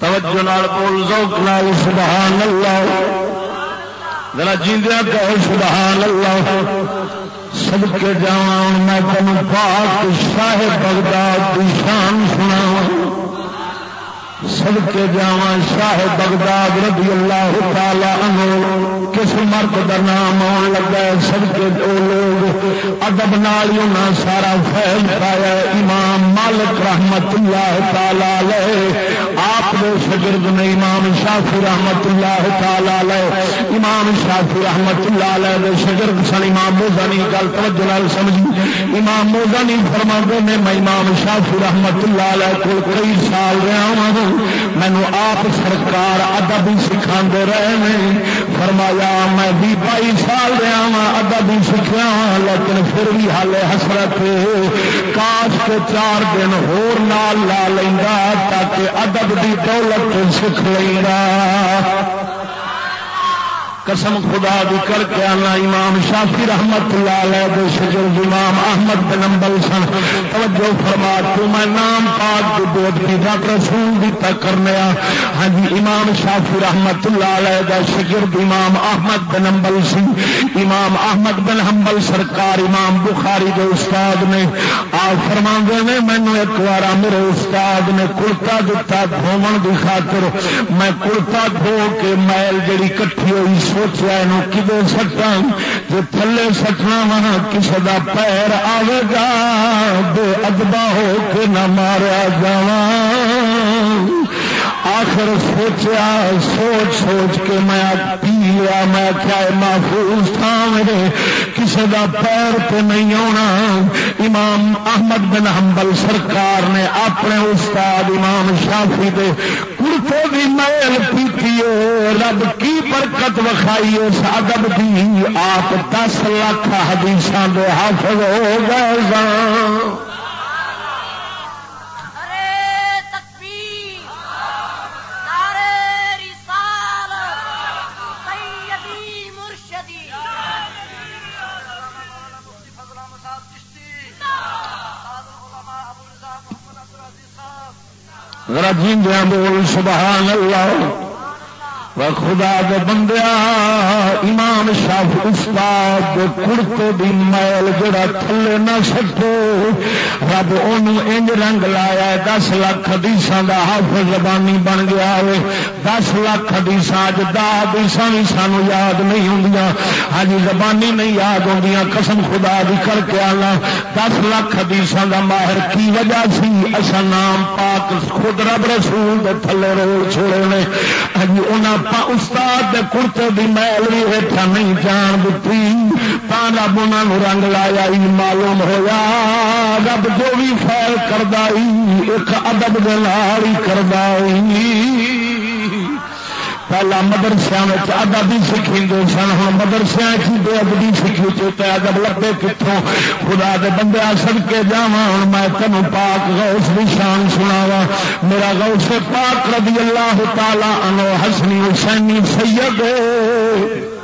توجہ نال بول، ذوق نال سبحان اللہ ذرا جیندیا کہو سبحان اللہ سب کے جا میں تم پاک شاہ بغداد کی شان سنا سب کے جا شاہ بغداد رضی اللہ تعالی عنہ، کس مرد کا نام آن لگا سب کے دو لوگ، ادب نالیوں سارا فیل پایا امام مالک رحمت اللہ تعالی لے آپ نے شگرد نے امام شافی رحمت اللہ تعالی لے امام شافی رحمت اللہ لے شگرد سن، امام موزانی، گل توجہ نال سمجھی۔ امام موزانی فرما نے، میں امام شافی رحمت اللہ لے کو کئی سال رہا ہوں۔ مینو آپ سرکار ادب ہی سکھا رہے ہیں۔ فرمایا، میں بھی بائی سال رہا وا ادب ہی سیکھا لیکن پھر بھی ہال حسرت کاش کے چار دن ہور نال لا لینا تاکہ ادب کی دولت سکھ لینا قسم خدا دی کر کے آنا امام شافی رحمت اللہ علیہ دے شجر امام احمد بن امبل سن۔ توجہ فرما، تو میں نام پاک دی بود کی رب رسول دی تک کرنے ہاں جی امام شافی رحمت اللہ علیہ دا شجر امام احمد بن امبل سی امام احمد بن حنبل سرکار امام بخاری دے استاد نے۔ آپ فرما نے مینو ایک بار میرے استاد نے کلتا دتا دھومن دی خاطر۔ میں کلتا دھو کے میل جڑی کٹھی ہوئی سوچا یہ کدے سٹا جی تھلے سٹنا وا کسی کا پیر آئے گا، بے ادبا ہو کے نہ ماریا جانا آخر سوچا سوچ سوچ کے میں پی لیا، میں کیا محفوظ تھا؟ میرے کسی کا پیر تو نہیں آنا۔ امام احمد بن حنبل سرکار نے اپنے استاد امام شافی دے کرتے بھی میل پیتی رب کی برکت وکھائی اس ادب کی آپ دس لاکھ حدیث دے حافظ ہو گئے سن۔ رجیندیا بول سبحان اللہ خدا دے بندیا امام شاف استاد کڑتے دی میل جڑا تھلے نہ سٹو رب انج رنگ لایا دس لاکھ حدیث دا حافظ زبانی بن گیا ہوئے دس لاکھ حدیث اج دس بھی سانو یاد نہیں ہوں ہاں زبانی نہیں یاد ہوں قسم خدا دی کر کے آنا دس لاکھ حدیث دا ماہر کی وجہ سی اصا نام پاک خود رب رسول دے تھلے روڑ چھوڑے نے ہاں انہاں تا استاد کرتے دی محل بھی ہیٹا نہیں جان دیتی رب انہوں رنگ لایا ہی معلوم ہوا رب جو بھی فیل کردائی ایک ادب دال ہی پہلا مدرسیا ادب ہی سیکھی سن ہوں مدرسیا بے ادبی سیکھی چوتے ادب لبے کتوں خدا دے بندے سڑ کے جا ہوں میں تینوں پاک غوث بھی شان سنا میرا غوث پاک رضی اللہ تعالی انو حسنی حسینی سید۔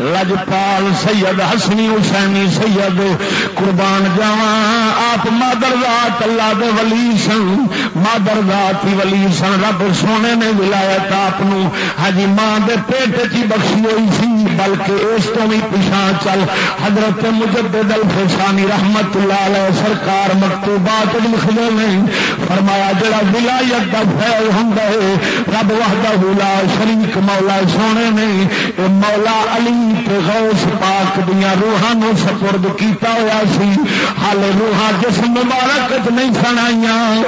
لجپال سید ہسنی حسینی سید قربان جاوا آپ مادر ذات اللہ دے ولی سن۔ مادر ذات ہی ولی سن۔ رب سونے نے ولایت آپ ہجی ہاں ماں دے پیٹ چی بخشی ہوئی سی۔ بلکہ اس تو بھی پچھا چل۔ حضرت مجدد الفسانی رحمت اللہ علیہ سرکار مکتوبات لکھنے میں فرمایا، جڑا ولایت کا فیل ہوں رب وحدہ لا شریک مولا سونے نے۔ مولا علی غوث پاک دیا روحان سپرد کیتا ہوا سی۔ ہال روحا جس مبارک نہیں سنائی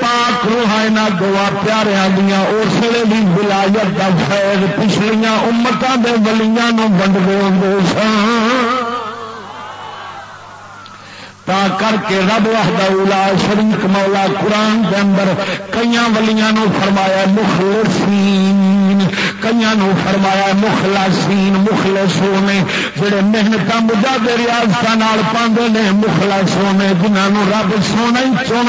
پاک روحا یہاں دعا پیاریا دیا اس لیے بھی ولایت کا فیض پچھلیاں امتوں کے ولیاں ونڈ دے سن تا کر کے رب وحدہ شریک مولا قرآن کے اندر کئی ولیاں نو فرمایا، مخلصین۔ کئی نو فرمایا مخلصین مخلصو نے، جڑے محنت مجاہد ریاست پاندے نے مخلصو نے جنہوں رب سونا ہی چن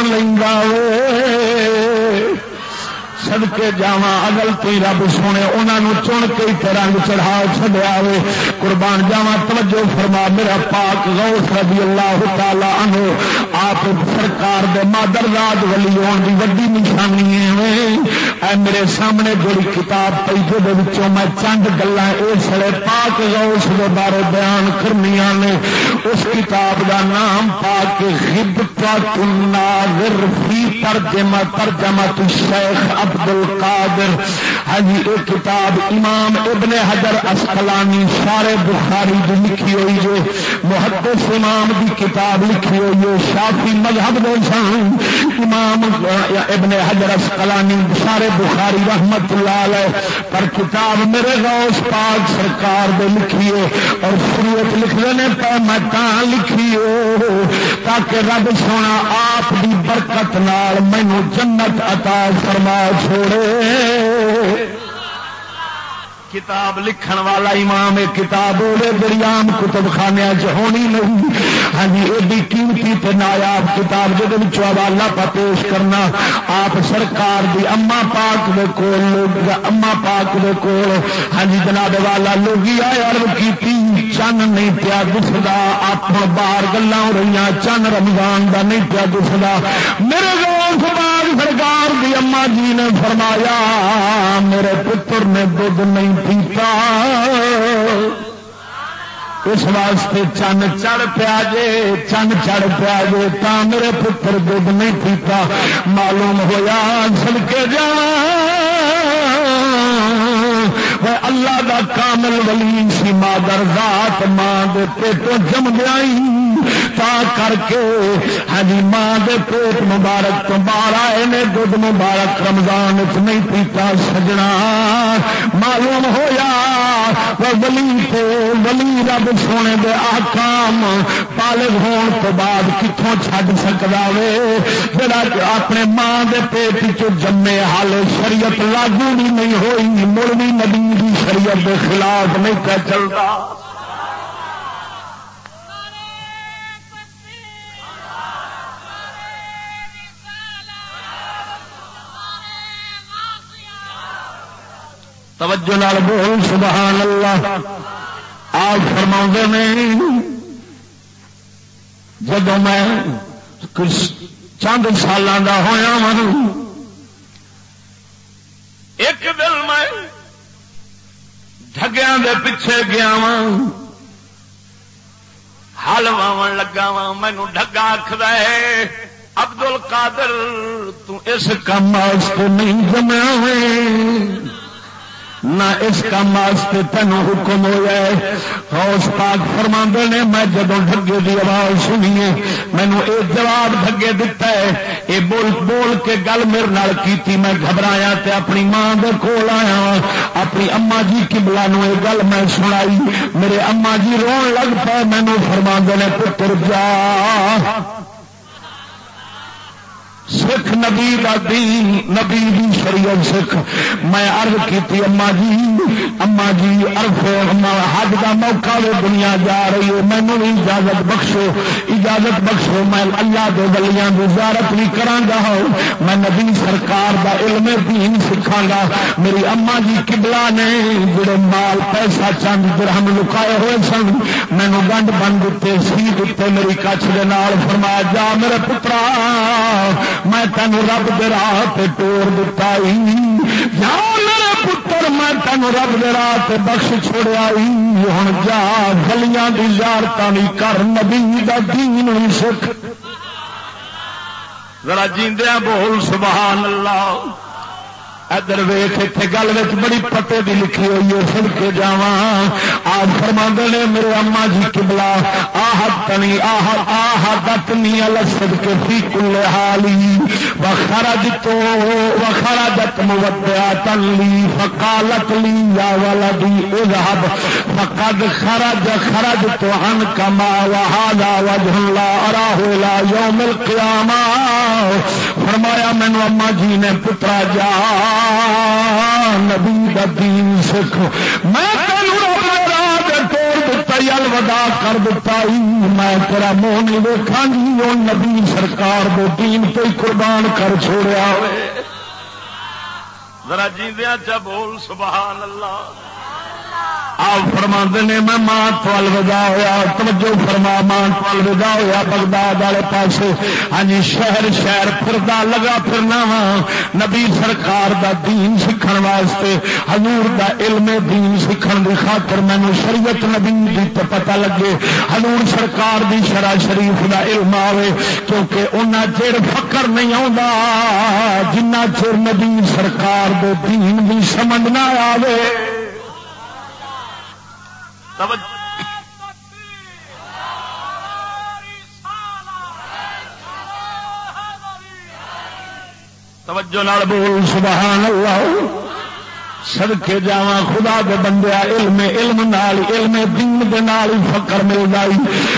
لینا سدکے جا اگل تو ہی رب سونے انہوں چن کے ہی رنگ چڑھا چڑیا ہوئے قربان جاوا توجہ فرما میرا پاک غوث رضی اللہ تعالی عنہ آپ سرکار دے مادر راج ولی آن کی وڈی نشانی ہے اے میرے سامنے جڑی کتاب پی جو میں چند گلا اس لیے پاک اس کے بارے بیان کرنی نے اس کتاب دا نام پاک غبت الناظر فی ترجمہ ترجمہ الشیخ عبد القادر ہاں جی یہ کتاب امام ابن حجر اسقلانی سارے بخاری دی لکھی ہوئی ہے محدث امام دی کتاب لکھی ہوئی ہے شافی مذہب دے سن امام ابن حجر اسقلانی سارے بخاری رحمت اللہ علیہ پر کتاب میرے غوث پاک سرکار دے لکھیے اور سروت لکھ لینے پہ میں لکھیے تاکہ رب سونا آپ کی برکت نال مینو جنت عطا فرما چھوڑے کتاب لکھن والا امام کتاب ہوے دریام کتب خانے ہونی نہیں۔ ہاں جی، ایڈی قیمتی تے نایاب کتاب جہد حوالہ پا پیش کرنا، آپ سرکار دی اما پاک دے کول اما پاک دے کول۔ ہاں جی، جناب والا، لوگ آئے ارب کی چن نہیں پیا دسدا آپ باہر گلا ہو رہی چن رمضان دا نہیں پیا دسدا۔ میرے گوش باغ سرکار دی اما جی نے فرمایا، میرے پتر نے دھد نہیں پیتا۔ اس واسطے چن چڑھ پیا جے، چن چڑھ پیا جے، تا میرے پتر دھد نہیں پیتا۔ معلوم ہوا سل جا۔ اللہ دا کامل ولی سی مادر ذات ماں دے پیٹوں جم گیا کر کے ہاں جی، ماں دے پیٹ مبارک تو باہر آئے نے دھد مبارک رمضان نہیں پیتا، سجنا۔ معلوم ہوا ولی تو ولی رب سونے دے آکام پالغ ہون تو بعد کتوں چھڈ سکتا وے۔ جڑا اپنے ماں دے پیٹ چ جمے حال، شریعت لاگو بھی نہیں ہوئی مڑ بھی نبی دی شریعت دے خلاف نہیں کیا چلتا توجہ نال بول، سبحان اللہ۔ آپ فرما نے جب میں چند سال کا ہوا ایک دل میں ڈگیا دے پیچھے گیا وا ہل واو لگا وا مینو ڈگا آخر ابدل کادر تس کام نہیں جمع ہوئے نہ اس کام واسطے تینوں حکم ہو جائے ہوش پاک فرما نے، میں جب ڈگے کی آواز سنیے مینو یہ جواب ڈگے دتا ہے۔ یہ بول بول کے گل میرے نال کی میں گھبرایا تے اپنی ماں دے کول آیا۔ اپنی اما جی کبلا نو یہ گل میں سنائی۔ میرے اما جی رو لگ پے مینو فرما نے، پتر جا۔ سکھ نبی کا دین، نبی دی شریعت سکھ۔ میں ارد کی اما جی اما جی ارف حج کا موقع وہ دنیا جا رہی ہے مینو بھی اجازت بخشو اجازت بخشو، میں اللہ کے بلیاں کی زیارت بھی کرا میں نبی سرکار دا علم دین سکھا گا میری اما جی کبلا نے جڑے مال، پیسہ، چند درہم لکائے ہوئے سن مینو گنڈ بن دیتے سی دیتے، میری کچھ دے نال فرمایا، جا میرے پترا میں تین رب داہ راہ ٹور دتا میرے پتر، میں تین رب دے راہ بخش چھوڑیا ہوں جا گلیاں کی زیارت نہیں کر، نبی دا دین نہیں سکھ۔ ذرا جیندیا بول، سبحان اللہ۔ ادھر ویخ اتنے گل بڑی پتے بھی لکھی ہوئی ہے سن کے جا آپ فرما نے، میرے اما جی کبلا آہت تنی آہ آہت نی السد کے فی کل حالی۔ وخرج تو، وخرجت مودیا تلی فقالت لی یا ولدی اذهب۔ فقد خرج خرج تو عن كما وهذا وجه الله اراه الى يوم القيامه فرمایا، مینو اما جی نے پترا جا نبی کا دین سکھ میں الوداع کر دتا میں تیرا منہ نہیں دیکھا گی، وہ نبی سرکار دو دین پہ قربان کر چھوڑیا۔ ذرا جیندیا چا بول، سبحان اللہ۔ آپ فرما نے، میں ماں تل وجا ہوا توجہ فرما، ماں تل وجا ہوا بغداد والے پاس ہاں جی شہر شہر پھردا، لگا پھرنا وا۔ نبی سرکار دا دین سیکھن واسطے، حضور دا علم دین سیکھن دی خاطر مینو شریعت نبی دی تو پتہ لگے۔ حضور سرکار دی شرع شریف دا علم آوے، کیونکہ انہ چیر فکر نہیں آتا جنہ چیر نبی سرکار دے دین بھی سمجھ نہ آوے۔ توجہ۔ توجہ نال بول سبحان اللہ۔ سڑکے جا خدا دے بندیا علم علم نال، علم دین دے نال فکر مل جائی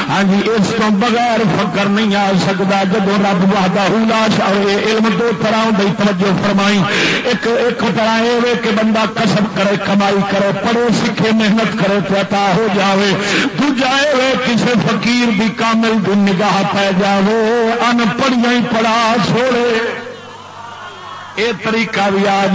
ہاں جی اس تو بغیر فکر نہیں آ سکتا جب رب وحدہ لاش علم دو طرح دی توجہ فرمائی۔ ایک ایک طرح یہ کہ بندہ کسب کرے، کمائی کرے، پڑھے، سیکھے، محنت کرے تو عطا ہو جاوے۔ دوجا اے کسی فقیر دی کامل دی نگاہ پہ جاوے۔ ان پڑھیاں ہی پڑھا چھوڑے یہ طریقہ بھی آ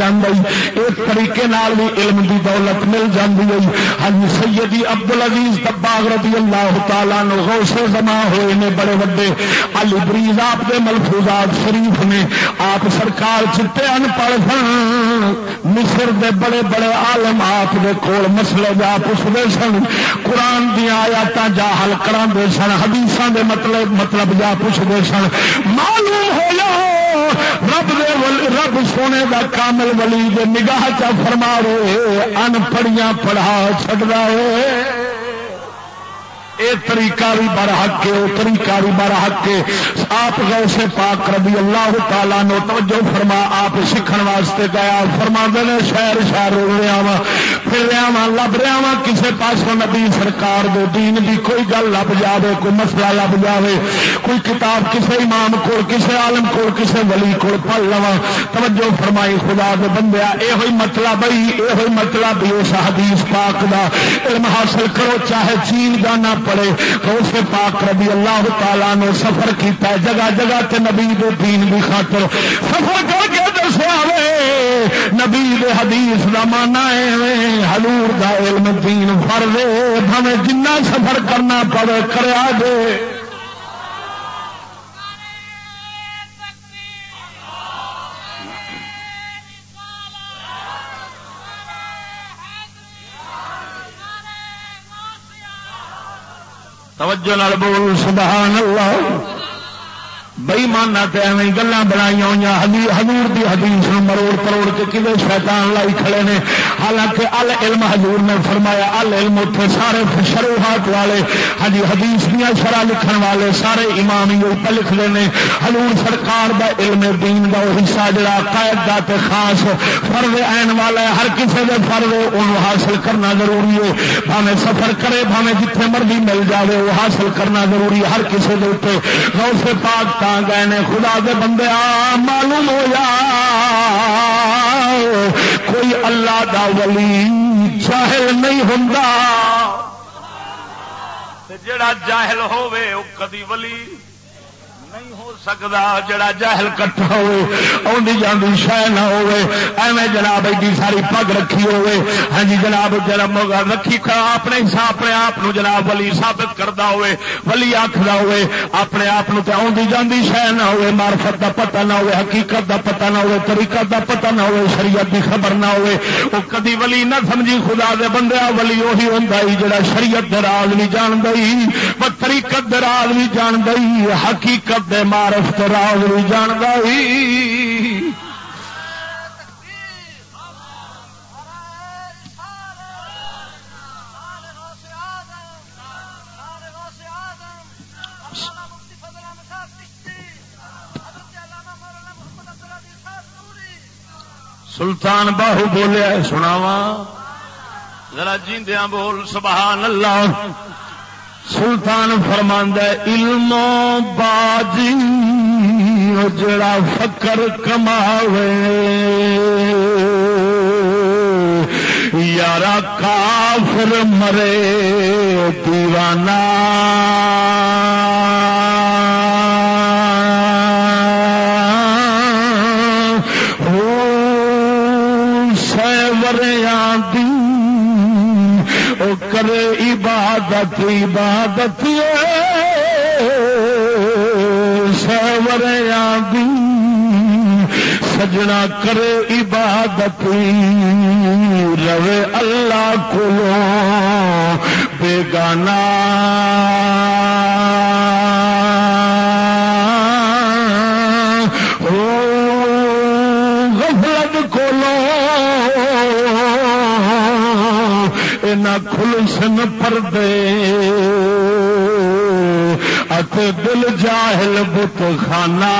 اس طریقے نال بھی علم دی دولت مل جاتی ہے۔ ہاں جی، سیدی عبد العزیز دباغ رضی اللہ تعالیٰ نو غوث جمع ہوئے نے بڑے وڈے۔ علی بریز آپ کے ملفوظات شریف نے۔ آپ سرکار چٹے ان پڑھ سن۔ مصر دے بڑے بڑے عالم آپ دے کول مسئلے جا پوچھتے سن۔ قرآن دیا آیات جا حل کرا سن۔ حدیث دے مطلب مطلب جا پوچھتے سن۔ معلوم ہو جاؤ رب دے رب سونے دا کامل ولی دے نگاہ چا فرما رہے ان پڑھیاں پڑھا چڑ رہے اے طریقہ بھی بڑا حق ہے طریقہ بھی بڑا حق ہے۔ آپ گئے سے پاک ربی اللہ تعالیٰ نو توجہ فرما، آپ سیکھن واسطے گیا۔ فرما دے شہر شہر رو رہا ہاں، وا پھر رہا ہاں، وا لب رہا ہاں، وا کسی پاسوں نبی سرکار دو دین دی کوئی گل لب جائے کوئی مسئلہ لب جائے کوئی کتاب کسی امام کو کسی عالم کو کسی ولی کو پڑھ لوا توجہ فرمائی، خدا دے بندیا یہ ہوئی مطلب یہ ہوئی مطلب اس حدیث پاک دا۔ علم حاصل کرو، چاہے چین جانا پڑے۔ غوث پاک رضی اللہ تعالیٰ نے سفر کیتا ہے، جگہ جگہ تے نبی دے دین بھی خاطر۔ سفر کر کے دسیا نبی دے حدیث دا مانا ہے حضور دا علم دین فرض بھاوے جنہ سفر کرنا پڑے، کریا دے توجہ نال بول سبحان اللہ۔ بئی مانا ایویں گلیں بنائی ہوئی حضور دی حدیث مروڑ کروڑ کے کدے شیطان لائی کھڑے نے۔ حالانکہ ال علم حضور نے فرمایا ال علم اتنے سارے شروعات والے ہاں جی، حدیث دیا شرح لکھن والے سارے امام ہی اوپر لکھتے ہیں حضور سرکار دا علم دین دا حصہ جڑا قائد دا تے خاص فرد این والا ہے۔ ہر کسی دے فرد انہوں حاصل کرنا ضروری ہے۔ بھاوے سفر کرے بھاوے جتنے مرضی مل جائے وہ حاصل کرنا ضروری ہر کسی دے اتنے غوث پاک گئے نے خدا کے بندے معلوم ہو جا کوئی اللہ دا ولی جاہل نہیں ہوں جڑا جاہل ہوے وہ کدی ولی نہیں ہو سکتا جڑا جہل کٹھا ہوئی جاندی شہ نہ ہوے جناب ایڈی ساری پگ رکھی ہوے ہاں جی جناب جناب رکھی اپنے اپنے آپ جناب ولی ثابت کرتا ہوے ولی آخر ہوے اپنے آپ آدھی جاندی شہ نہ ہوے مارفت دا پتہ نہ ہوے حقیقت دا پتہ نہ ہوے طریقت دا پتہ نہ ہوے شریعت دی خبر نہ ہوے وہ کدی ولی نہ سمجھی خدا دے بندے ولی وہی ہوں جڑا شریعت دراز نہیں جان دئی طریقت دراز نہیں جان دئی حقیقت دے مارف تو راز بھی جانتا ہی سلطان باہو بولیا سناوا ذرا جیندیاں بول، سبحان اللہ۔ سلطان فرماند علم باجی جڑا فکر کماوے۔ یارا کافر مرے دیوانہ عبادت عبادت سوریا سجنا کرے عبادت۔ روے اللہ کو بیگانہ کھلسن پردے۔ اتے دل جاہل بت خانہ۔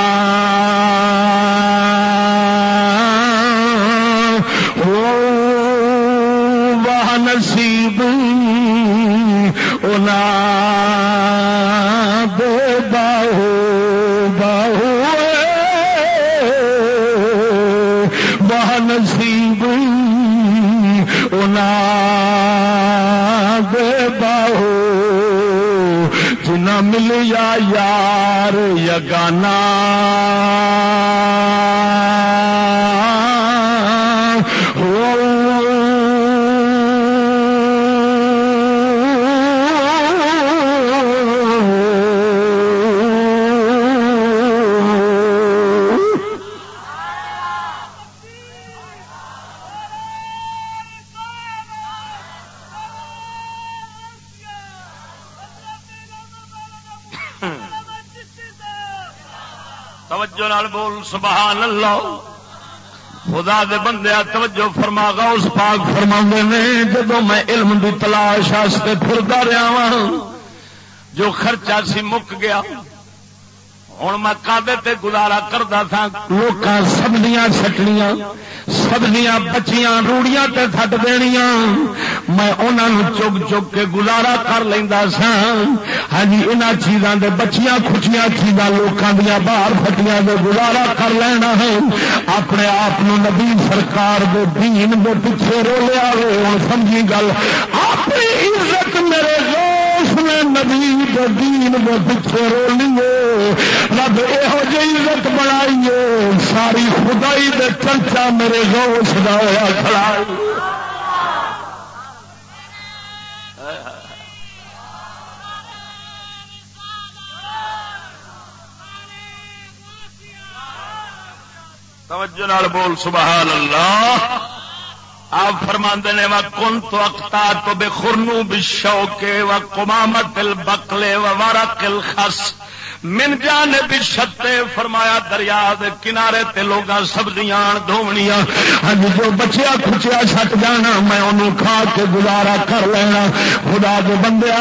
ملیا یار یگانا سبحان اللہ خدا دے بندے توجہ فرما گا اس پاک فرما نے جب میں علم دی تلاش پھرتا رہا وا جو خرچہ سی مک گیا ہوں میں کابے تے گزارا کرتا تھا لوگ سبزیاں سٹنیاں سبزیاں بچیاں روڑیاں تے تھٹ دنیا میں انہوں چگ چگ کے گزارا کر لینا سا ہاں جی ان چیزاں دے بچیاں کھچیاں چیزاں لوگوں دیا باہر فٹیاں دے گزارا کر لینا ہے۔ اپنے آپ نبی سرکار دے دین دے پیچھے رو لیا ہوں سمجھی گل، اپنی عزت میرے دوست نے نبی دے دین دے پیچھے رو لیے۔ رب یہو جی عزت بنائیے، ساری خدائی دے چرچا میرے گوش کا ہوا کھڑا۔ توجہ نال بول، سبحان اللہ۔ آپ فرما نے و کن تو اختا تو بے خرنو بشو کے و کمامت البکلے و وارا کل خس من جان شتے فرمایا دریا دے کنارے تے لوگاں سبزیاں دھونیاں۔ ہن جو بچیا کھچیا چھٹ جانا، میں انہوں کھا کے گزارا کر لینا۔ خدا دے بندیا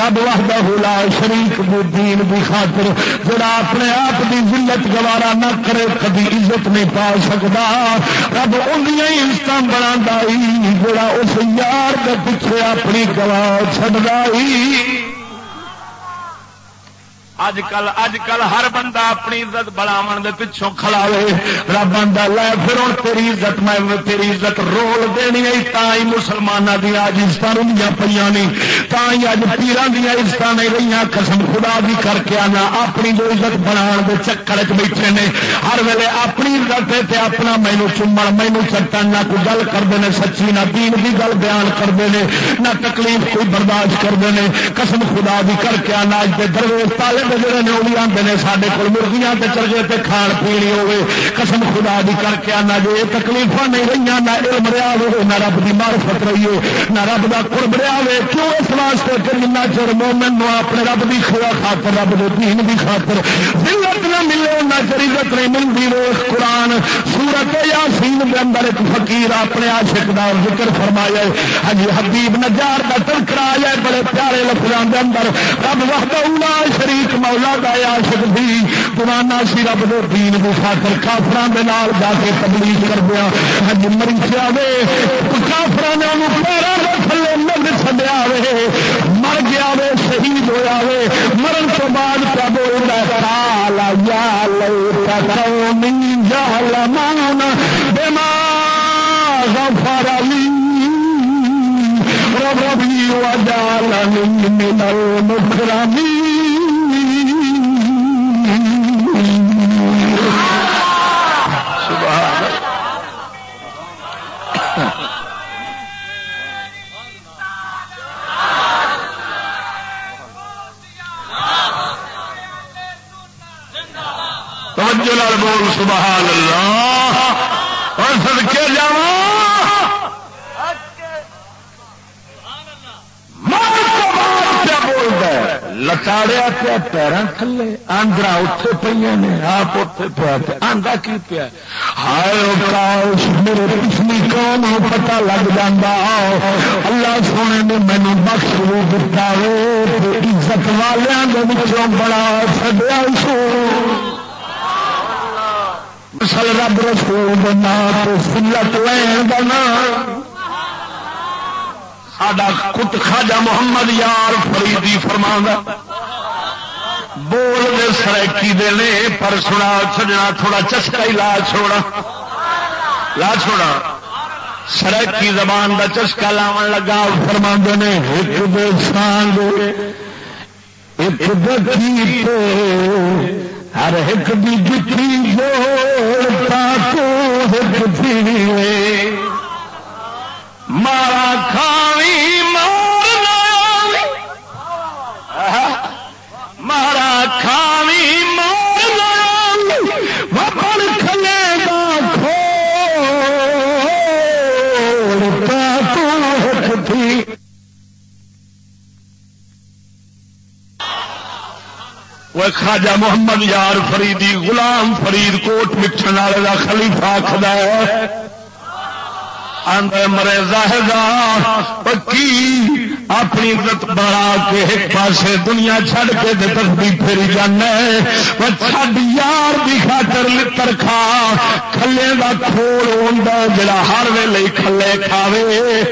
رب وحدہ لا شریک دی دین دی خاطر جڑا اپنے آپ دی ذلت گوارا نہ کرے، کبھی عزت نہیں پا سکتا رب اندیاں ہی عزت بنا جڑا اس یار دے پیچھے اپنی گواہ چھڈا ہی۔ اج کل اج کل ہر بندہ اپنی عزت بڑھاو دے پچھوں کھڑا ہوئے۔ رب آدھا لے پھر ہوں تیری عزت، میں تیری عزت رول دینی ہے، تا ہی مسلمانوں دیا اج عزت رہی پہ نہیں تا ہی اج پیران دیا عزت نہیں رہی قسم خدا بھی کر کے آنا، اپنی جو عزت بنا دے چکر چ بیٹھے نے ہر ویلے اپنی عزت ہے اپنا مینو چومن مینو چٹن نہ کوئی گل کرتے ہیں سچی نہ دین کی گل بیان کرتے ہیں نہ تکلیف کوئی برداشت کرتے ہیں قسم خدا بھی کر کے آنا، اج کے درویش تالے جڑے نے وہ بھی آتے ہیں سارے کو مرغیاں چل گئے کھان پینی ہوے قسم خدا بھی کر کے آنا جی تکلیف نہیں رہی نہ علم رہا ہو نہ رب کی مارفت رہی ہو نہ رب کا قرب رہا ہو کیوں اس واسطے کہ جنا چر مومن نو اپنے رب کی خوا خاطر، رب کے دین کی خاطر ضلعت نہ ملے، نہ چریت نہیں ملتی روز قرآن سورت یا سین کے اندر ایک فقیر اپنے آشک کا ذکر فرمایا ہے۔ ہاں جی، حبیب نجار کا تنکرا ہے، بڑے پیارے لفظوں کے اندر، رب وقت شریف مولا کا عاشق بھی پرانا سی رب دے دین کی خاطر کافران دے نال جا کے تبلیغ کر دیا ہج ہاں جی، مری وے کافر نے انہوں پیروں کے تھلے مر چڈیا وے مر گیا وے، شہید ہوا وے۔ مرن تو بعد کیا بول رہا یا لئی جہلمان بما غفر لی۔ ربی وجعلني من المکرمین۔ المكرمين بول، سبحان اللہ۔ اور سڑکے جاؤ لتاڑیا پیا پیروں تھلے آندرا اتے پہ نے، آپ اتے پیا آندا کی پیا ہائے میرے پچھلی قوم پتا لگ جا اللہ سونے نے مینو بخش بھی دتا عزت والوں کے بڑا چڈیا سو۔ مسل رب رسول نام سلت لین کا نام۔ ساڈا کت خاجا محمد یار فریدی فرما بول دے سرکی دے نے، پر سنا چڑنا تھوڑا چسکا ہی لا چھوڑا۔ لا چھوڑا۔ سرکی زبان دا چسکا لاو لگا فرما نے، ایک دے سانگ ایک دھی ہر ایک بھی جتھی جوڑتا تو ایک مارا کھاوی مارا کھاوی۔ خواجہ محمد یار فریدی غلام فرید کوٹ مٹھن والے کا خلیفہ کھدا ہے۔ مرے زاہدہ پکی اپنی عزت بڑا کے ایک پاسے دنیا چھڑ کے تسبی پھر جانا چڈ یار کی خاطر لڑ کھا، کھلے کا کھول ہوتا جڑا ہر ویلے کھلے کھاوے۔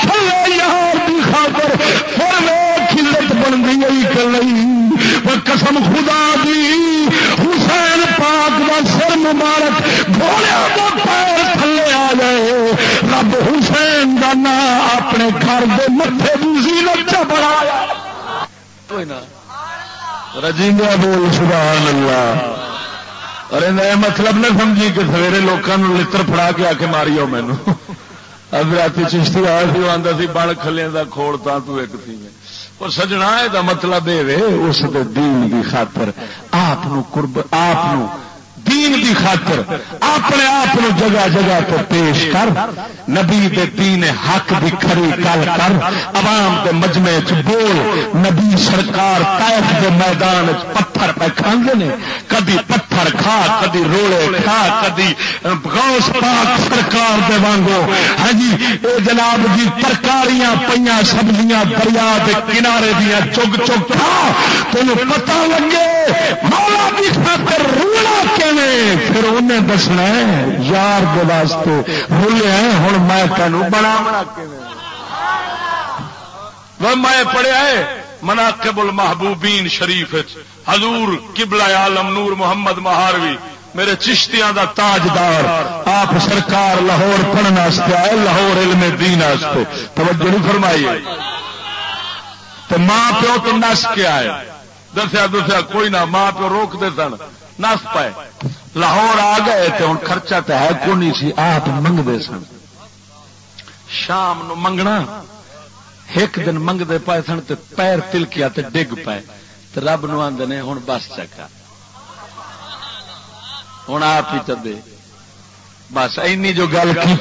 کھلے یار کی خاطر پھر کھلت بن گئی کلئی قسم خدا دی. حسین پاک کا سر مبارک گھوڑے کو پیر تھلے آ جائے رب حسین کا نام اپنے گھر کے متے دوسری لچا بڑھایا رجیندہ بول سبحان اللہ. اور مطلب نہ سمجھی کہ سویرے لوگوں لڑ فڑا کے آ کے ماری مینو اب رات چشتی آیا سی آتا سی بڑ کھلے کا کھوڑ تا تو ایک تھی اور سجنا مطلب یہ اس دین کی خاطر آپ آپ دین دی خاطر اپنے آپ جگہ جگہ تو پیش کر۔ نبی دے دین حق دی کھری کل کر۔ عوام دے مجمے چ بول۔ نبی سرکار تائف دے میدان پتھر پہ کھانے نے۔ کدی پتھر کھا، کدی روڑے کھا، کدی غوث پاک سرکار دے وانگو۔ ہاں جی اے جناب جی ترکاریاں پہ سبزیاں دریا دے کنارے دیا چگ چگ کھا۔ تین پتا لگے۔ مولا دی خاطر روڑا کے پھر انہیں دسنا یار واسطے بولے ہوں میں تینوں بنا میں پڑھیا ہے، مناقب المحبوبین شریف حضور قبلہ عالم نور محمد مہاروی، میرے چشتیاں دا تاجدار، آپ سرکار لاہور پڑھنے آئے، لاہور علم دین توجہ نہیں فرمائی تو ماں پیو تو نس کے آئے۔ دسیا دسیا کوئی نہ ماں پیو روک دے سن، نس پائے لاہور آ گئے تو ہوں خرچہ تو ہے کو سی، آپ منگتے سن۔ شام نو منگنا، ایک دن منگتے پائے سن تو پیر تلکیا تو ڈگ پائے تو رب نو آدھے ہوں بس چکا ہوں آپ ہی چلے بس اینی جو گل کی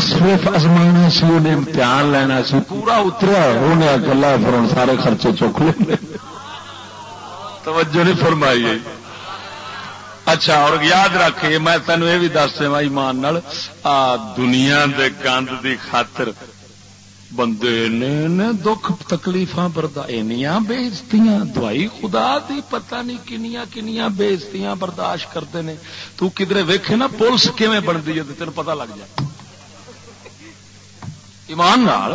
صرف ازمانا سی، انہیں امتحان لینا سی۔ پورا اتریا، انہیں گلا پھر سارے خرچے چک لے توجہ نہیں فرمائی اچھا اور یاد رکھے میں تینوں یہ بھی دس دیا ایمان دنیا دے گند دی خاطر بندے نے دکھ تکلیف برداشت بےزتی دوائی خدا دی پتہ نہیں کنیا کنیا بےزتیاں برداشت کرتے ہیں تو کدھر ویکھے نا، پولیس کیون بنتی ہے تین پتہ لگ جائے۔ ایمان نال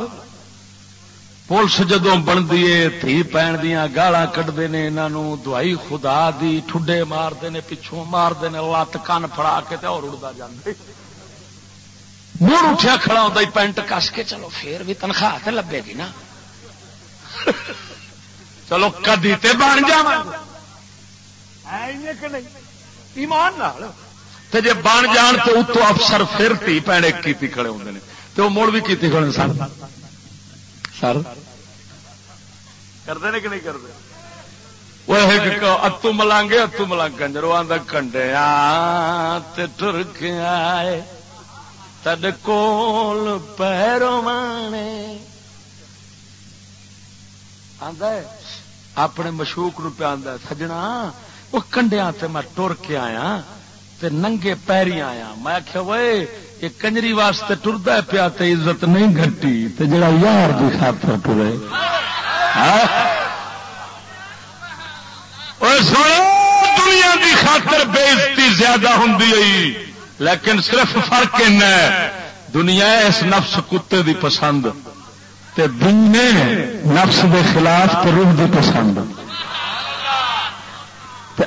پولیس جدو بنتی ہے تھی پین دیا گالا کٹتے ہیں یہاں دوائی خدا دی ٹھڈے مارتے ہیں پچھوں مارتے ہیں لت کن فڑا کے اور اڑتا جانا مڑ اٹھیا کھڑا ہوتا پینٹ کس کے؟ چلو پھر بھی تنخواہ تو لبے گی نا۔ چلو کدی تے بن جا۔ ایمان جی بن جان تو اتو افسر پھر تھی پینے کی کھڑے ہوتے ہیں تو مڑ بھی کی کھڑے سر سر۔ کرتے کہ نہیں کرتے وہ اتو ملانگے اتو ملانگ کنجر آدھا کنڈیا ٹر کے آئے۔ تد کول پیرو مانے۔ اپنے مشوق نو پہ آدھا سجنا وہ کنڈیا میں ٹر کے آیا تے ننگے پیری آیا۔ میں آخیا وے یہ کنجری واسطے ٹردا پیا تے عزت نہیں گٹی تے جڑا یار دی خاطر ٹرے۔ دنیا دی خاطر بےزتی زیادہ ہوں لیکن صرف فرق دنیا اس نفس کتے دی پسند، تے دنیا نفس دے خلاف تے روح دی پسند۔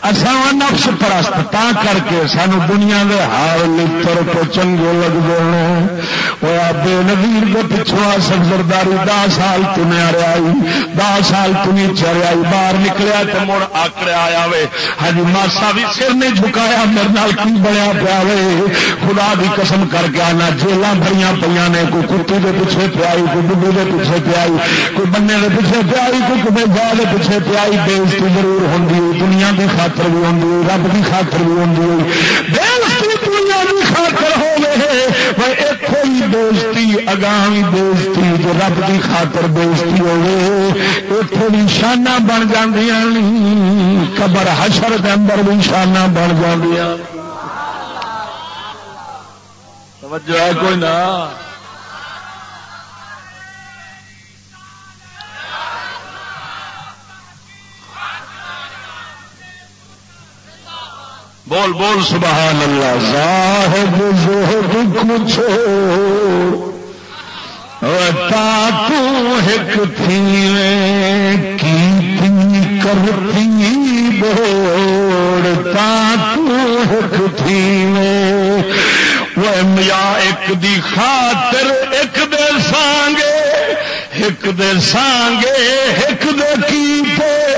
اچھا، نفس پرست، تا کر کے سانو دنیا کے ہار لڑ تو چنگے لگتے ہیں۔ وہ بے نویر کے پچھوں سبزرداری دہ سال تمہیں آئی دہ سال تمہیں چریائی، باہر نکلیا تو مڑ آکڑیا آیا وے۔ ہجی ماسا بھی سر نہیں جھکایا، میرے نال کی بنیا پیا وے۔ خدا کی قسم کر کے آنا جیل بڑی پہ نے، کوئی کتی کے پیچھے پیائی، کوئی ڈبو کے پیچھے پیائی، کوئی بننے کے پیچھے پیائی، کوئی کبھی جا کے پیچھے پیائی بےزتی ضرور ہوں دنیا کی خاطر خاطر بھی ہوں رب کی خاطر بھی ہوں دنیا کی خاطر ہو گئے ایک ہی بےزتی اگامی بےزتی جو رب کی خاطر بےزتی ہوے اتنے شانہ بن جی قبر حشر کے اندر بھی شانہ بن جی توجہ ہے کوئی نہ؟ بول بول سبحان اللہ۔ زاہد زہد کچھ تا تو ایک تھی کی کرتی بوڑ تا تو ایک تھی وہ میا ایک دی خاطر ایک دے سانگے، ایک دے سانگے، ایک دے کی ہر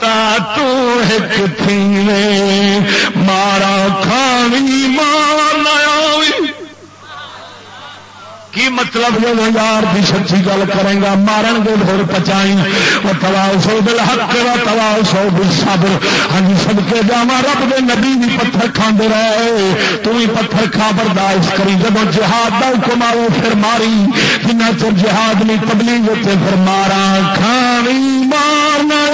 تا تو ایک تھی مارا کھانی ماں کی مطلب؟ جب یار کی سچی گل کرے گا، مارن گے پھر پچائی وہ توا سو دل حق وا توا سو دل سب ہاں جی، سب کے جا رب دے نبی بھی پتھر کھانے رہے۔ تو ہی پتھر کھا برداشت کری۔ جب جہاد کا حکم آئے، پھر ماری۔ جنہ چر جہاد نہیں تبلیغ ہوتے، پھر مارا۔ کھانی مارنا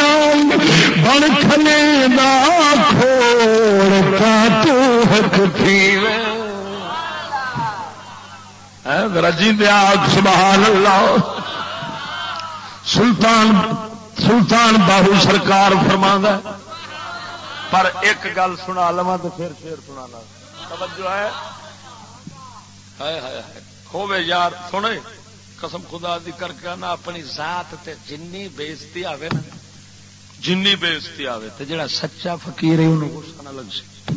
بن کھلے دا کھوڑ کا تو حق تھی۔ رجی دیا سبحان اللہ۔ سلطان سلطان باہو سرکار فرما پر ایک گل سنا لوا تو پھر شیر سنا توجہ ہے؟ ہوے یار، سنے؟ قسم خدا دی کر کے نا اپنی ذات تے جنی بےزتی آوے نا۔ جنی بےزتی آوے تے جڑا سچا فقیر ہے، انہوں غصہ نہ لگ سی۔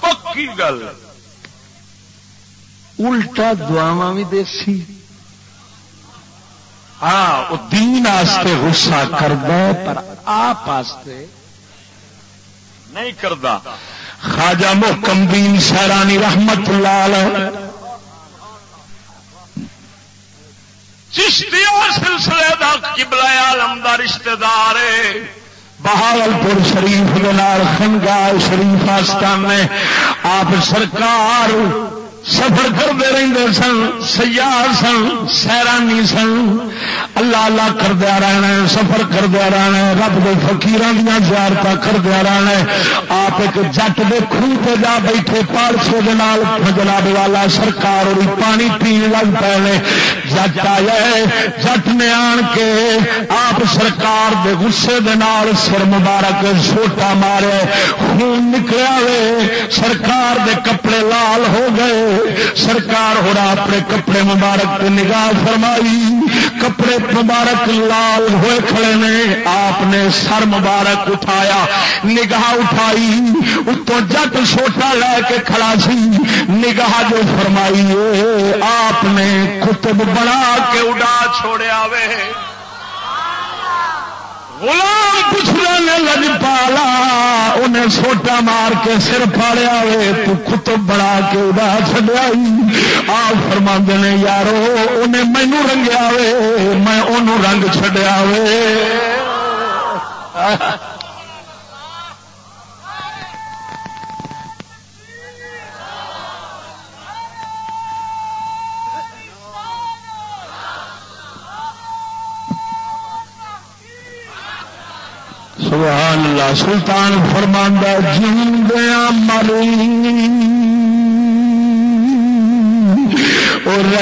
پکی گل۔ الٹا دعوا بھی دیسی۔ ہاں وہ دین آستے غصہ کرتا پر آپ نہیں کرتا خواجہ محکم دین سیرانی رحمت لال چشتی سلسلے دا قبلہ عالم دا رشتہ دار بہاول پور شریف خنگاہ شریف آستان میں آپ سرکار سفر کرتے رہتے سن، سیاح سن، سیرانی سن۔ اللہ اللہ کردیا رہنا سفر کردیا رہنا رب کے فکیر دیا زیارت کردیا رہنا آپ ایک جٹ کے خوہ پہ جا بیٹھے پالسے جناب والا سرکار اور پانی پین لگ پے جٹ آیا جٹ نے آن کے آپ سرکار دے غصے دے نال سر مبارک سوٹا مارے۔ خون نکلیا وے، سرکار دے کپڑے لال ہو گئے۔ سرکار ہو رہا اپنے کپڑے مبارک نگاہ فرمائی۔ کپڑے مبارک لال ہوئے کھڑے نے، آپ نے سر مبارک اٹھایا، نگاہ اٹھائی، اتوں جٹ چھوٹا لے کے کھڑا سی، نگاہ جو فرمائی آپ نے کتب بنا کے اڈا چھوڑیا وے۔ غلام پوچھ رہے لج پالا انہیں سوٹا مار کے سر پاڑیا ہوئے تو کتب بڑا کے ادا چڈیا آ فرما نے، یارو، انہیں مینو رنگیا ہوئے میں انہوں رنگ چڈیا ہوئے سبحان اللہ سلطان فرماندہ جیندیا مری اور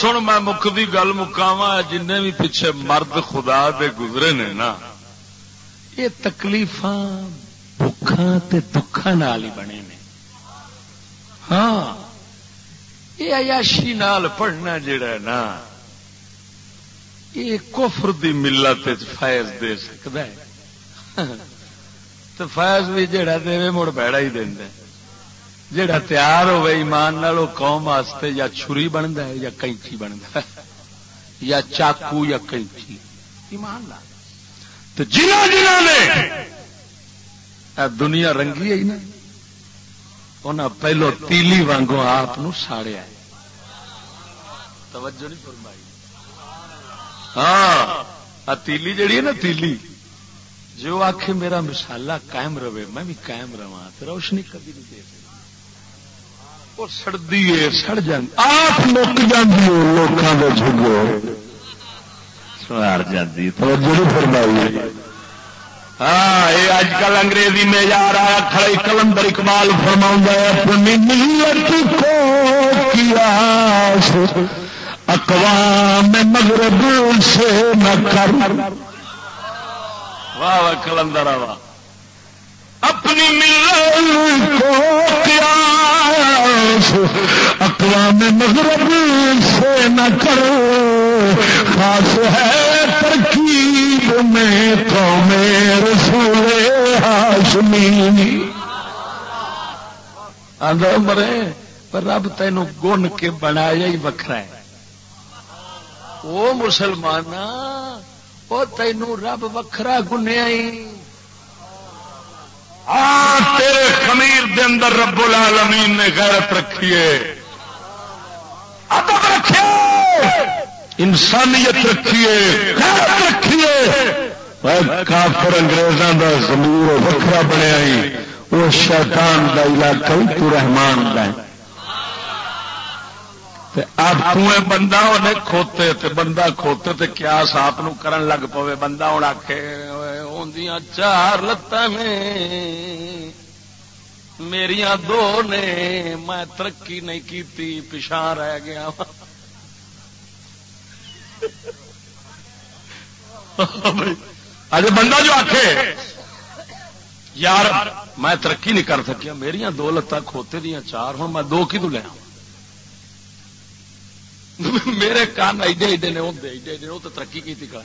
سن میں مکتی گل مکاوا جن بھی پیچھے مرد خدا دے گزرے نے نا، یہ تکلیف بکھان ہی بنے نے۔ ہاں یہ عیاشی نال پڑھنا جڑا ہے نا، یہ کفر دی ملت فیض دے سکتا ہے۔ تو فیض بھی جڑا دے مڑ بیڑا ہی دینا جڑا تیار ہوئے ایمان نال قوم واسطے یا چھری بنتا ہے یا کینچی بنتا ہے، یا چاقو یا کینچی۔ ایمان لال تو جنہ جنہ نے دنیا رنگی ہے نا۔ انہیں پہلو تیلی وانگو آپ ساڑیا توجہ نہیں فرمائی۔ ہاں تیلی جڑی ہے نا تیلی، جو آخ میرا مسالہ قائم رہے، میں بھی قائم رہا روشنی کبھی نہیں دے سڑی ہے سڑ جی آپ مک جاتی لوگوں کے جھگو سوار جاتی توجہ فرمائی۔ ہاں یہ اج کل انگریزی میں یار آیا کھڑے کلندر اقبال فرما اپنی ملت کو کیا اقوام مغرب سے نہ کر۔ واہ واہ کلندر واہ اپنی ملت کو کیا خلاف اقوام مغرب سے نہ کرو۔ خاص ہے ترکیب میں قوم رسول ہاشمی۔ آدھا مرے، پر رب تینوں گن کے بنایا ہی وکھرا ہے۔ وہ مسلمان وہ تینوں رب وکھرا گنیا ہی۔ ہاں، تیرے خمیر دے اندر رب العالمین نے غیرت رکھیے ادب رکھیے انسانیت رکھیے غیرت رکھیے کافر انگریزوں کا زمیر وکرا بنیا وہ شیطان کا علاقہ تو رحمان کا آپ بندہ انہیں کھوتے تے بندہ کھوتے تے کیا آپ کرن لگ پوے، بندہ ہوں آخ چار لتان میرا دو نے، میں ترقی نہیں کی پچھا رہ گیا۔ اج بندہ جو آخ یار، میں ترقی نہیں کر سکیا میری دو لتان کھوتے دیا چار ہوں میں دو کی تو لیا میرے کان ایڈے ایڈے نے ہوتے ایڈے ایڈے وہ تو ترقی کی کڑا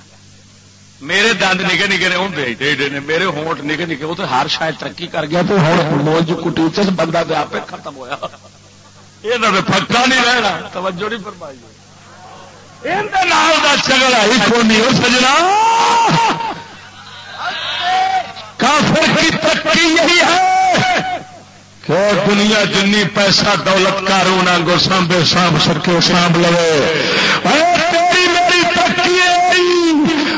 میرے دند نگے نگے نے ہوتے ایڈے ایڈے نے، میرے ہونٹ نگے نگے وہ تو ہر شاید ترقی کر گیا تو موج کٹی بندہ تو آپ ختم ہوا یہ تو پکا نہیں رہنا۔ توجہ نہیں فرمائی۔ چگڑا ہی کونی ہو سجنا۔ کافر کی ترقی یہی ہے۔ کہ دنیا جن پیسہ دولت کارو نہ گو سانبے سانب سکے سانب لو تیری میری ترقی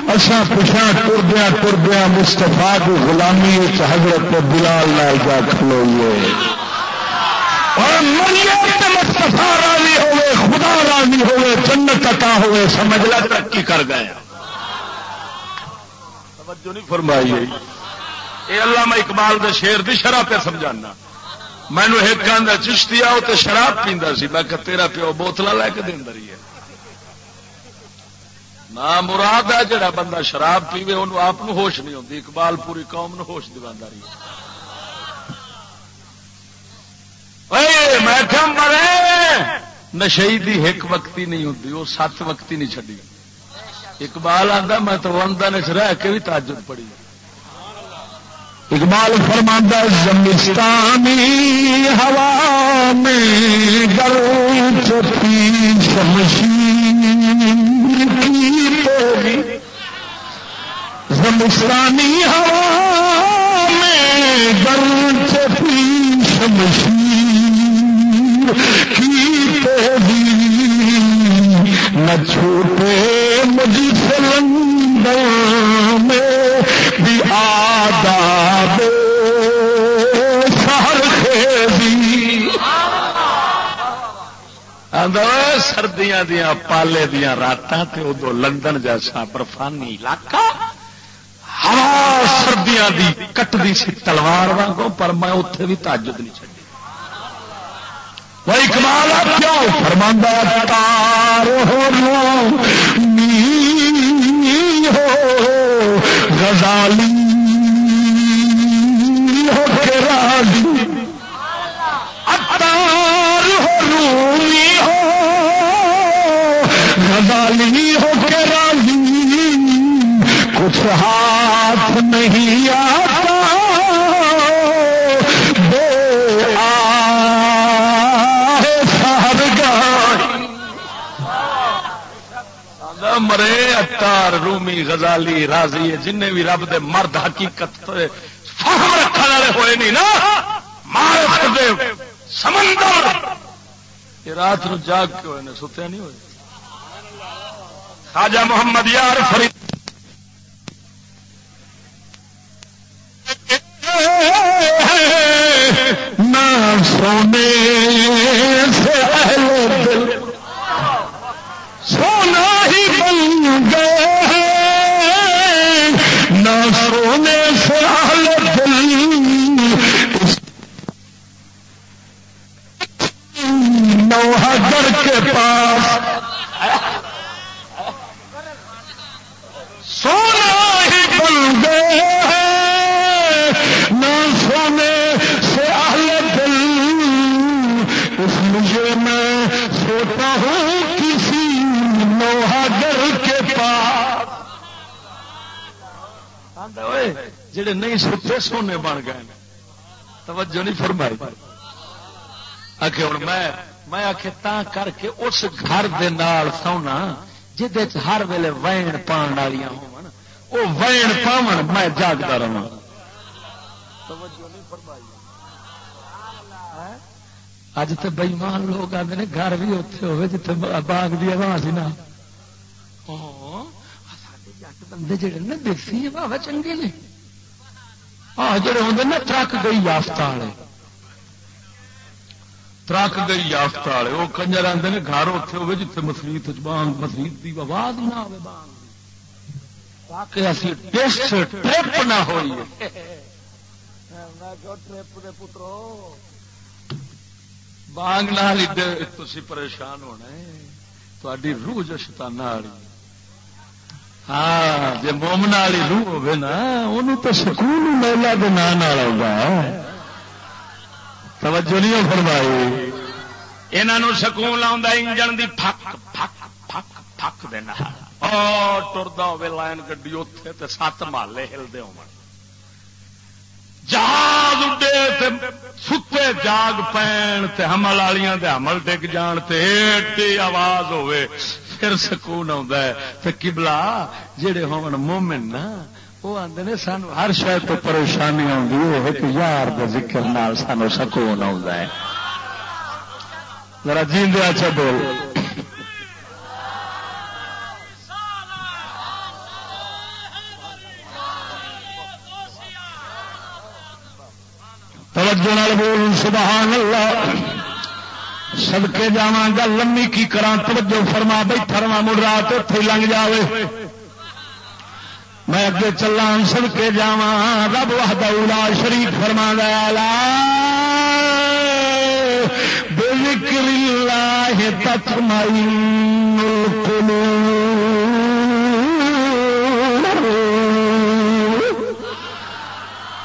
اصا پچھا ٹردیا ٹردیا مستفا کی غلامی حضرت بلال لال جا کھلوئیے۔ مستفا راضی ہوئے، خدا راضی ہوئے، جنت عطا ہوئے، سمجھ لا ترقی کر گئے۔ توجہ نہیں فرمائی۔ یہ اللہ میں اقبال دے شیر دی شرح پہ سمجھانا۔ مینو ایک چشتی آؤ تو شراب پیندا سی۔ میں کہ تیرا پیو بوتل لے کے دین رہی ہے۔ نہ مراد ہے جڑا بندہ شراب پیوے انہوں آپ ہوش نہیں ہوتی اقبال پوری قوم نو ہوش دوا رہی میں نشئی دی ایک وقتی نہیں ہوتی وہ سات وقتی نہیں چڈی اقبال آتا میں تو وندہ نے رہ کے بھی تاجر پڑی۔ اقبال فرماندہ زمستانی ہوا میں گرو چپی شمشیر کی زمستانی ہوا میں گرو چپی شمشیر کی پوری نہ چھوٹے مجھ سے میں بھی آداب شہر سردیاں دیا پالے دیا رات ادو لندن جیسا برفانی علاقہ ہوا سردیاں دی کٹتی سی تلوار واگوں پر میں اتے بھی تاجد نہیں چڑی وہی کمال کیوں فرماندہ تار ہو ہو، غزالی راضی। اتار ہو رومی ہو غزالی ہو کے راضی۔ کچھ ہاتھ نہیں آتا مرے، اتار، رومی، غزالی، راضی جن بھی رب دے مرد حقیقت فہم والے ہوئے نہیں نا؟ سمندر! یہ رات نو جاگ کے ہوئے ستیا نہیں ہوئے۔ خواجہ محمد یار فرید۔ نہ سونے سے اہل دل سونا ہی بن گئے نہ سونے سے نوحدر کے پاس سونا ہی بن گئے نہ سونے سے اہل دل اس مجھے میں سوتا ہوں جڑے نہیں سوتے سونے بن گئے توجہ نہیں فرمائی۔ آخ ہوں میں میں آخ کر کے اس گھر دے نال سونا جہد ہر ویلے وین پان والی ہو وین پاون، میں جاگتا رہا اج تو بئیمان لوگ آتے ہیں گھر بھی اتے ہوئے جتنے باغ کی آواز ہی نہ۔ جٹ بندے جڑے نا دیسی چنگے نے۔ ہاں جڑے ہوں نا ٹرک گئی یافتہ والے ترک گئی یافت والے وہ کنجر آتے ہیں گھر اتنے ہوگی جیتے مسیت بانگ مسیت کی آواز نہ ہو تاکہ اسی ٹیسٹ ٹرپ نہ ہوئی پترو بانگ نہ تھی پریشان ہونا تاری روح جو شتانہ والی ہاں جی مومنا والی روح ہوگی نا انہوں تو سکون میلہ کے نام آگا توجہ نہیں فرمائی یہاں سکون لا انجن کی فک فک فک فک دینا ٹرتا ہو لائن گڈی اتے تو سات محلے ہلتے ہو جاگ اڈے ستے جاگ پین حمل والیا حمل ڈگ جان تے آواز ہوے پھر سکون آ کبلا جہے ہون مومن نا وہ آدھے نے سان ہر شاید تو پریشانی آتی ہے کہ یار ذکر نال سانو سکون آ ذرا جیندیا اچھا بول۔ توجہ بول، سبحان اللہ۔ سدکے جا گا، لمبی کی کرا توجہ فرما بیٹھا رہا مڑ رات اتھی لنگ جائے میں اگے چلا سڑکے جا رب وحدہ شریف فرما دیا بذکر اللہ تطمئن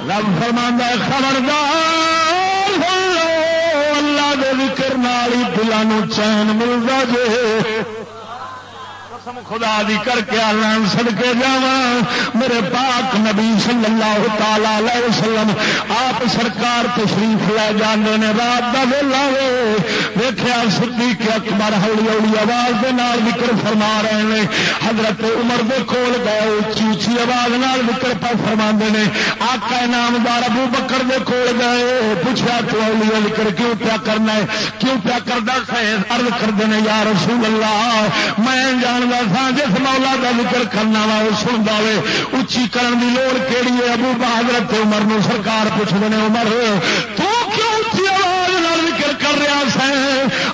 رب فرما خبردار اللہ دے والی نال چین ملتا جے۔ قسم خدا دی کر کے آلان سڑکے جا میرے پاک نبی صلی اللہ تعالی علیہ وسلم، آپ سرکار تشریف لے جانے نے، رات کا ویلا ویخیا سدھی کے اکبر ہولی ہولی آواز دے نال ذکر فرما رہے ہیں حضرت عمر دے کول گئے اچھی اچھی آواز نال ذکر پہ فرما نے۔ آقا نامدار ابو بکر دے کول گئے پوچھا تو اولی ذکر کیوں پیا کرنا ہے؟ کیوں پیا کرنا ہے؟ ارد کر دینے یا رسول اللہ، میں جان سا جس مولا کا ذکر کرنا وا، وہ سنتا ہوے اچھی کرن کی لوڑ کہڑی ہے؟ ابو بہادرت عمر نو سرکار پوچھتے ہیں عمر، تو کیوں اچھی آواز نہ ذکر کر رہا سا؟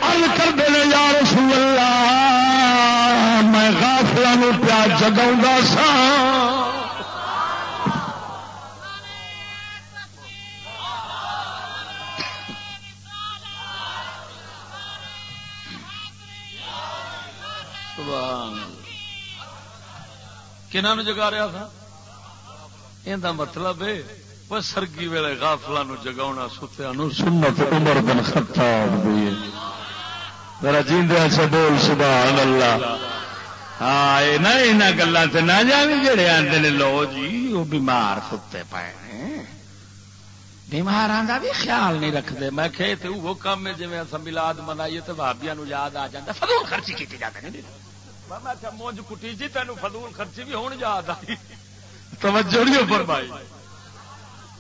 ارد کرتے ہیں یا رسول اللہ، میں غافلوں پیا جگا سا۔ کنہوں جگا رہا تھا یہ مطلب ہے وہ سرگی ویلے گافلوں جگا ستیا سنت عمر بن خطاب ذرا جیندیا سے بول سبحان اللہ ہاں یہاں گلوں سے نہ جانے جڑے آتے نے لو جی وہ بیمار ستے پائے بیمار آتا بھی خیال نہیں رکھتے میں کہ وہ کام ہے جی ملاد منائیے تو بابیا یاد آ جاتا فضول خرچی کی جاتے نہیں ہیں مونج کٹی جی تین فضول خرچی بھی ہوں یاد آئی توجہ نہیں فرمائی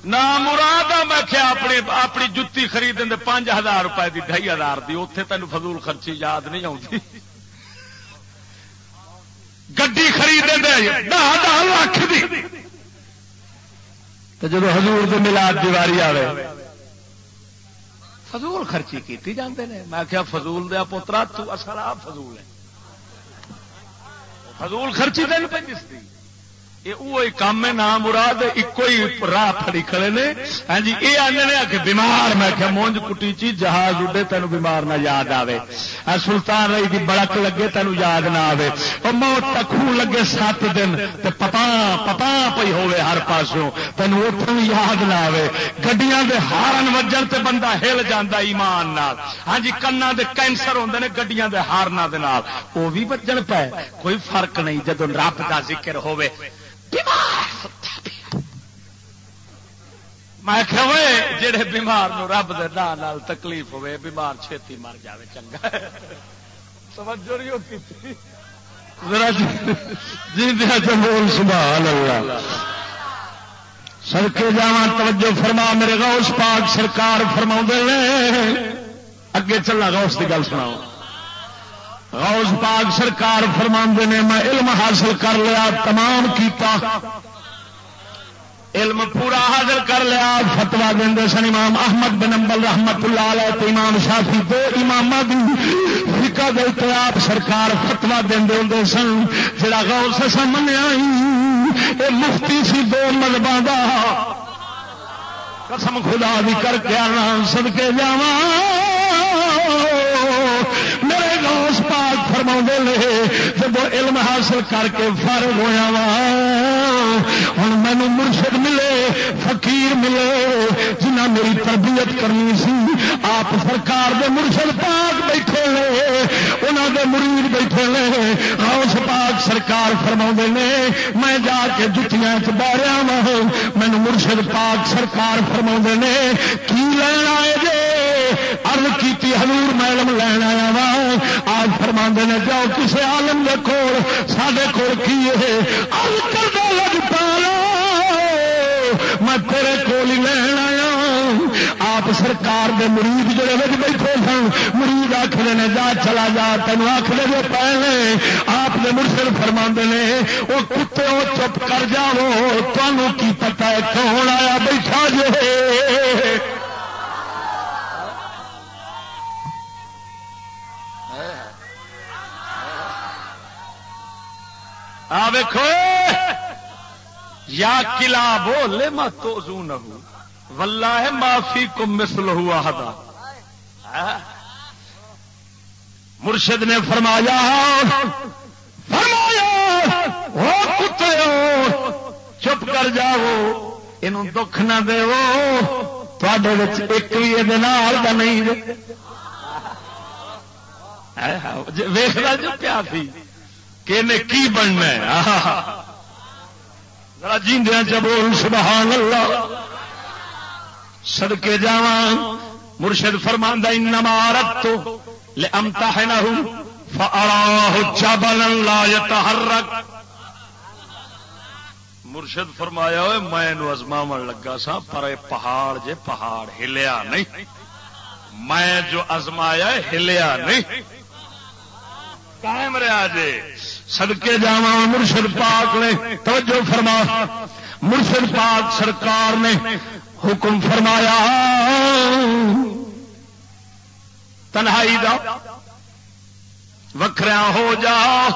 نہ مراد میں کیا اپنی اپنی جتی خرید پانچ ہزار روپئے کی ڈھائی ہزار کی اتنے تین فضول خرچی یاد نہیں آتی گڈی خرید دہ دہ لاکھ جب ہزور کے ملاد دیواری آئے فضول خرچی کی جاتے میں کیا فضول دیا پوترا تو اصل آپ فضول ہے فضول خرچی دن پہ دستی کام ہے، نام مراد ایک ہی راہ پڑی کھڑے نے۔ ہاں جی یہ آنے کہ بیمار، میں کہ مونج کٹی چی، جہاز اڈے تین بیمار نہ یاد آئے ہاں سلطان رہی کی بڑک لگے تین یاد نہ آئے وہ موت تکو لگے سات دن پپا پپا پی ہوے ہر پاسوں۔ تین اتوں یاد نہ آئے گڈیاں دے ہارن وجن تے بندہ ہل جانا ایمان نال۔ ہاں جی کنا دے کینسر ہوندے نے، گڈیاں دے ہارنا دے نال۔ وہ بھی بجن پے، کوئی فرق نہیں جدو رب کا ذکر ہوئے میں جڑے بیمار نو رب دے نال نال تکلیف ہوے بیمار چھتی مر جاوے، چنگا توجہ نہیں ہوتی جی- جی بول، سبحان اللہ۔ سڑکے جا توجہ فرما، میرے غوث پاک سرکار فرما نے۔ اگے چلا غوث کی گل سناؤ غوث پاک سرکار فرما نے، میں علم حاصل کر لیا، تمام کیتا۔ علم پورا حاضر کر لیا۔ فتوا دے سن امام احمد بن امبل رحمت اللہ علیہ تو امام شافی دو امام فکا دے آپ سرکار فتوا دے ہوں سن۔ جڑا گاؤں سے سامنے آئی یہ مفتی سی دو ملبا دا۔ قسم خدا بھی کر کے آنا سد کے جا پاک فرما جب علم حاصل کر کے فارغ ہوا وا ہوں مینو مرشد ملے، فقیر ملے جنہ میری تربیت کرنی سی۔ آپ سرکار دے مرشد پاک بیٹھے لے انہوں دے مرید بیٹھے لے غوث پاک سرکار فرما نے، میں جا کے جتیاں چاریا وا مینو مرشد پاک سرکار فرما نے، کی لینا ہے جے؟ ارد کی ہلور میلم لین آیا وا آج فرما نے جاؤ کسی آلم کے کول سڈے کول کی ہے؟ کر لگ پالا میں تیرے کول ہی لین آیا۔ آپ سرکار دے مرید جڑے بچ بیٹھے سن، مرید آخر نے، جا چلا جا تین آخر جو پے آپ نے مرشد فرما نے وہ کتے وہ چپ کر جاؤ تمہوں کی پتا ہے کون آیا بیٹھا جو ویکو یا کلا بولے ما تو زو نہ ولہ ہے معافی کو مسل ہوا ہدا مرشد نے فرمایا فرمایا، ہو کتے ہو چپ کر جاؤ یہ دکھ نہ دے ایک بھی یہ نہیں۔ جی، ویخلا جو پیا تھی کہ کی بننا جیندیا چبول سبحان اللہ۔ سڑکے جا مرشد فرماندہ نمارت تو امتا ہے نہ لا يتحرك مرشد فرمایا ہوئے میں ازماو لگا سا، پر پہاڑ جے پہاڑ ہلیا نہیں۔ میں جو ازمایا ہلیا نہیں۔ قائم رہا جے۔ سدکے جا مرشد پاک نے، توجہ فرما۔ مرشد پاک سرکار نے حکم فرمایا۔ تنہائی دا وکھرا ہو جا۔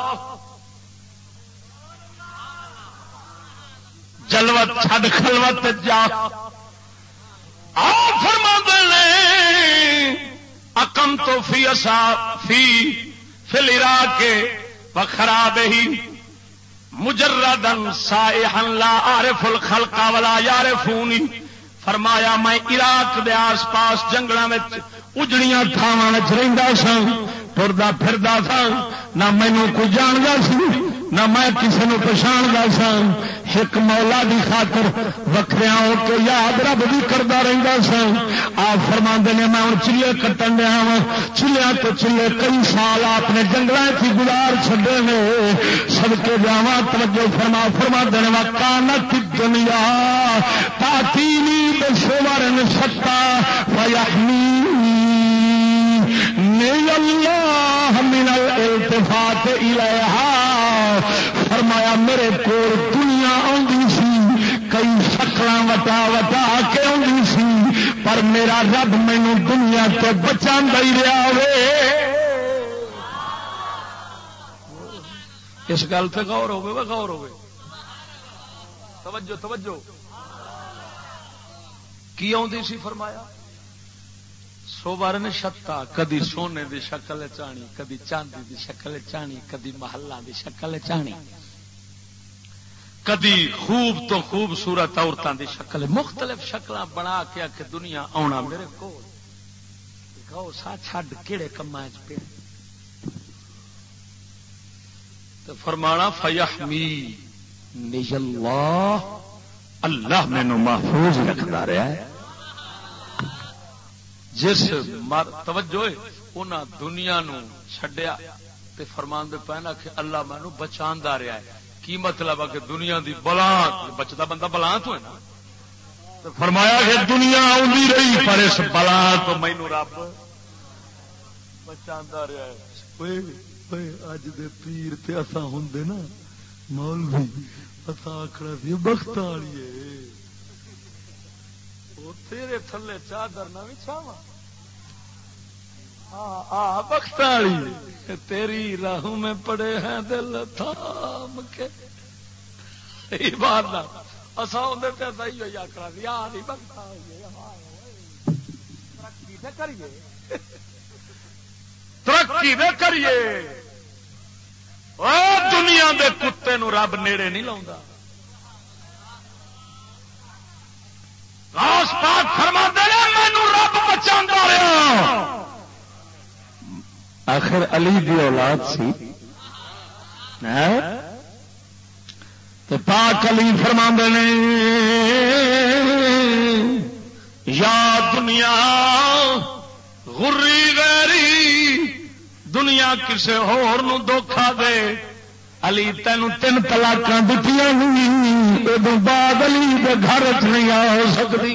جلوت چھڈ خلوت جا۔ فرما دے اکم تو فی اصا فی فل کے خراب ہی مجردن سائحن لا عارف الخلق ولا یارفونی فرمایا، میں عراق دے آس پاس جنگل اجڑیاں تھاواں رہندا سا ٹردا پھردا سا نہ مینوں کوئی جاندا سی۔ نہ میں کسی نے پچھاڑا سا ایک مولا کی خاطر وکریا ہو کے یاد رب بھی کرتا رہتا سا آپ فرما نے، میں ہوں چلے کٹن دیا وا چلیا تو چلے، کئی سال آپ نے جنگل کی گزار چڈے نے۔ سب کے جا توجہ فرما فرما دن وا کانت دنیا تاکی بسورن ستا اللہ من الالتفات الیہا۔ فرمایا، میرے کو دنیا آدھی سی، کئی شکل وٹا وٹا کے آدھی سی، پر میرا رب مینو دنیا تو بچا ہی رہا ہو اس گل پہ غور ہوگی غور ہوگی توجہ توجہ۔ کی آدھی سی؟ فرمایا۔ سوبرن شتا کدی سونے دی شکل چانی کدی چاندی دی شکل چانی کدی محلہ دی شکل چانی کدی خوب تو خوبصورت عورتوں دی شکل، مختلف شکل بنا کے کہ دنیا آنا میرے کو سا چھڈ کہڑے کما پہ فرمانا فیحمی اللہ اللہ مینو محفوظ رکھتا رہا ہے۔ جس توجہ انہاں دنیا نو چھڈیا تے فرمان دے پہنا کہ اللہ مینو بچا رہا ہے۔ کی مطلب ہے کہ دنیا دی بلا بچتا بندہ بلا تو ہے نا؟ فرمایا کہ دنیا آئی رہی پر اس بلا تو مینو رب بچا رہا ہے۔ اج دے پیر تے اسا ہوں نا مولوی اسا آخر سی بخت والی تیرے تھلے چادر نہ بھی چھاوا بخت والی تیری راہوں میں پڑے ہیں دل تھام کے۔ بات اصا اندر پیسہ ہی ہوئی آکڑا دیا نہیں بخت ترقی دے کریے۔ ترقی دے کریے۔ دنیا دے کتے نو رب نیڑے نہیں لاؤں راس پاک فرما دے مینو رب بچا رہا آخر علی دی اولاد سی۔ تو پاک علی فرما نے، یا دنیا، غری غیری، دنیا کسے ہور نو دھوکھا دے۔ علی تین تین تلاک دیتی ادو بعد علی کے گھر چ نہیں آ سکتی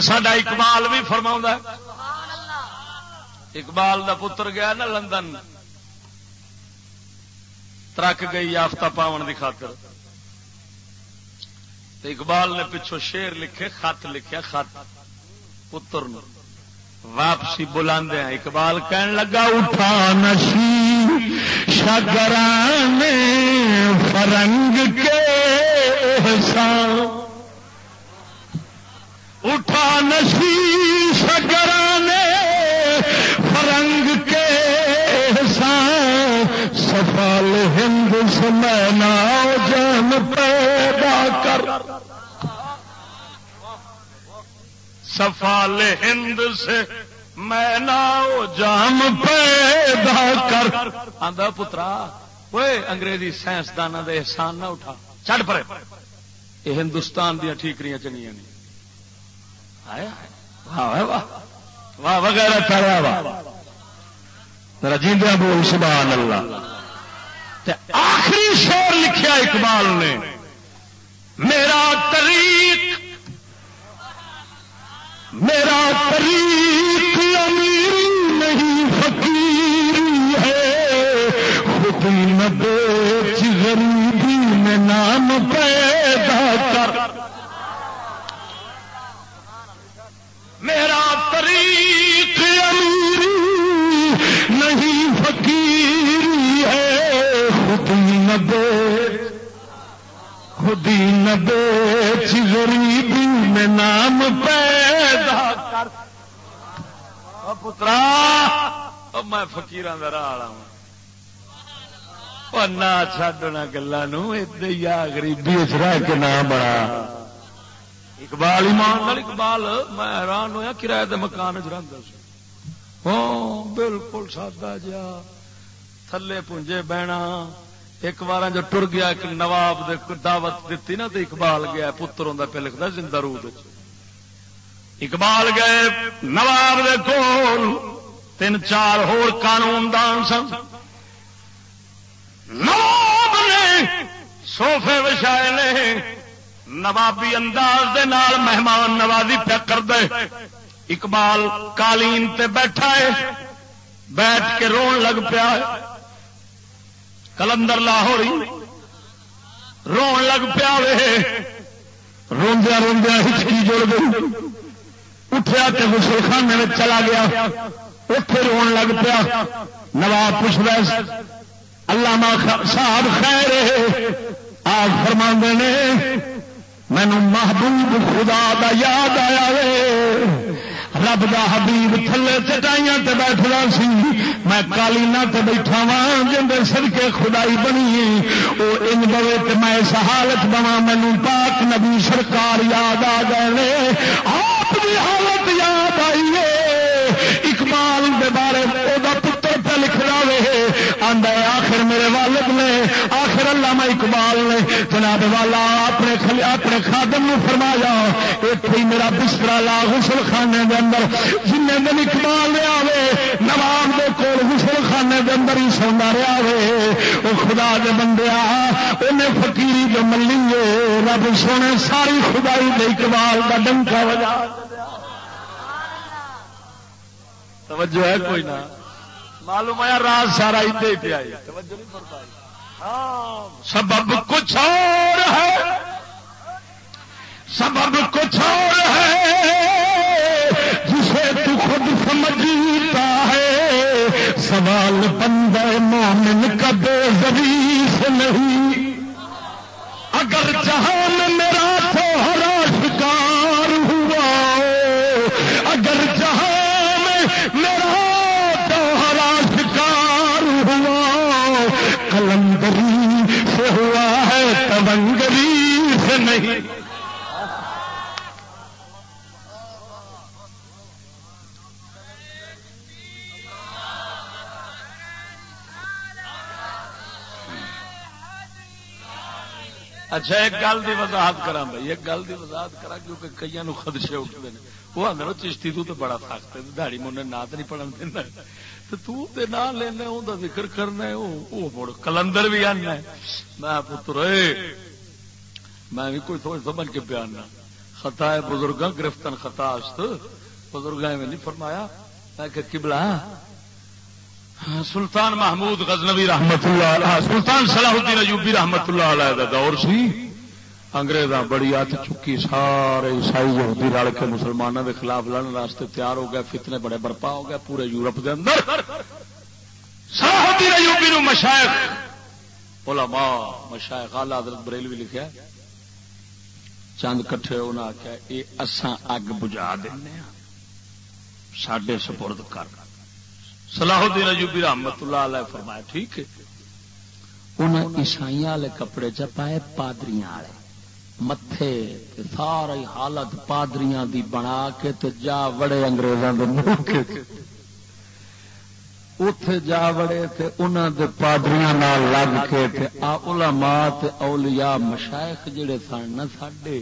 ساڈا اقبال بھی فرما اقبال دا پتر گیا نا لندن۔ ترک گئی آفتا پاون کی خاطر۔ اقبال نے پچھو شیر لکھے، خط لکھے خط۔ پتر نو۔ واپسی بلا اقبال کہن لگا، اٹھا نشی شگران فرنگ کے احسان اٹھا نشی شگران فرنگ کے احسان سفال ہند سمینا جن پیدا کر۔ سفال ہند سے میں ناؤ جام پیدا کر۔ آدھا پترا وہ انگریزی سائنسدان دے احسان نہ اٹھا۔ چڑھ پڑے یہ ہندوستان دیا ٹھیکریاں چنگیاں نہیں واہ وغیرہ چڑھا واہ رجیندیا بول، سبحان اللہ۔ آخری شور لکھیا اقبال نے۔ میرا طریق میرا طریق امیر نہیں فقیری ہے۔ خود نہ بیچ، غریبی میں نام پیدا کر میرا امیر نہیں فقیری ہے، خود نہ بیچ خود نہ بیچ غریبی میں نام پیدا کر۔ پترا میں فکیر راہ نہ چڈنا گلوں گریبی رہ کے نام بڑا اقبال، ایمان اقبال، میں حیران ہوا کرایہ مکان چ رہتا ہاں بالکل سادہ جا تھلے پونجے بہنا۔ ایک بار جو ٹر گیا، ایک نواب دعوت دیتی نا، تو اقبال گیا پتر ہوں پہ لکھتا زندہ روح اقبال گئے، نواب دے کول۔ تین چار ہور قانون دان سن۔ نواب نے سوفے وچھائے نے۔ نوابی انداز دے نال مہمان نوازی پیا کر دے۔ اقبال قالین تے بیٹھا ہے، بیٹھ کے رون لگ پیا کلندر لاہوری رو لگ پیا روندیا روندیا ہچکی جڑ گئی۔ اٹھیا تو گسل خانے میں چلا گیا۔ اتے رو لگ پیا۔ نواب پوچھ رہا اللہ صاحب خیر آج فرما نے مینو محبوب خدا دا یاد آیا وے۔ رب دا حبیب تھلے چٹائیاں تے بیٹھا سی۔ میں کالینا تے بیٹھا وا جن سر کے خدائی بنی وہ ان بوے تے میں اس حالت بنا مینو پاک نبی سرکار یاد آ گئے آپ کی حالت یاد آئیے اقبال دے بارے وہ پتر پہ لکھ رہا وے۔ آدھا آخر میرے والد نے آخر اللہ اقبال نے جناب والا اپنے اپنے خادم نے فرمایا اتنے میرا بسترا لا غسل خانے دے اندر۔ جن دن اقبال نے آوے، نواب دے کول غسل خانے دے اندر ہی سوندا رہا وے۔ وہ خدا دے بندیا انہیں فقیری جو ملی ہے رب سونے ساری خدائی دے اقبال کا ڈنکا وجا توجہ ہے کوئی نہ۔ معلوم ہے راز سارا ادے ہی پیا توجہ نہیں فرمائی۔ سبب کچھ اور ہے۔ سبب کچھ اور ہے۔ جسے تو خود سمجھتا ہے۔ سوال بندہ مومن کا بے زبی سے نہیں۔ اگر جہان اچھا ایک گل کی وضاحت کرا بھائی، ایک گل کی وضاحت کرا کیونکہ کئی نو خدشے اٹھتے ہیں وہ آدھے چشتی تو بڑا سخت ہے دہڑی منہ نہ نہیں پڑھن دینا۔ تو نہ لینا وہ ذکر کرنا وہ مڑ کلندر بھی آنا میں پتر میں بھی کوئی تھوڑی سمجھ کے پیانا خطا ہے بزرگ گرفتن خطا بزرگ میں نہیں فرمایا۔ میں کہ کبلا ہاں، سلطان محمود غزنوی رحمت اللہ علیہ ہاں، سلطان صلاح الدین ایوبی رحمت اللہ علیہ دا دور سی۔ انگریزاں بڑی ہاتھ چکی، سارے عیسائی یہودی رل کے مسلمانوں کے خلاف لڑنے واسطے تیار ہو گئے، فتنے بڑے برپا ہو گئے پورے یورپ کے اندر۔ مشائق، علماء، مشائق آلہ حضرت بریل بھی لکھا چند کٹھے انہیں آخیا یہ اساں اگ بجا دینا ہاں، سڈے سپرد کر۔ صلاح الدین ایوبی رحمت اللہ علیہ فرمایا، ٹھیک ہے۔ انہیں عیسائی والے کپڑے چ پائے پادریاں والے۔ متے ساری حالت پادریاں دی بنا کے تے جا وڑے انگریزاں دے منہ اتے جا وڑے تے انہاں دے پادریاں نال لگ کے تے علماء تے اولیاء مشائخ جڑے سن نہ ساڈے۔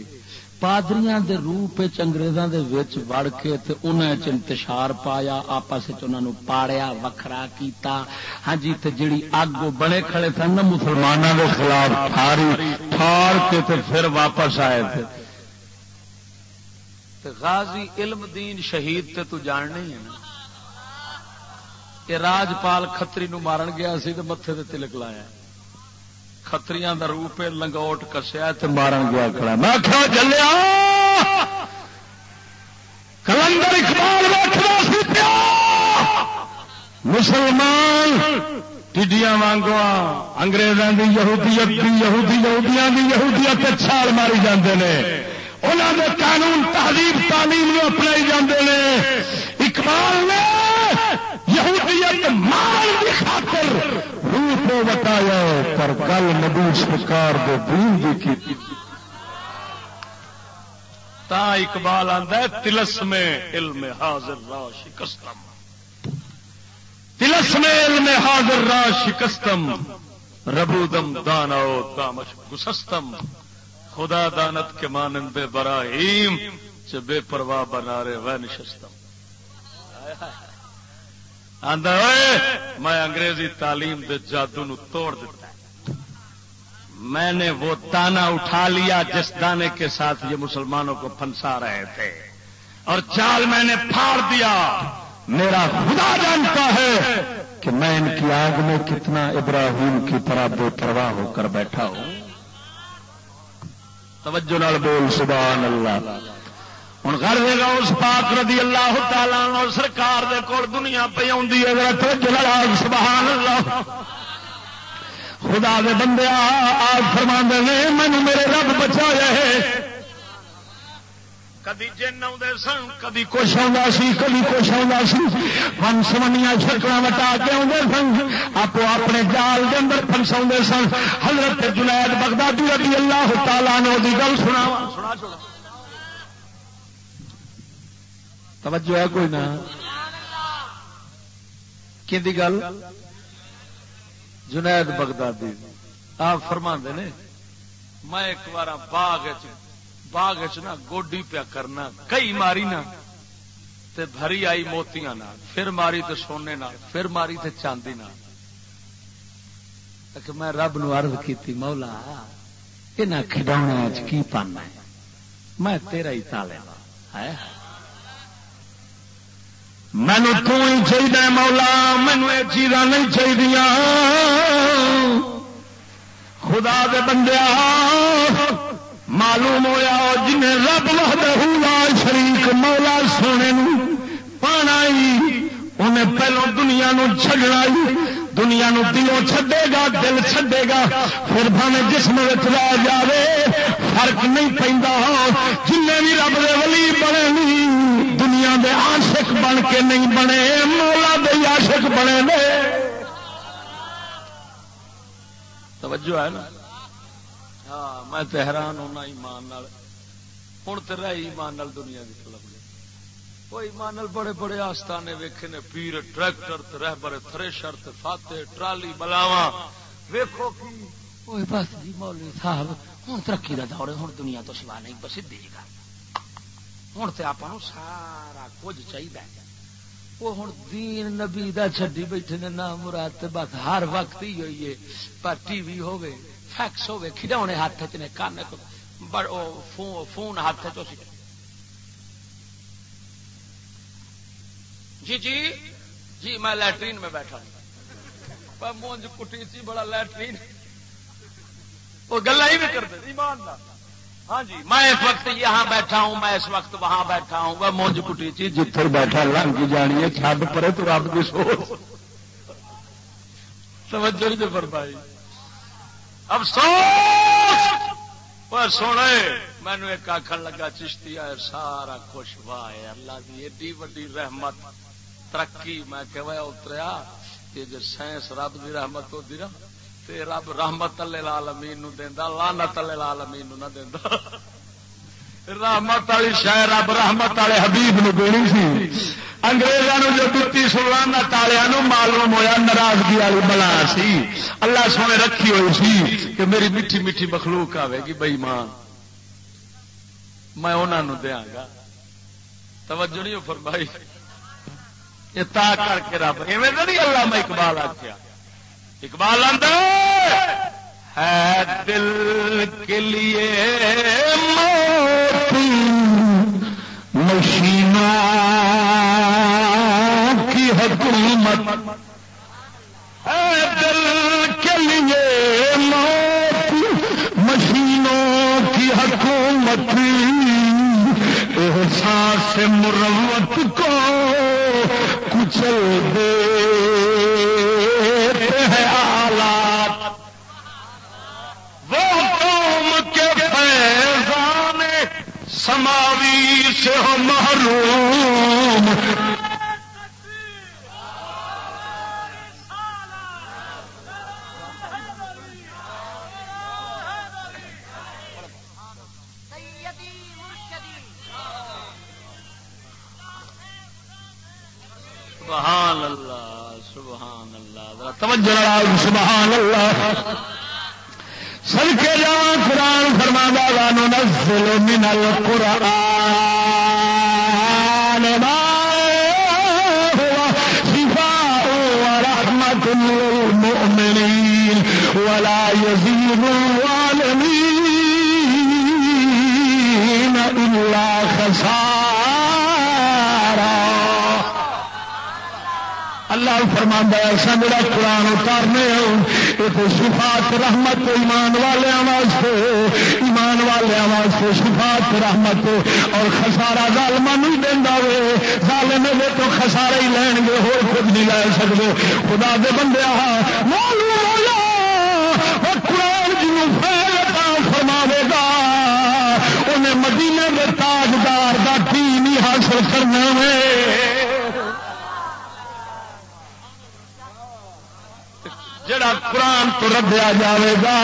پادریاں دے روپ انگریزاں دے وچ وڑ کے تے انہاں چ انتشار پایا، آپس وچ انہاں نو پاڑیا، وکھرا کیتا۔ ہاں جی تے جڑی اگ بڑے کھڑے سن نا مسلماناں دے خلاف ٹھاری ٹھار کے تے پھر واپس آئے تھے۔ تے غازی علم دین شہید تے تو جاننے ہی ہے نا۔ کہ راجپال کھتری نو مارن گیا سی تے متھے تے تلک لایا۔ ہے کتری کا روپ لنگوٹ کسیا مارن گیا کھڑا میں کھا جلیا! کلندر اقبال مسلمان ٹڈیاں وانگو انگریزوں کی یہودیت کی یہودی یہودیاں کی یہودیت چھال ماری جاندے نے۔ انہوں نے قانون، تہذیب، تعلیم اپنائی جاندے نے۔ اقبال نے یہودیت مال کی خاطر روح بتایا پر کل نبی سرکار دے دین کی۔ تا اقبال آتا ہے، تلس میں علم حاضر را شکستم۔ تلس میں علم حاضر را شکستم۔ ربودم دانا دامش گسستم۔ خدا دانت کے مانند براہیم چ بے پرواہ بنا رہے وہ نشستم۔ میں انگریزی تعلیم دے جادو نو توڑ دیتا میں نے وہ تانا اٹھا لیا جس دانے کے ساتھ یہ مسلمانوں کو پھنسا رہے تھے۔ اور چال میں نے پھاڑ دیا۔ میرا خدا جانتا ہے کہ میں ان کی آگ میں کتنا ابراہیم کی طرح بے پرواہ ہو کر بیٹھا ہوں۔ توجہ نال بول، سبحان اللہ۔ ہوں گھر دے گا اس پاک رضی اللہ تعالی اور سرکار دے کول دنیا پہ آ سبحان اللہ خدا دے بندے آج فرما نے مینو میرے رب بچا ہے۔ کدی جن آدھے سن، کدی کچھ آ سی، کدی کچھ آ سی۔ ہم سمنیا شکل وٹا کے آدھے سن۔ آپ اپنے جال کے اندر پنسا سن۔ حضرت جنید بغدادی رضی اللہ تعالیٰ نے وہ گل سنا سنا چھوڑا توجہ ہے کوئی نہ. کی گل؟ جنید بغدادی. آپ فرما نے، میں ایک بار باغ باغ نا گوڈی پیا کرنا، کئی ماری نا تے بھری آئی موتیاں نہ پھر ماری تے سونے نہ پھر ماری تے چاندی نہ میں رب نو عرض کی مولا یہ نہ کھڈونا کی پانا ہے؟ میں تیرا ہی تالے ہے مینو تو ہی چاہیے مولا، مینو یہ چیزاں نہیں چاہیے خدا دے بندے معلوم ہوا جن رب لا شریک، مولا سونے پانا انہیں پہلو دنیا نو چڈنا دنیا نو دلوں چھڈے گا، دل چھڈے گا۔ پھر بھاوے جسم رہ جائے فرق نہیں پہ جن بھی رب دے ولی بنے دنیا دے عاشق بن کے نہیں بنے، مولا دے عاشق بنے نے۔ توجہ ہے نا؟ ہاں میں تو حیران ہونا ایمان ہوں تو رہی ایمان دنیا کی فلم کوئی مان بڑے بڑے آستانے ویکھے نے، پیر، ٹریکٹر رہ بڑے تھریشر فاتح، ٹرالی بلاوا ویکھو کی؟ بس جی مولوی صاحب ہوں ترقی کا دور ہے ہوں دنیا تو سوا نہیں، بس سیدھی جی گل ہوں تو آپ سارا کچھ چاہیے وہ ہوں دین نبی دا چڈی بیٹھے نے نہ مراد بس ہر وقت ہی ہوئی ہے۔ پر ٹی وی ہوے فیکس ہوے کھڈونے ہاتھ چ نے کان فون ہاتھ چ جی جی جی میں لیٹرین میں بیٹھا ہوں۔ مونج کٹی تھی بڑا لیٹرین۔ وہ گلا ہی نہیں کرتے ایمان ہاں جی میں اس وقت یہاں بیٹھا ہوں، میں اس وقت وہاں بیٹھا ہوں، وہ مونج کٹی تھی جتھے بیٹھا، لنگ جانی ہے چھڈ پڑے تو رب کی سوچ۔ توجہ نہیں فرمائی۔ افسوس! سونے مینو ایک آخر لگا، چشتی ہے سارا خوش واہ اللہ کی ایڈی وڈی رحمت۔ ترقی، میں کہ اتریا، کہ جی سائنس رب کی رحمت ہوتی نا تے رب رحمت اللہ عالمین نو دینا لانت اللہ عالمین نو نہ دینا رحمت والی شہ رب رحمت والے حبیب نو دینی سی۔ انگریزوں جو دتی سلانا تالیا معلوم ہوا ناراضگی والی بلا سی۔ اللہ سونے رکھی ہوئی سی کہ میری میٹھی میٹھی مخلوق آئے گی بئی ماں میں انہوں دیا گا۔ توجہ نہیں فرمائی۔ یہ تا کر کے رب، ایویں نہیں اللہ میں اقبال آخیا اقبال ہے دل کے لیے مشینوں کی حکومت۔ ہے دل کے لیے موت، مشینوں کی حکومت۔ احساس مروت کو کچل دے آلات وہ قوم کے فیضان سماوی سے ہو محروم۔ سبحان اللہ سبحان اللہ۔ توجہ سبحان اللہ۔ سر کے جا قرآن فرما دانو نزل من القرآن ما هو شفاء ورحمة للمؤمنين ولا يزيد الظالمين إلا خسارا۔ اللہ فرما ایسا میرا قرآن اتارنے ہوں یہ صفات رحمت ایمان والوں واسطے ایمان والوں واسطے صفات رحمت اور خسارا ظالم نہیں دینا وے۔ ظالم وہ تو خسارا ہی لین گے ہو خود نہیں لے سکتے خدا دے بندے قرآن جنوب فرماوے گا۔ انہیں مدینے کے تاجدار کا ٹی نہیں حاصل کرنا ہے جڑا قرآن تو ربیا جائے گا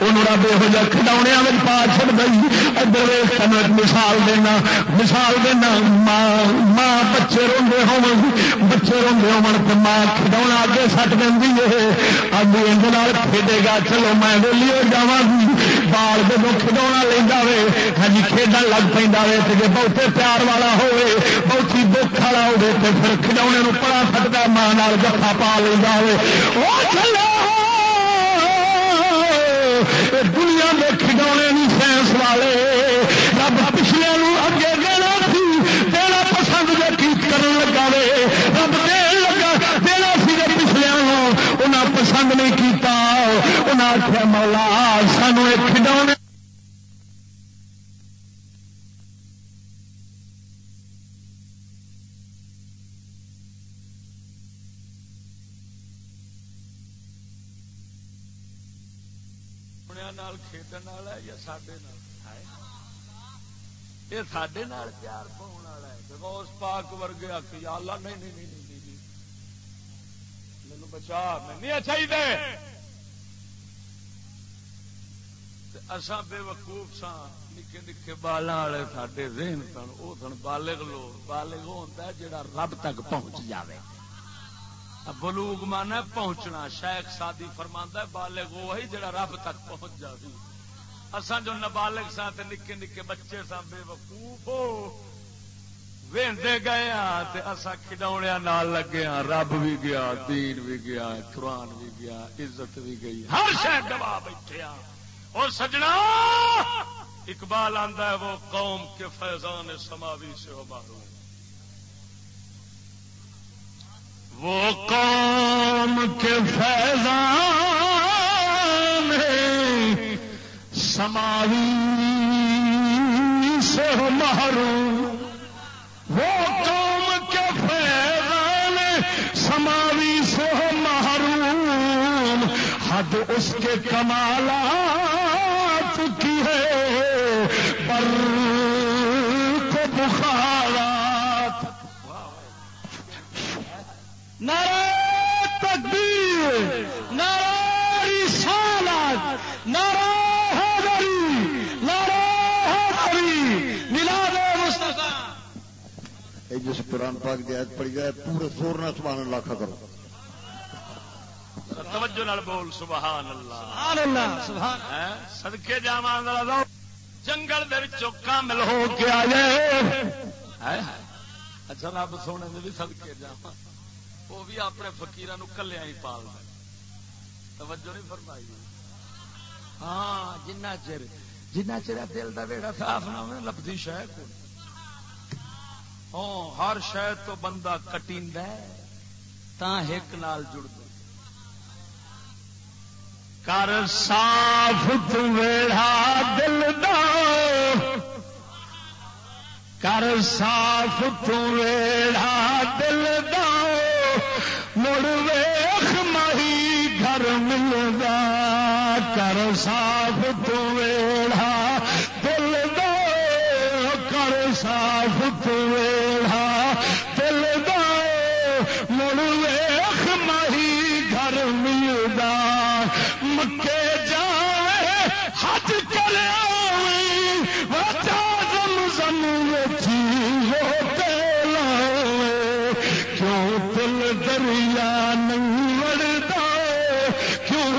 ان رب یہ کھڈونے پا چڑ گئی ادھر مثال دینا۔ مثال دینا، ماں ماں بچے روڈے ہو بچے روڈے ہو ماں کھڈونا اگے سٹ دینی ہے۔ اب اندر کھیڈے گا، چلو میں ویلی ہو جا بال جب کھڈونا لینا وے ہاں کھیڈن لگ پہ جی بہتے پیار والا ہوے بہت ہی دکھ والا ہوے تو پھر کھڈونے پڑا سکتا ماں جفا پا لینا ہو دنیا میں کھڈونے نہیں سائنس والے رب پچھلے اگے دینا سی دینا پسند جو کر لگا رب دین لگا دینا سی پچھلے انہیں پسند نہیں کیتا نے آخیا مولا سانو ایک کھڈونے والا ہے یا سڈے پیار والا ہے پاک بچا میں اساں بے وقوف سا نکے نکے بالا والے ساڈے ذہن سن وہ سن بالغ لوگ، بالغ ہوتا ہے جڑا رب تک پہنچ جاوے۔ بلوگ مانا پہنچنا، شیخ سادی فرماندا ہے بالغ وہ وہی جڑا رب تک پہنچ جاوے۔ اساں جو نابالغ سا تے نکے نکے بچے سا بے وقوف ہو وہدے گئے ہاں تے اساں کھڈاونیاں نال لگے ہاں رب بھی گیا، دین بھی گیا، قرآن بھی گیا، عزت بھی گئی، ہر شے گواہ بیٹھے ہاں۔ اور سجنا! اقبال آندا ہے، وہ قوم کے فیضان سماوی سے ہو معروم وہ قوم کے فیضان سماوی سے ہو محروم۔ وہ قوم کے فیضان سماوی سے ہو محروم۔ حد اس کے کمالات کی ہے، پر کو بخارات۔ نعرہ تکبیر، نعرہ رسالت، نعرہ جس قرآن پاک کی آیت پڑی جائے، پورے زور نہ سبحان اللہ کھا کرو۔ توجہ نال بول سبحان اللہ۔ سبحان اللہ سبحان صدقے جاواں جنگل دے وچوں کامل ہو کے آئے اچھا رب سونے دے بھی صدقے جاواں وہ بھی اپنے فقیراں نو کلیاں ہی پال دے۔ توجہ نہیں فرمائی۔ ہاں جنہ چر جنہ چر دل دا ویڑا صاف نہ ہوے لبدی شے کوئی ہاں ہر شہ تو بندہ کٹی ایک نال جڑ دو کر صاف تیڑا دل دو کر صاف تیڑا دل دو مڑ ویخ مہی گھر ملدا۔ کر صاف تیڑا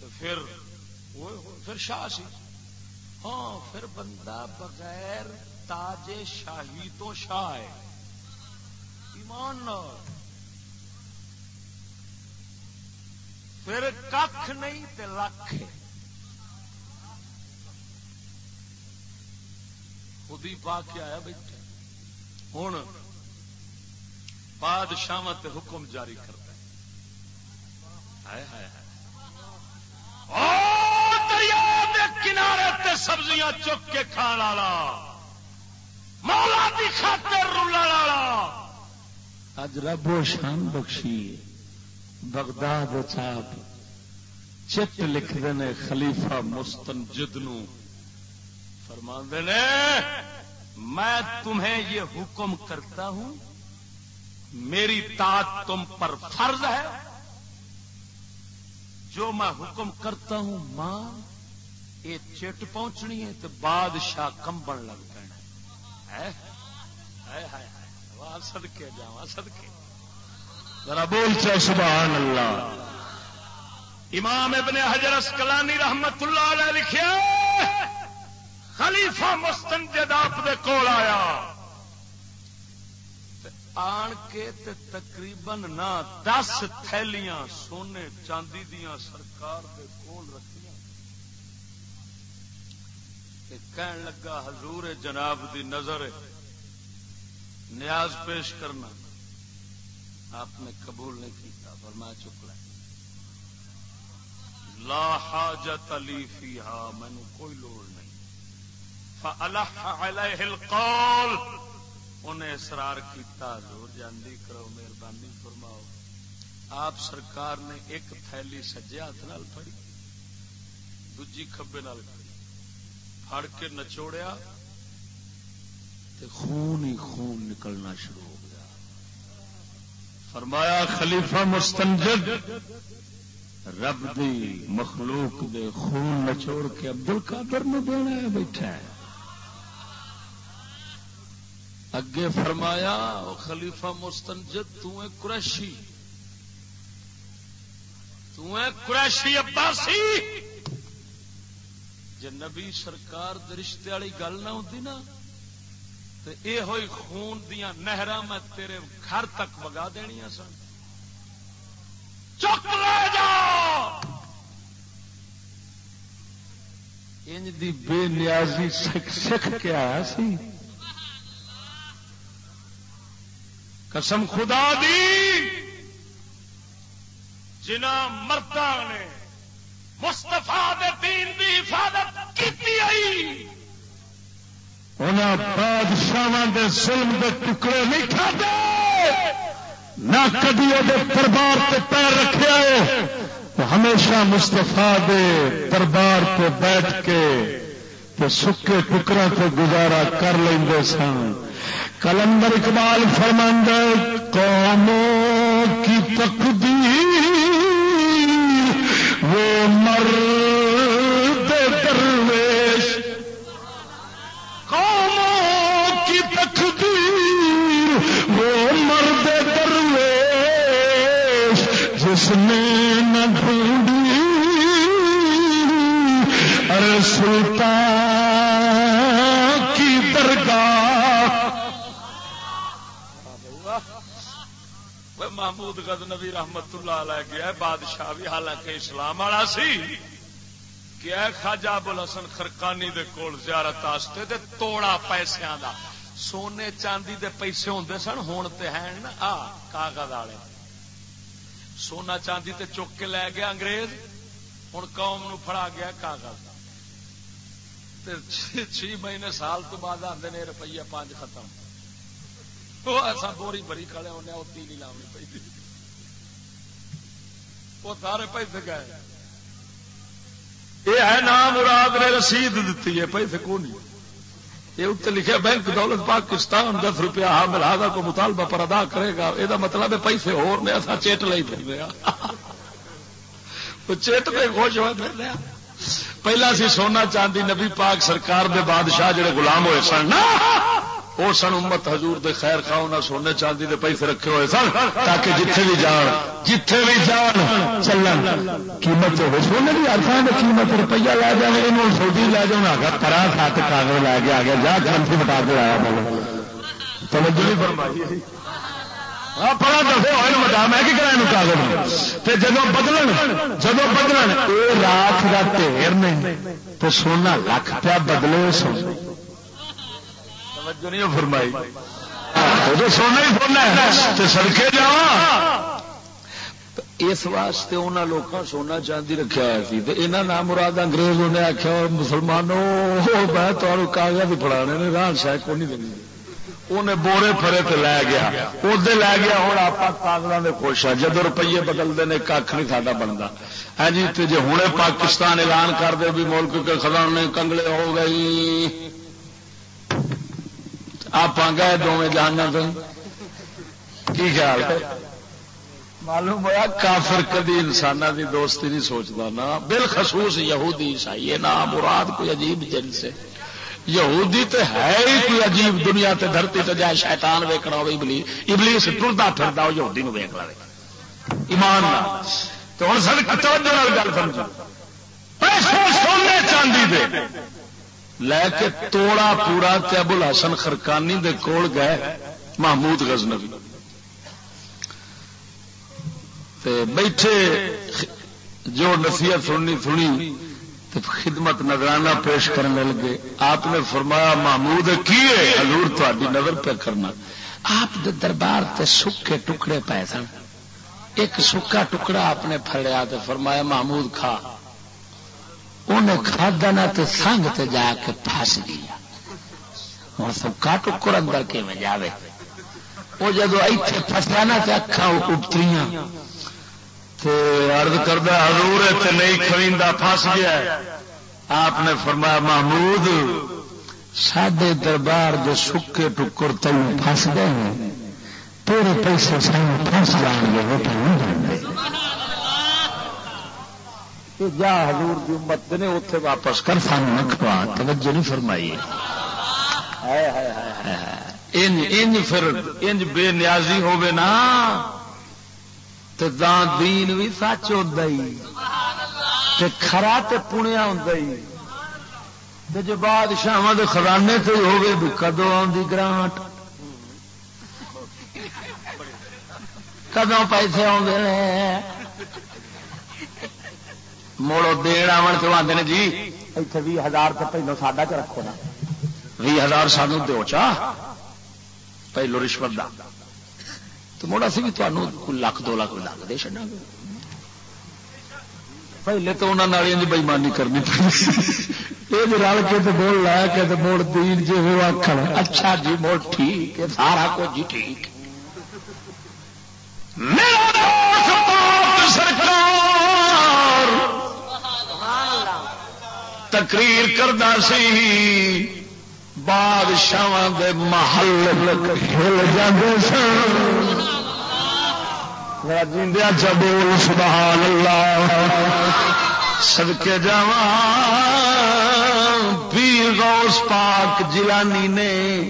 تو پھر پھر شاہ سی۔ ہاں پھر بندہ بغیر تاج شاہی تو شاہ ہے۔ ایمان پھر کھ نہیں تے لکھ خود ہی پا کے آیا بیٹھے ہوں بادشاہ حکم جاری کرتا ہے۔ دریا کنارے سبزیاں چک کے کھان والا۔ مولا کی خاطر رولا والا۔ اج ربو شان بخشی بغداد چاپ۔ چٹ لکھتے ہیں خلیفہ مستنجد نو۔ فرما نے، میں تمہیں یہ حکم کرتا ہوں، میری تات تم پر فرض ہے۔ جو میں حکم کرتا ہوں ماں، یہ چٹ پہنچنی ہے تو بادشاہ کمبن لگ پینا سدکے جا سدکے ذرا بول چا، سبحان اللہ۔ امام ابن حجر اسکلانی رحمت اللہ علیہ لکھیا خلیفہ مستنجد آپ دے کول آیا۔ آن کے تے تقریباً نہ دس تھیلیاں سونے چاندی دیاں سرکار دے کول رکھیاں۔ کہ کہن لگا حضور جناب دی نظر نیاز پیش کرنا۔ آپ نے قبول نہیں کیتا، فرمایا چک لے لا حاجت علی فیہا مینو کوئی لوڑ نہیں۔ فالح علیہ القول انہیں اصرار کیتا حضور جاندی کرو، مہربانی فرماؤ۔ آپ سرکار نے ایک تھیلی سجے ہاتھ نال پھڑی، دوجی کھبے نال پھڑی۔ پھڑ کے نچوڑیا تے خون ہی خون نکلنا شروع ہو گیا۔ فرمایا، خلیفہ مستنجد، رب دی مخلوق دے خون نچوڑ کے ابدل قادر نو دینا ہے، بیٹھا ہے۔ اگے فرمایا خلیفہ مستنجد، تو قریشی۔ تو قریشی عباسی۔ جے نبی سرکار دے رشتے والی گل نہ ہوتی نا تو یہ ہوئی خون دیا نہر میں تیرے گھر تک وگا دنیا سن۔ چک لے جا! انج دی بے نیازی سکھ سکھ کے آیا سی۔ قسم خدا دی جنا مردہ نے مستفا دین دی حفاظت کی آئی۔ انہاں بادشاہ دے ظلم دے ٹکڑے نہیں کھاتے، نہ کدی وہ دربار سے پیر رکھے آئے۔ ہمیشہ مستفا دے دربار پہ بیٹھ کے تے سکے ٹکڑوں سے گزارا کر لیں سن۔ کلندر اقبال فرمند قوموں کی تقدیر، وہ مرد درویش۔ قوموں کی تقدیر، وہ مرد درویش، جس نے نہ ڈھونڈی۔ ارے سلطان کی درگاہ وہ محمود غز نبی رحمت اللہ علیہ گیا بادشاہ بھی حالانکہ اسلام والا سی کیا خواجہ ابو الحسن خرکانی دے کول زیارت آستے دے توڑا پیسیاں دا۔ سونے چاندی دے پیسے ہوندے سن، ہون تے ہیں نا۔ آ، کاغذ والے سونا چاندی تے چک کے لے گیا انگریز۔ ہوں قوم نو پھڑا گیا کاغذ۔ تے چھ مہینے سال تو بعد آتے نے روپیہ پانچ ختم۔ وہ ایسا بوری بری کھڑے ہونے وہ تین لاونی پی وہ سارے پیسے گئے یہ ہے نام مراد نے رسید دیتی ہے پیسے کو نہیں یہ اتنے لکھے بینک دولت پاکستان دس روپیہ حامل ہاضا کو مطالبہ پر ادا کرے گا یہ مطلب ہے پیسے ہو رہے ایسا چیٹ لے پھر رہا وہ چیٹ پہ خوش ہوا پھر رہا پہلا سی سونا چاندی نبی پاک سرکار دے بادشاہ جڑے غلام ہوئے سن وہ سن امت حضور دے خیر خاؤ نہ سونے چاندی دے پیسے رکھے ہوئے سن تاکہ جتھے بھی جان جتھے بھی جان چلن قیمت ہو سونے کی ارسان قیمت روپیہ لے جائے انہوں سعودی لے جاؤ آگا پرا سات کاغذ لے کے آ گیا جا گرنتھی بتا کے آیا بولو توجہ نہیں فرمائی پڑا دسو بتا میں کی کرا کاغذ جب بدلن جب بدلن یہ راک کا ڈیر نے تو سونا لکھ پیا بدلے سونے نہیں فرمائی۔ سونا ہی سونا سڑکے جا اس واسطے انہوں لوگوں سونا چاندی رکھا ہوا سی یہاں نام مراد انگریز انہیں آخیا مسلمانوں میں کاغذ فڑانے نے راہ شاید کو نہیں دینی۔ انہیں بورے فرے تے لے گیا۔ ادھر لے گیا ہوں آپ کاغذوں کے خوش ہاں۔ جب روپیے بدلتے ہیں کھ نہیں ساڈا بنتا ہے جی جی ہوں پاکستان اعلان کر دے بھی ملک کے خزانے کنگلے ہو گئی آپ گئے دونوں جاننا تم کی خیال؟ ہے معلوم ہوا کافر کدی انسان دی دوستی نہیں سوچتا نا۔ بالخصوص یہودی عیسائی نا مراد کوئی عجیب جن سے یہودی تے ہے ہی کوئی عجیب دنیا تے دھرتی تے جائے شیطان ویکنا ہو ابلی۔ ابلیس ٹرتا پھرتا ہو یہودی نو ویک لے۔ ایمان تو ہوں سر توجہ گل سمجھو۔ پیسے سونے چاندی دے۔ لے کے توڑا پورا تے ابو الحسن خرکانی دے کول گئے محمود غزنوی۔ تے بیٹھے، جو نصیحت سننی سنی خدمت نظرانہ پیش کرنے لگے۔ آپ نے فرمایا، محمود، کی حضور تاری نظر پہ کرنا۔ آپ دے دربار تے سکے ٹکڑے پائے سن۔ ایک سکا ٹکڑا آپ نے پھڑیا تو فرمایا، محمود، کھا۔ انہیں کھادا نہ تو سنگ تے جا کے پھس گیا۔ ہوں سکا ٹکڑ اندر کی جاوے۔ وہ جدو اتنے فسیا نا تو اکھان ابتری ارد کردہ ہزور اتنے نہیں کھویندا پھس گیا۔ آپ نے فرمایا محمود. سڈے دربار جو سکے ٹکر تین پھس گئے تیرے پیسے سن پھس جان گے وہ کہ جا حضور کی امت نے اتے واپس کر سان نکھوا توجہ نہیں فرمائی۔ انج پھر انج بے نیازی ہوے نا۔ تو دین بھی سچ ہوتا ہی۔ خرا تو پنیا ہوں جو بادشاہ کے خزانے سے ہوگی کدو آدھی گرانٹ کدو پیسے آدھے موڑو دین آن تو آدھے جی اتنے بھی ہزار تو پہلو ساڈا چ رکھو نا۔ بھی ہزار سانو دو چاہ پہلو رشوت کا تو مڑا سی بھی تمہیں لاکھ دو لاکھ لگ دے چڑا پہلے تو انہوں نے بےمانی کرنی پڑی۔ رل کے تو بول لا کے تو موڑ دین جی وہ آخر اچھا جی موڑ ٹھیک ہے سارا کچھ جی ٹھیک۔ تقریر کرتا سی۔ بادشاہ دے محل ہل جاندے سن۔ جیندیا چبول سبحان اللہ سدکے جا پیر غوث پاک جلانی نے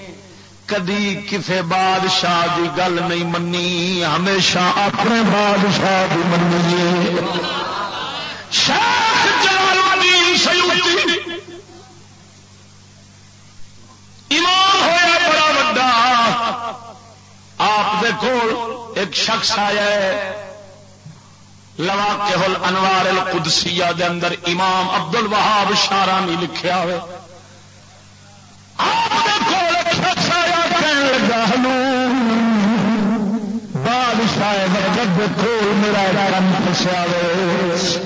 کدی کسے بادشاہ دی گل نہیں منی ہمیشہ اپنے بادشاہ کی منی شیخ جلال الدین سیوتی ایمان ہویا بڑا وڈا آپ دیکھو ایک شخص آیا ہے لوا کے انوار القدسیہ دے اندر امام عبد الوہاب شارانی لکھیا ہوئے۔ آپ ایک شخص آیا کہنے لگا بادشاہ جب میرا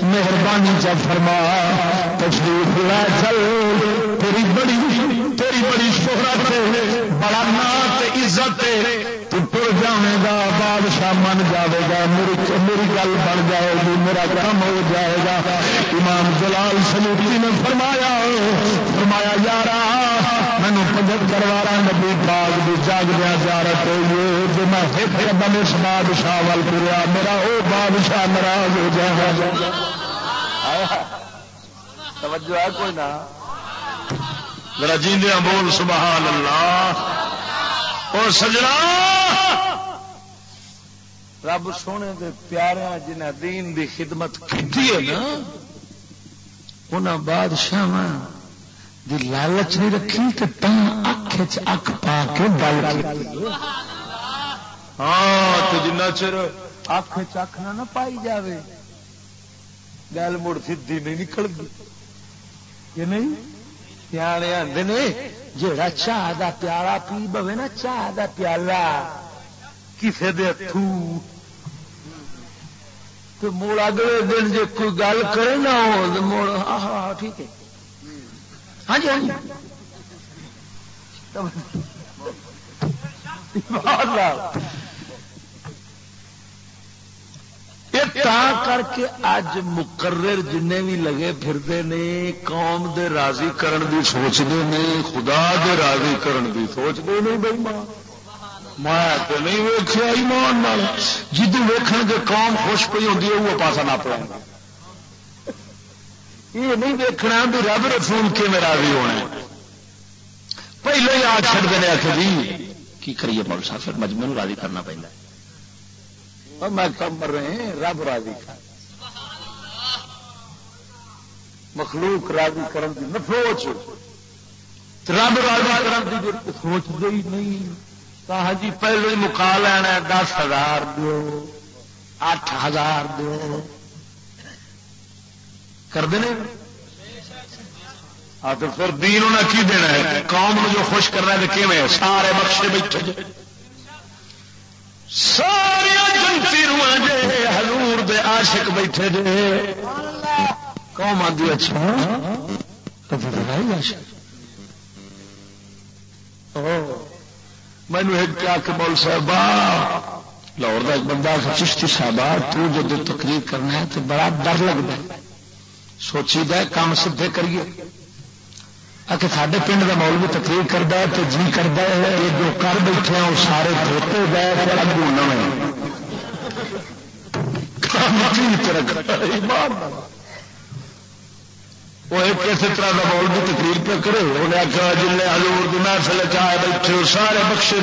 مہربانی چا فرما، تشریف لے چل۔ تیری بڑی تیری بڑی شہرت بڑا نات عزت تو ٹر جانے گا بادشاہ من جائے گا میری میری گل بن جائے گی میرا کام ہو جائے گا امام جلال سلوکی نے فرمایا فرمایا یار مینو پچہتر بار نبی باغ بھی جاگ دیا جا رہے جو میں ایک بنے اس بادشاہ وال پوریا میرا وہ بادشاہ ناراض ہو جائے گا توجہ ہے کوئی نہ ذرا جیندیا بول سبحان اللہ اور سجنا! رب سونے دے پیارے جنہیں دین دی خدمت کی ہے نا انہاں بادشاہ دی لالچ نہیں رکھی تو اکھ اکھ پا کے گل ہاں جنہ چر اکھ چکھ نہ پائی جاوے۔ گل مڑ سی نہیں نکلتی کہ نہیں؟ سیانے آتے نے جا چاہ کا پیالہ پی بوے نا چاہ کا پیالہ کسی دے تھو تو مڑ اگلے دن جی کوئی گل کرے نا مڑ ہاں ہاں ٹھیک ہے ہاں جی ہاں جی کر کے اج مقرر جن بھی لگے پھرتے نے، قوم دے راضی کرن دی سوچتے نے، خدا دے راضی کرن دی سوچتے نہیں بھائی ماں۔ میں تو نہیں ویخیا ایمان جدو ویکھن کے قوم خوش پی ہوتی ہے وہ پاسا نہ پڑا یہ نہیں ویکھنا بھی رب رسول کے میں راضی ہونا پہلے ہی آ چڑ دے آخر جی کی کریے مول صاحب، پھر مجمے راضی کرنا پہنتا ہے۔ اور میں کم کر رہے ہیں، رب راضی کر مخلوق راضی کرن دی نہ سوچ۔ رب راضی کرن دی سوچ گئی نہیں۔ کہا جی پہلو ہی مکا لینا دس ہزار دو اٹھ ہزار دو کر دے ہاں تو پھر دین انہیں کی دینا ہے؟ قوم جو خوش کرنا ہے کیون سارے بخشے بیٹھے۔ جے جنتی روح جے حضور دے عاشق بیٹھے جے قوم آدھی اچھا۔ تو پھر عاشق۔ مینو ایک کیا کہ مول صاحب لاہور کا ایک بندہ چشتی صاحب تو جب تقریر کرنا ہے تو بڑا ڈر لگتا ہے۔ سوچی دا کام سدھے کریے۔ کہ سارے پنڈ کا مول بھی تقریر کرتا ہے تو جی کرتا ہے، یہ جو کر بیٹھے وہ سارے دھوتے گئے پھر اگو نہ وہ ایک کسی طرح کا مول بھی تقریر پہ کرے، انہیں آخیا جن ہزور کی محفل چاہے بیٹھے سارے بخشے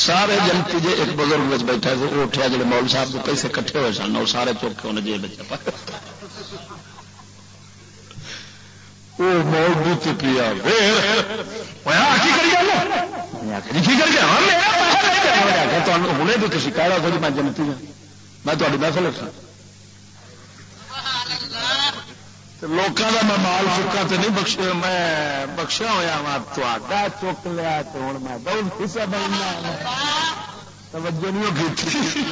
سارے جنتی جی ایک بزرگ بیٹھا وہ اٹھا جڑے مول صاحب کے پیسے کٹھے ہوئے سن، وہ سارے چوکے انہیں جیل بچا وہ مول جی، ہاں، جی، بھی پیا ہوں بھی کسی کہہ رہا تھا میں جنتی ہوں میں تاری محفل رکھا ہاں۔ لوگوں کا میں مال چکا تو نہیں بخش میں بخشیا ہوا وا تا چک لیا تو ہوں میں بہت حصہ بننا توجہ نہیں کی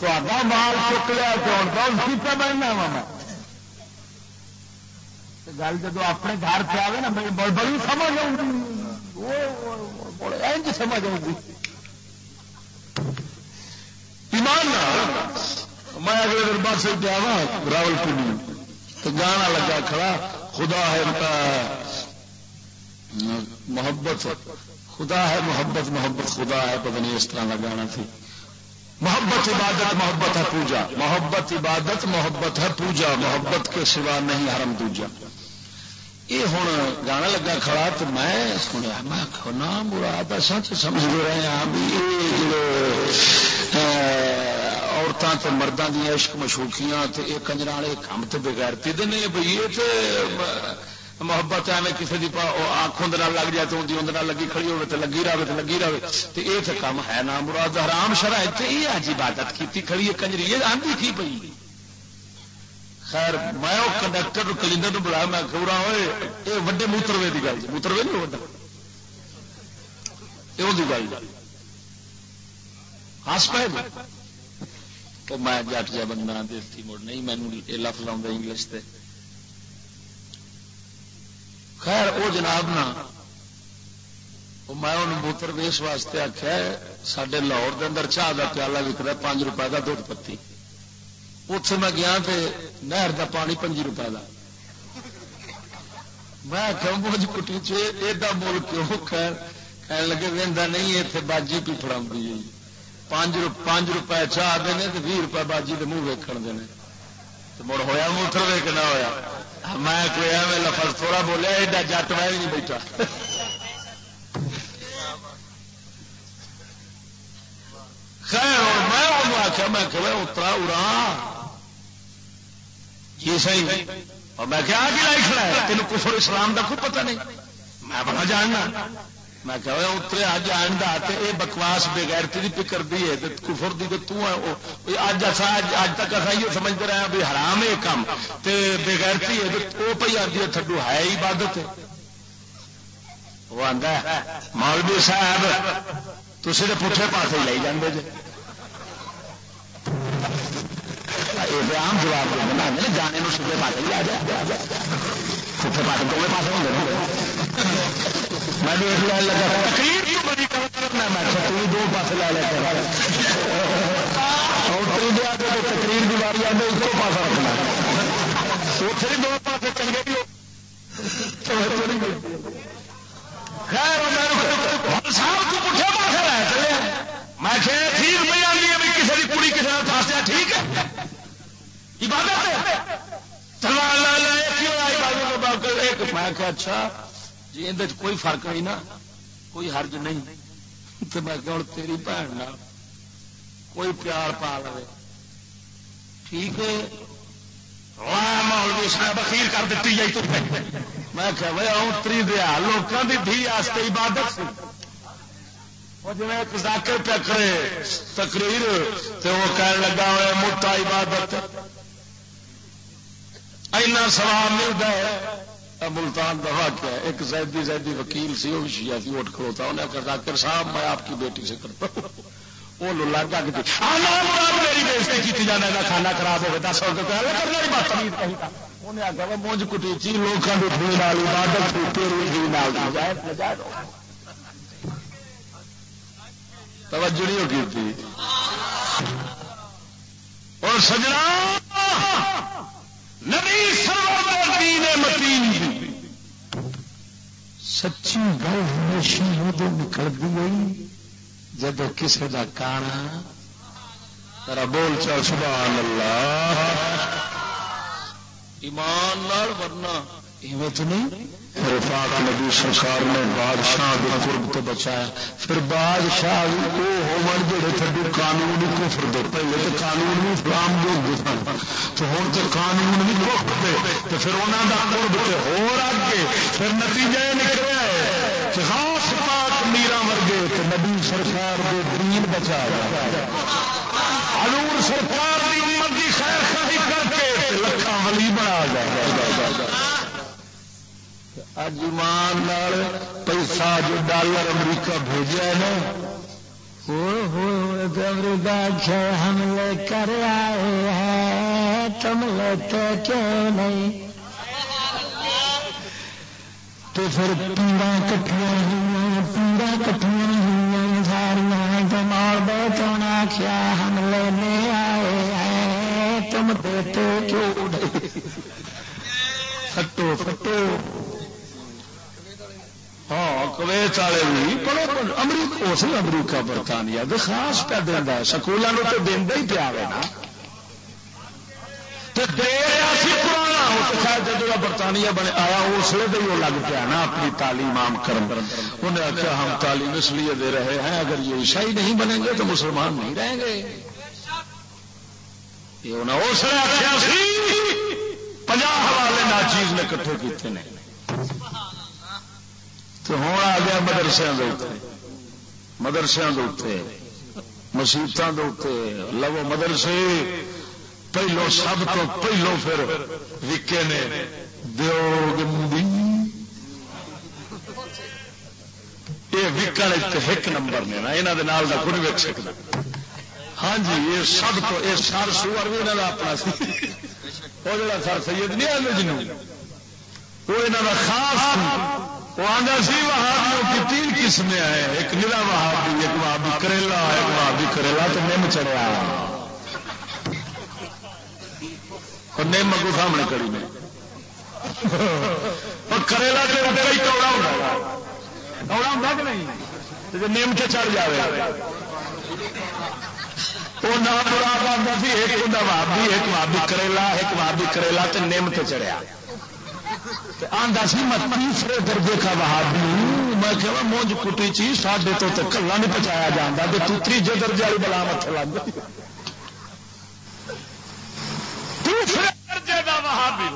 تا مال چک لیا تو ہوں بہت حصہ بننا وا میں۔ گل جب اپنے گھر پہ آئے نا بڑی سمجھ آؤں گی سمجھ آؤں گی ایمان میں اگلے دن بس پہ آوا راول پنڈی تو گانا لگا کھڑا خدا ہے محبت خدا ہے محبت محبت خدا ہے پتہ نہیں اس طرح کا گانا تھی محبت عبادت محبت ہے پوجا محبت عبادت محبت ہے پوجا محبت کے سوا نہیں حرم دوجا یہ ہوں گانا لگا کھڑا تو میں سنیا، میں کھونا مراد سچ سمجھ رہے ہیں۔ بھی عورتوں تو مردوں دیا عشق مشوقیاں یہ کنجر والے کام تو بغیرتی دے بھائی یہ محبت ایویں کسی کی آنکھ ہوں لگ جائے تو اندر لگی کھڑی ہوگی تو لگی رہے تو لگی رہے تو یہ تو کام ہے نا مراد حرام شرح یہ آج عبادت کی کھڑی ہے، کنجری، یہ آندھی کی پی خیر، میں وہ کنڈکٹر کلینڈر بلایا، میں کورا ہوئے یہ وڈے موتروے کی گل، موتروے نہیں وڈا یہ گل۔ ہس پائے تو جی۔ میں جٹ جا بندہ دیسی مڑ، نہیں مینو یہ لف لا انگلش سے خیر وہ جناب نا میں موتر ویس واسطے آخیا سڈے لاہور کے اندر چاہ کا پیالہ وکتا پانچ روپئے کا دھد پتی۔ اتے میں گیا نہر کا پانی پنجی روپئے کا میں کیوں مجھ کٹی چا مول کیوں؟ خیر کہنے لگے وہدا نہیں اتنے باجی بھی فڑا پانچ روپئے چاہ دے تو بھی روپئے باجی کے منہ ویکن دے مڑ ہوا موتر وے کہ نہ ہوا میں کوئی ایویں لفظ تھوڑا بولیا، ایڈا جٹ میں بھی نہیں بیٹھا۔ خیر میں آخیا میں کہ اترا ارا۔ جی صحیح؟ اور میں کیا لائی کھڑا ہے؟ تین کفر اسلام کا کوئی پتہ نہیں۔ میں بڑا جاننا۔ میں کہ اترے اج آن آنڈا یہ بکواس بےغیرتی کی فکر دی ہے کفر دی تو اج اصا اج تک اصا یہ سمجھتے رہے بھی حرام ہے کام۔ تے بےغیرتی ہے وہ پہ آتی ہے، تھڈو ہے عبادت وہ آتا ہے، مولوی صاحب تھی تو پٹھے پاس لے جاندے جی یہ عام جواب دینا جانے میں سیدھے پاس ہی آ جائے پٹھے پاس دونوں پاس ہوں گے میں دیکھ لیا لگا تقریر میں تقریر دو پاس لا لیا دیا تو تقریر کی باری آدھے اس کو پاس رکھنا اتنے دو پاس چنگے بھی خیر صاحب کو پوچھا پاس رہا چلے میں کہ ٹھیک نہیں آئی ہے کسی کی کڑی کسی نے پھاسیا ٹھیک ہے؟ عبادت میں اچھا جی اندر کوئی فرق نہیں نا، کوئی حرج نہیں۔ تو میں کہ ہوں تیری بھن کوئی پیار پا لے ٹھیک ہے؟ مولوی صاحب اخیر کر دیتی جائی تو میں کہ اتری دیا لوگوں کی دھی عبادت سی۔ جی ایک ذاکر پہ کرے تقریر تو وہ کہنے لگا ہوئے موٹا عبادت۔ اینا سواب ملتا ہے۔ ملتان کا واقعہ ہے۔ ایک زیدی زیدی وکیل سی وہ شیعہ سی اٹھ کھلوتا انہیں کہا ذاکر صاحب میں آپ کی بیٹی سے کرتا ہوں۔ وہ لگا کہ میری بےزتی کی جانا کا کھانا خراب ہو دس کرنا بات۔ انہیں آخیا وہ مونج کٹیچی لوگوں کی تھی نال عبادت تیری تھی توجہ نہیں ہوگی تھی۔ اور سجنا، نبی دین متین سچی گل ہمیشہ ادو نکلتی گئی جب کسی کا کانا ترا بول چل، سبحان اللہ۔ ایمان نال ورنہ ایویں تو نہیں۔ رفاق نبی سرکار نے بادشاہ کے قرب تو بچایا۔ پھر بادشاہ وہ ہو جڑے تھڈو قانون کفر دے پہلے تو قانون بھی اسلام دے ہوتے سن۔ تو ہوں تو قانون بھی کفر دے۔ تو پھر انہوں کا قرب تو ہو اگے پھر نتیجہ یہ نکلیا ہے کہ خاص پاک میرا ورگے تو نبی سرکار کے دین بچایا حضور سرکار کی امت کی خیر خاہی کر کے لکھان ولی بنا جائے اج ایمان پیسہ جو ڈالر امریکہ بھیجا ہے نا امریکہ ہم لے کر آئے ہیں تم لیتے کیوں نہیں تو پھر پیڑا کٹیا ہوئی پیڑا کٹیا ہوئی سارا جمال بہت ہونا کیا ہم لینے آئے ہیں تم دیتے کیوں نہیں پھٹو پھٹو ہاں کویت والے بھی پڑھو امریکہ اس امریکہ، برطانیہ خاص پہ دینا سکولوں تو دینا ہی پیا نا۔ ہاں، جب برطانیہ بنے آیا اس لیے وہ لگ پیا نا، اپنی تعلیم عام کرم انہیں آخیا ہم تعلیم اس لیے دے رہے ہیں، اگر یہ عیسائی نہیں بنیں گے تو مسلمان نہیں رہیں گے۔ یہ انہیں اس لیے آخیا پناہ حوالے نا چیز نے کٹھے کیتے ہیں تو ہوں آ گیا مدرسے مدرسے مسیطوں کے لو مدرسے۔ پہلو سب تو پہلو پھر وکے نے۔ یہ وکن ایک نمبر نے نا۔ یہاں کا خود وک سکتا ہاں جی یہ سب تو یہ سر سور بھی یہاں کا اپنا سی۔ وہ جڑا سر سید نہیں آتے جنوب وہ یہاں کا خاص۔ وہ آدھا سی، وہابیوں کی تین قسمیں ہیں۔ ایک نرا وہابی، ایک وہابی کریلا، ایک وہابی کریلا تو نم چڑھیا۔ اور نم اگو سامنے کری میں۔ اور کریلا تو اوپر ہی کوڑا ہوتا کوڑا ہوتا کہ نہیں؟ جب نم سے چڑھ جائے وہ نہ برا آتا سی، ایک ہوں وہابی، ایک وہابی کریلا، ایک وہابی کریلا تو نم سے چڑھیا۔ آندا سی، میں تیسرے درجے کا وہابی میں کہ مونج کٹی چی ساڈے تو کلا نہیں پہنچایا جاتا تو تو تیجے درجے والی بلا مت لگ تیسرے درجے کا وہابی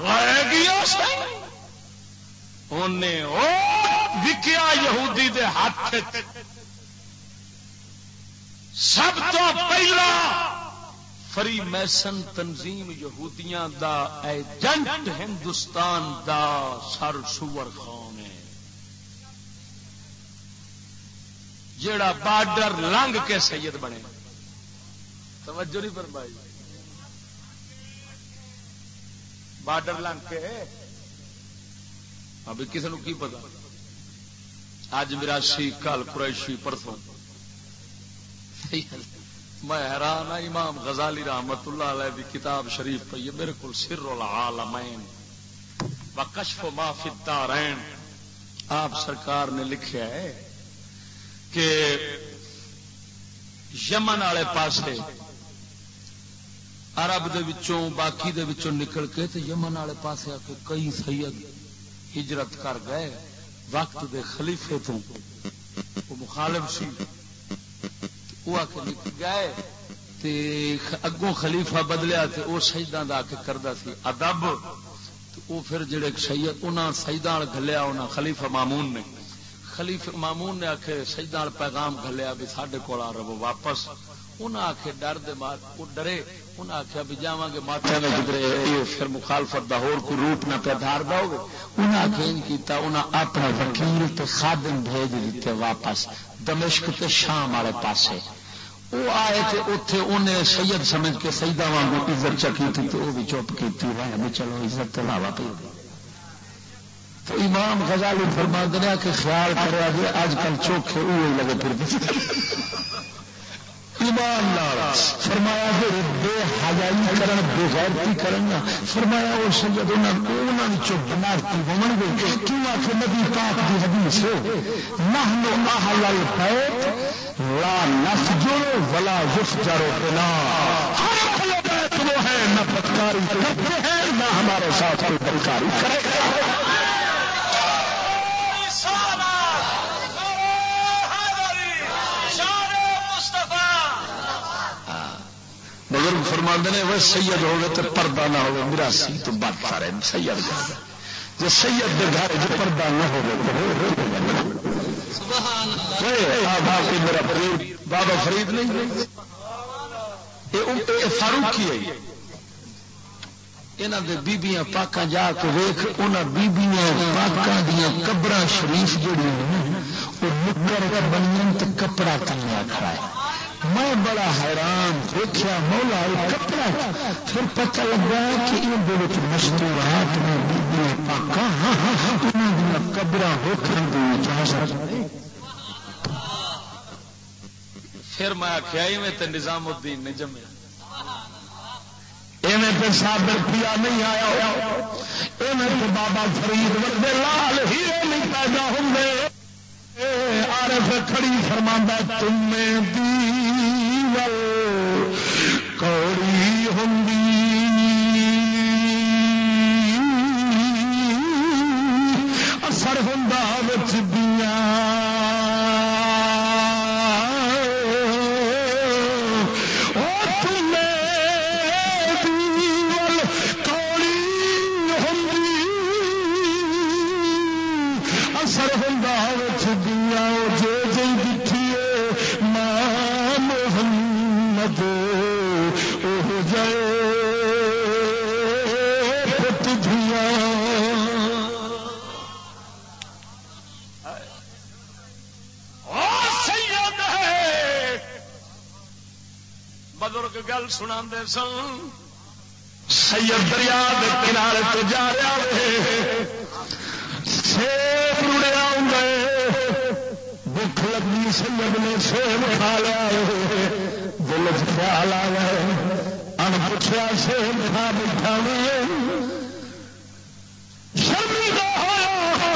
وکیا یہودی دے ہاتھ سب تو پہلا فری میسن تنظیم یہودیاں دا ایجنٹ ہندوستان دا سر سور خان ہے۔ جیڑا بارڈر لنگ کے سید بنے۔ توجہ نہیں پر بھائی بارڈر لنگ کے ابھی ہاں، کسی کی پتا اج میرا کل قریشی پرسوں میں حیران ہاں امام غزالی رحمت اللہ علیہ دی کتاب شریف پہ یہ میرے کو سر العالمین کشف ما فی الدارین۔ آپ سرکار نے لکھا ہے کہ یمن والے پاسے عرب دے وچوں، باقی دے وچوں نکل کے تے یمن والے پاسے آ کے کئی سید ہجرت کر گئے۔ وقت دے خلیفے تو وہ مخالف سی۔ وہ گئے اگوں خلیفہ بدلیا تے وہ شہیدان کا کے کرتا سی ادب وہ پھر جڑے شہید انہوں شہیدان گلیا انہوں خلیفہ مامون نے۔ خلیف مامون نے آخر شہیدان پیغام گلیا بھی سڈے کول آ رہو واپس۔ انہیں آخے ڈر دے مار وہ ڈرے۔ انہیں آخیا بھی جا گے ماتھے میں گزرے۔ یہ پھر مخالفت دا ہور کوئی روپ نہ پہ دھار دو گے انہیں آخیا کیتا انہیں اپنا وکیل تے خادم بھیج دیتے واپس۔ دمشق تے شام والے پاسے۔ وہ آئے تھے اتے انہیں سید سمجھ کے سیدا وانگو عزت چکی تھی تو وہ بھی چپ کی رہے بھی چلو، عزت تو لاوا پی تو امام غزالی فرما دیا کہ خیال کرا جی اج کل چوکھے وہ لگے پھر۔ ایمان فرمایا بے حیائی کرن، بے غیرتی کرنا فرمایا وہ سید انہوں بنارتی ہومن گے۔ کیوں آ کے نبی پاک کی حدیث ہو نحن اہل البیت لا نفجر ولا یفجر بنا۔ ہر اہل بیت وہ ہے، نہ پتکاری کرتے ہیں، نہ ہمارے ساتھ کوئی پتکاری کرے۔ گا بزرگ فرما نے وہ سید ہوگا تو پردہ نہ ہوگا میرا سی تو بات پا رہے، سید جائے جی سید کے گھر جو پردہ نہ ہوگا میرا فرید، بابا فرید نہیں فاروقی ہے۔ یہاں بیبیاں پاکاں جا کے ویخ ان بیبیاں پاکاں دیا قبر شریف جہیا وہ نکر بنیا کپڑا تنیا کھڑا ہے۔ میں بڑا حیران دیکھا مولا کپڑا۔ پھر پتہ لگا کہ یہ مستورات میں پاک قبر پھر میں آخیا میں تو نظام الدین نے جمے۔ ایویں پیا نہیں آیا ایویں تو بابا فرید ورگے لال ہی نہیں پیدا ہوں عارف کھڑی فرما تم ہوں اثر ہوں بچ دیا سنا سن۔ سید دریا کے کنارے تو جا رہا سیب رڑیا گئے بھوک لگی سید نے سیب کھا لیا دل خیال آ گئے ان پوچھا سیب کھا بیٹھا شرمی کا ہوا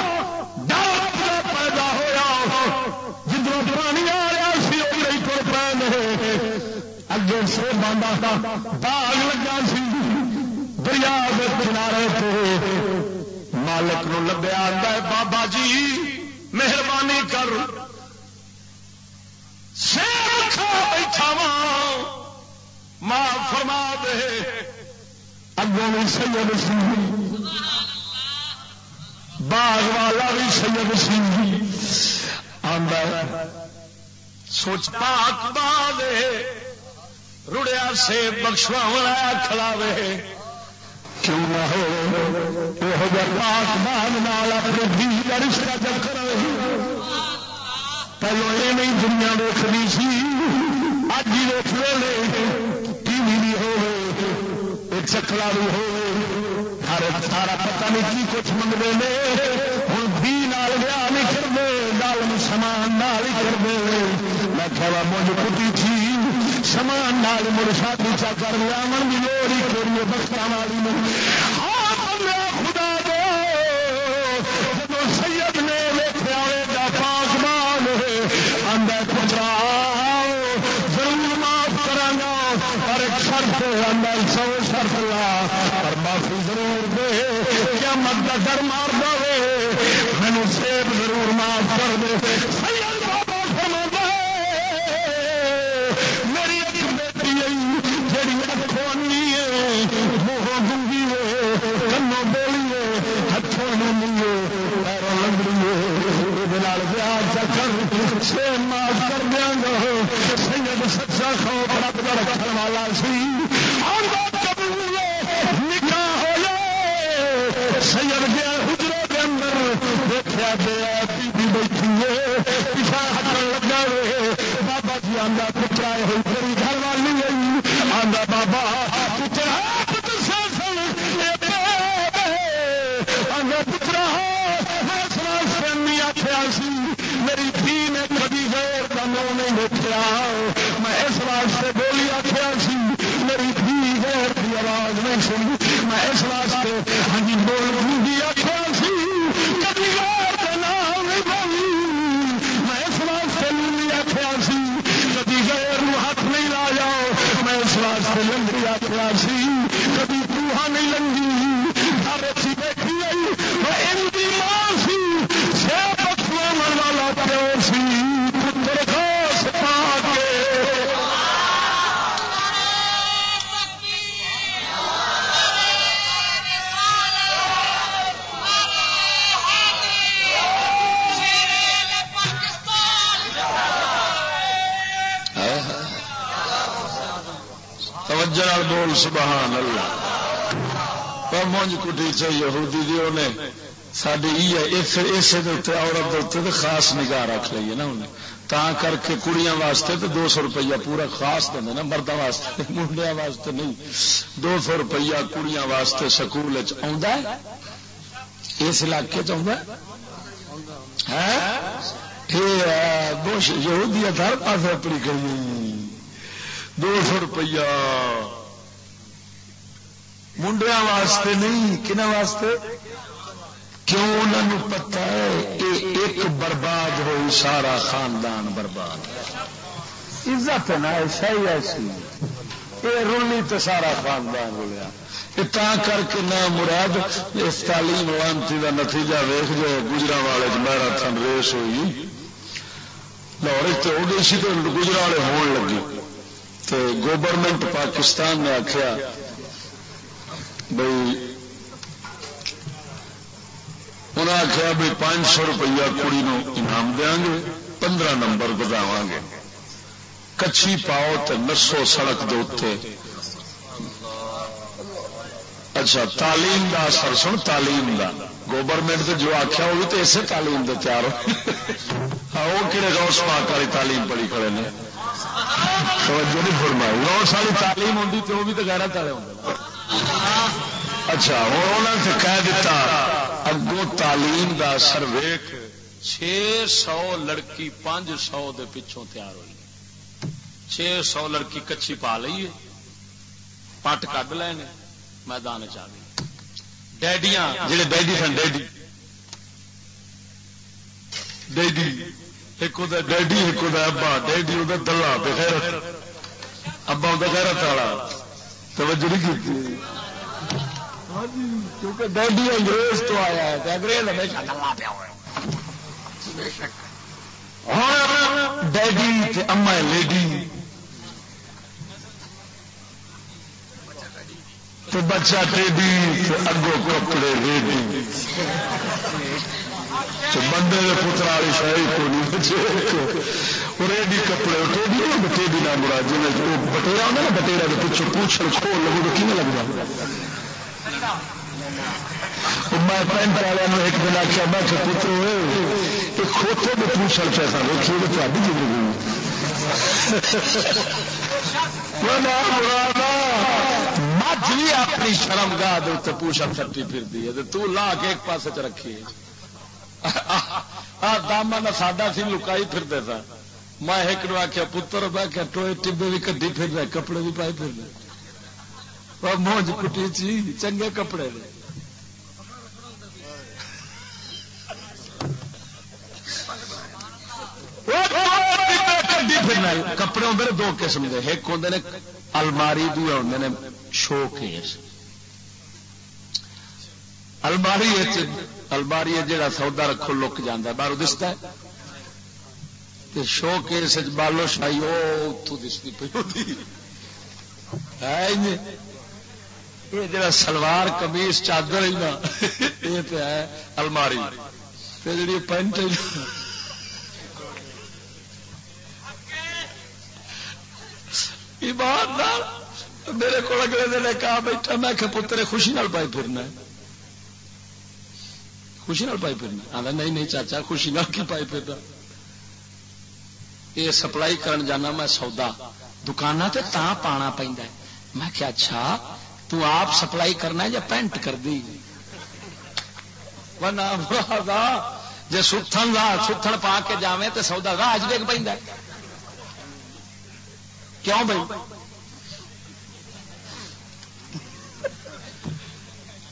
ڈر پیدا ہوا جدو پرانی آ رہا سی وہ نہیں تر پہ اگے سے باندھا باغ لگا سی۔ دریا کے کنارے پہ مالک نو لبیا ہے، بابا جی مہربانی کر۔ بیٹھا وا ماں فرما دے۔ اگوں بھی سید سی۔ باغ والا بھی سید سی۔ آدھا سوچ پاک با رڑیا سے بخشوا کھلاوے کیوں نہ ہو یہ پاک مان اپنے دھی کا رشتہ جب چکر پہلو یہ نہیں دنیا دیکھنی سی اج ہی دیکھ لو ٹی وی بھی ہو چکلا بھی ہو ہر سارا پتا نہیں کی کچھ منگتے ہیں ہوں بھی نال ویا نہیں کرتے گل سامان نال ہی کرتے میں کہا مجھ کٹی تھی سمان نال مڑ شادی چا کر لیا من بھی لوڑ ہی کھیلی بخشا والی خدا دو سید نے ویخیا گا پاک مال اندر پترا ضرور معاف کرا گا پر ایک شرط اندر سو شرط لا۔ پر معافی ضرور دے کیا مت کا ڈر مار دے۔ مینو سیب ضرور معاف کر دے۔ دیکھا بیٹھی ہے پیچھا ہٹ لگا بابا جی آدھا سبحان اللہ۔ پر مونج کٹی چ یہودی دی نے ساری اسے عورت دے خاص نگاہ رکھ لیے نا انہیں تا کر کے کڑیاں واسطے تو دو سو روپیہ پورا خاص دیں نا مردوں واسطے منڈیا واسطے نہیں۔ دو سو روپیہ کڑیاں واسطے سکول اس علاقے چہودی ہر پاس اپنی کری دو سو روپیہ۔ منڈیا واسطے نہیں کن واسطے کیوں انہوں پتا ہے کہ ایک برباد ہوئی سارا خاندان برباد عزت نہ ایسی یہ رولی تو سارا خاندان رولیا کر کے نہ مراد اس تعلیم وانتی کا نتیجہ ویخ جو گجرا والے میراتھن ریس ہوئی لاہور تو ہو گئی سی تو گجرا والے ہون لگے تو گورنمنٹ پاکستان نے آخیا بھائی انہیں آخیا بھی پانچ سو روپیہ کڑی نو انعام دیا گے، پندرہ نمبر بداو گے۔ کچھی پاؤ تو نسو سڑک دے اچھا تعلیم دا اثر سن، تعلیم دا۔ گورنمنٹ سے جو آخیا وہ بھی تو اسے تعلیم دے تیار ہو۔ ہاں، وہ کہڑے روس پاک والی تعلیم پڑھی کھڑے نے۔ توجہ نہیں فرمائی۔ روس والی تعلیم ہوتی تو وہ بھی تو گہرا تالے ہوں اچھا ہوں انہوں نے کہہ دیتا اگوں تعلیم دا اثر ویخ چھ سو لڑکی پانچ سو دے پچھوں تیار ہوئی۔ چھ سو لڑکی کچھی پا لیے پٹ کھ لے میدان چ گئی۔ ڈیڈیاں جہے ڈیڈی سن، ڈیڈی۔ ڈیڈی، ایک ڈیڈی، ایک ابا، ڈیڈی وہ دلہا پہ خیر ابا وہ خیرت والا۔ توجہ نہیں کی کیونکہ ڈیڈی انگریز تو آیا ہے انگریز ہمیشہ دلہا پیا ہوا ہاں، ڈیڈی اما لیڈی۔ تو بچہ ٹیڈی تو اگو کپڑے ریڈی بندے کے پتر والی شاہی کو نہیں بچے۔ ریڈی کپڑے ٹیڈی ٹیڈی نہ مرا جی بٹیرا ہوتا نا بٹیرا کے پچھو پوچھ کھول لگو تو کھے لگ جائے میں پینٹ والے ایک دن آخیا میں پتر ہوئے کھوتے جی میں پوچھل پیسہ ویکھی تو تاری زندگی مجھ بھی اپنی شرم گاہ پوچھل سٹی پھرتی ہے تو لا کے ایک پاس چ رکھی داما نہ ساڈا سی لکائی پھرتے تھا میں ایک نو آخیا پتر، میں کیا ٹوئے، ٹبے بھی کدی پھر رہے کپڑے بھی پائے پھر رہے موج کٹی چی چنگے کپڑے نے کپڑے ہوتے دو قسم کے ایک ہوں نے الماری دوے ہوں نے شو کیس الماری الماری جہاں سودا رکھو لک جانا باہر دستا ہے شو کیس بالو شاہی وہ اتوں دستی پی ہوتی ہے یہ جڑا سلوار کمیس چادر یہ تو ہے الماری جی پینٹ میرے کو اگلے دن کہا بیٹھا میں کہ پتر خوشی نال پائی پھرنا خوشی نال پائی پھرنا آدھا نہیں نہیں چاچا خوشی نال کی پائی پھرنا یہ سپلائی کرن جانا میں سودا دکان سے تا پانا پہ میں کیا اچھا تو آپ سپلائی کرنا ہے یا پینٹ کر دی؟ جی ستھن ستھن پا کے جائے تو سودا راج ڈگ پہ کیوں بھائی؟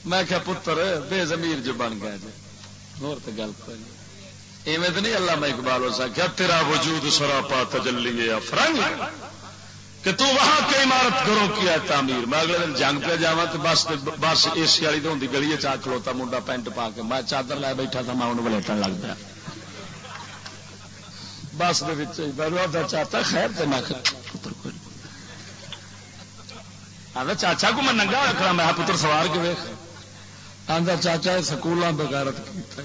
میں کیا پتر، بے زمیر جو بن گیا جی اور تو گل کوئی ایویں تو نہیں اللہ میں اقبال ہو سکیا تیرا وجود سراپا تجلی ہے فرنگ۔ کہ تو وہاں کی عمارت گھروں کیا تعمیر؟ میں اگلے دن جنگ پہ جا تو بس بس اے سی والی تو ہوں گلی چا کھلوتا منڈا پینٹ پا کے۔ میں چادر لے بیٹھا تھا، میں انہوں ولیٹن لگ پیا۔ بس چاہتا، خیر تو میں آدھا چاچا کو میں ننگا رکھنا، میں پتر سوار کے ویخ آدھا چاچا سکولوں بغیرت کیتا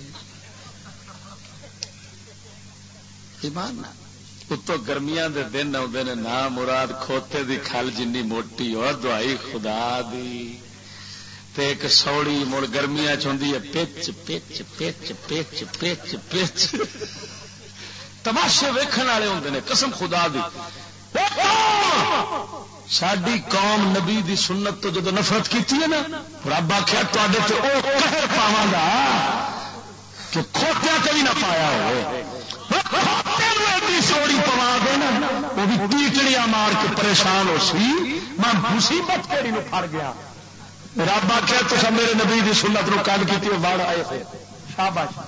ایمان نہ اتو گرمیاں دے دن آتے نے نا مراد کھوتے دی کھل جنی موٹی اور دوائی خدا دی تے ایک سوڑی مڑ گرمیاں چاہتی ہے پچ پچ پچ پچ پچ پچ تماشے ویکھن والے ہوندے نے قسم خدا دی ساری قوم نبی دی سنت تو جدو نفرت کی ہے نا رب آخیا تے وہ پاوا گا کہ کھوتیا کبھی نہ پایا ہوئے ہوئی سوڑی پوا دینا وہ بھی ٹیٹڑیاں مار کے پریشان ہو سی۔ میں مصیبت کہڑی نو پڑ گیا۔ رب آخیا تو میرے نبی دی سنت نو کل کی وڑ آئے تھے شاباش۔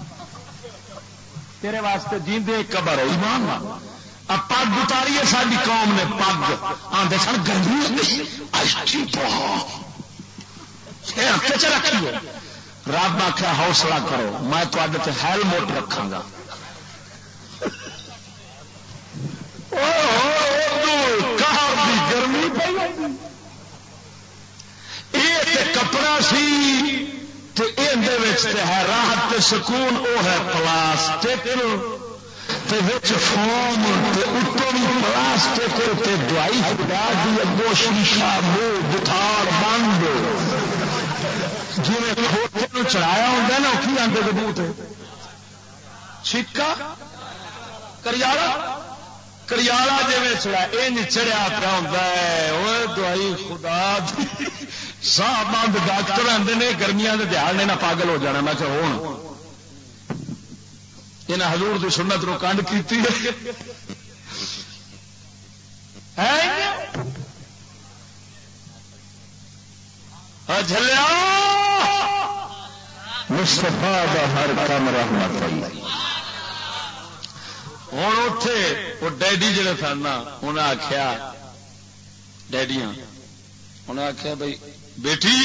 تیرے واسطے جیندے قبر ہے، ایمان پگ اتاری ہے ساری قوم نے پگ۔ آدھے سن گرمی رکھیے۔ رب آخیا حوصلہ کرو۔ میں تے ہیلمٹ رکھا گا۔ گرمی کپڑا سی ہے راحت سکون وہ ہے پلاسٹک فوم اتوں پلاسٹک دوائی خدا دی اگو شیشا منہ بخار بند جی کھوتے چڑھایا ہوتا نا کی آتے ببوت چھکا؟ کریالا؟ کریالا جی چڑھا یہ چڑیا پیا ہوتا ہے وہ دوائی خدا سا بند ڈاکٹر آتے نے گرمیاں کے دیہات نے نہ پاگل ہو جانا میں کہ ہوں یہاں ہزور کی سنت نو کنڈ کی جلیا مستفا کا ہر کام رحمت ہوں اتے وہ ڈیڈی جڑے سن انہیں آخیا ڈیڈیاں انہیں آخیا بھائی بیٹی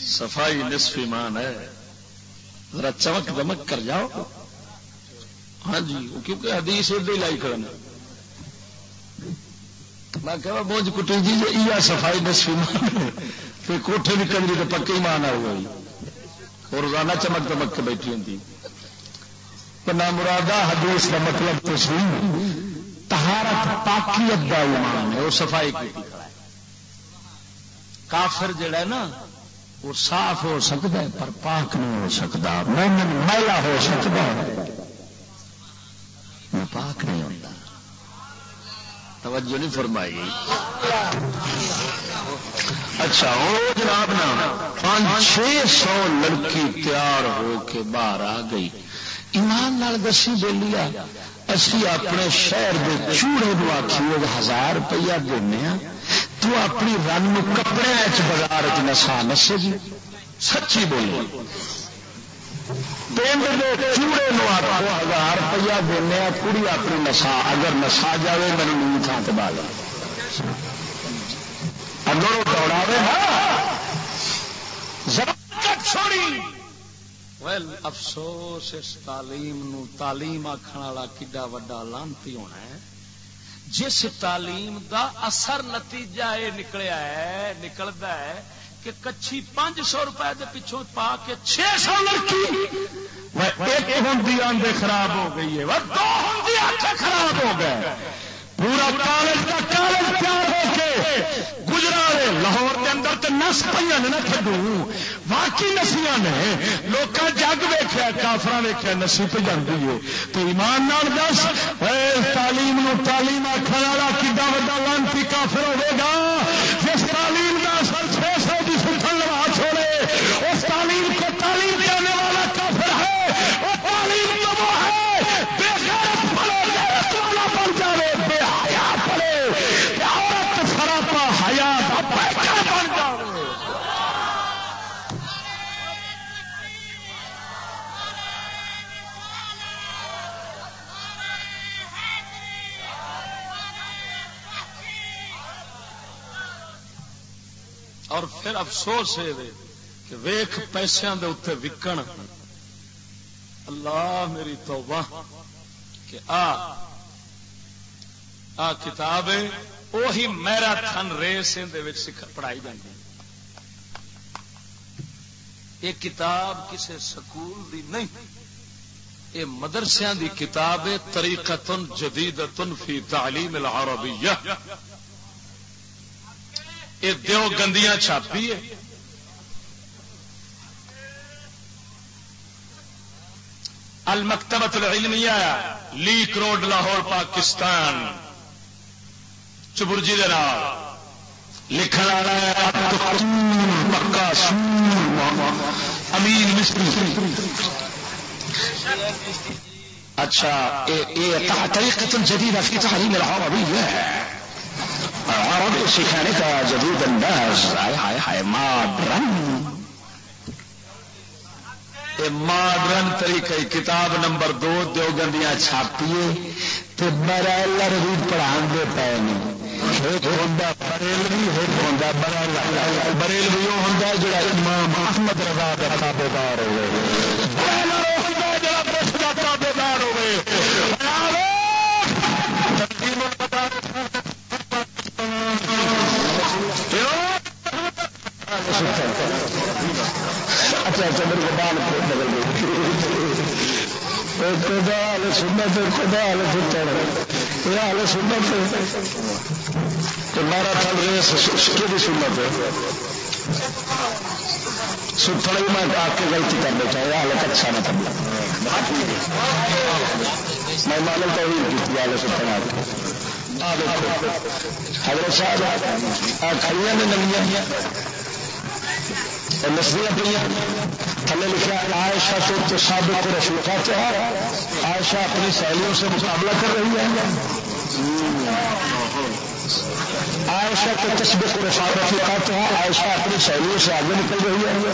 صفائی نصف ایمان ہے ذرا چمک دمک کر جاؤ ہاں جی کیونکہ حدیث ادھر لائی کرنا میں کہ بوجھ کٹی جی یہ صفائی نسفی پھر کوٹھے بھی کمری تو پکی مان آ گئی اور روزانہ چمک چمک کے بیٹھی ہوں نہ مرادہ حدیث کا مطلب تو سی تہارت پاکیت کا ایمان ہے، وہ صفائی کی کافر جڑا ہے نا، وہ صاف ہو سکتا ہے، پر پاک نہیں ہو سکتا۔ مومن میلا ہو سکتا ہے۔ پاک نہیں ہوتا توجہ نہیں فرمائی۔ اچھا وہ جناب نا، پانچ چھ سو لڑکی تیار ہو کے باہر آ گئی۔ ایمان نال دسی بولیا اسی اپنے شہر کے چوڑے نو آخی ہزار روپیہ دینا ہاں، تو اپنی رن کپڑے بازار چ نسا نسے گی۔ سچی بولی پنڈ کے چوڑے نو ہزار روپیہ دینا ہاں، کڑی اپنی نسا، اگر نسا جائے میرے نیو تھان سے بال۔ اگر وہ دوڑا ہاں۔ چھوڑی ویل افسوس اس تعلیم نو تعلیم آخر والا کڈا وا لانتی ہونا ہے جس تعلیم دا اثر نتیجہ یہ نکلیا ہے نکلتا ہے کہ کچھی پانچ سو روپئے کے پچھوں پا کے چھ سو لڑکی خراب ہو گئی ہے خراب ہو گئے پورا کالج کا کالج پیار ہو کے گجرا لاہور کے اندر تو نس پہ نہ کھڈو باقی نسیا نے۔ لوگ جگ ویخیا کافر ویخیا نسی پہ جاتی ہے۔ تو ایمان نال دس تعلیم نو تعلیم آخر والا کدا وا لانتی کافر ہوے گا؟ جس تعلیم اور پھر افسوس ہے کہ ویخ پیسوں کے اتنے وکن۔ اللہ میری توبہ کہ آ آ کتاب ہے وہی میرا تھن ریس پڑھائی جاتی یہ کتاب کسی سکول دی نہیں، یہ مدرسیا دی کتاب ہے، طریقتن جدیدتن فی تعلیم العربیہ۔ یہ دیو گندیاں چھاپی ہے المکتبت العلمیہ لیک روڈ لاہور پاکستان چبرجی دے لکھن والا مکہ امین مصری اچھا طریقت جدید فی تعلیم العربیہ ہے عربی سکھانے کا جدید انداز۔ ہائے ہائے ہائے ماڈرن ماڈرن طریقہ کتاب نمبر دو دو گندیاں چھاپیے تو برائلر بھی پڑھا دے پے بریلوی ہوتا بریلوی وہ ہوتا جا امام محمد رضا کا تابے دار ہوئے جڑا تابے دار ہوئے۔ اچھا اچھا میرے کو بال بدل گئی۔ حال سنت خدا حال یہ حال سنت۔ مارا پھل ریس کی سنت ستڑ ہی میں آ کے غلطی کر بیٹھا یہ حالت اچھا نہ کرنا میں معلوم تو ہی کی حال آ کے حضرت صاحب، آ کھڑیاں نے نمیاں نسلیاں پہ تھلے لکھا عائشہ تو تو سابق رفیقات ہے۔ عائشہ اپنی سہیلیوں سے مقابلہ کر رہی ہے۔ عائشہ کے تصبق رفاق رفیقات ہے۔ عائشہ اپنی سہیلیوں سے آگے نکل رہی ہے۔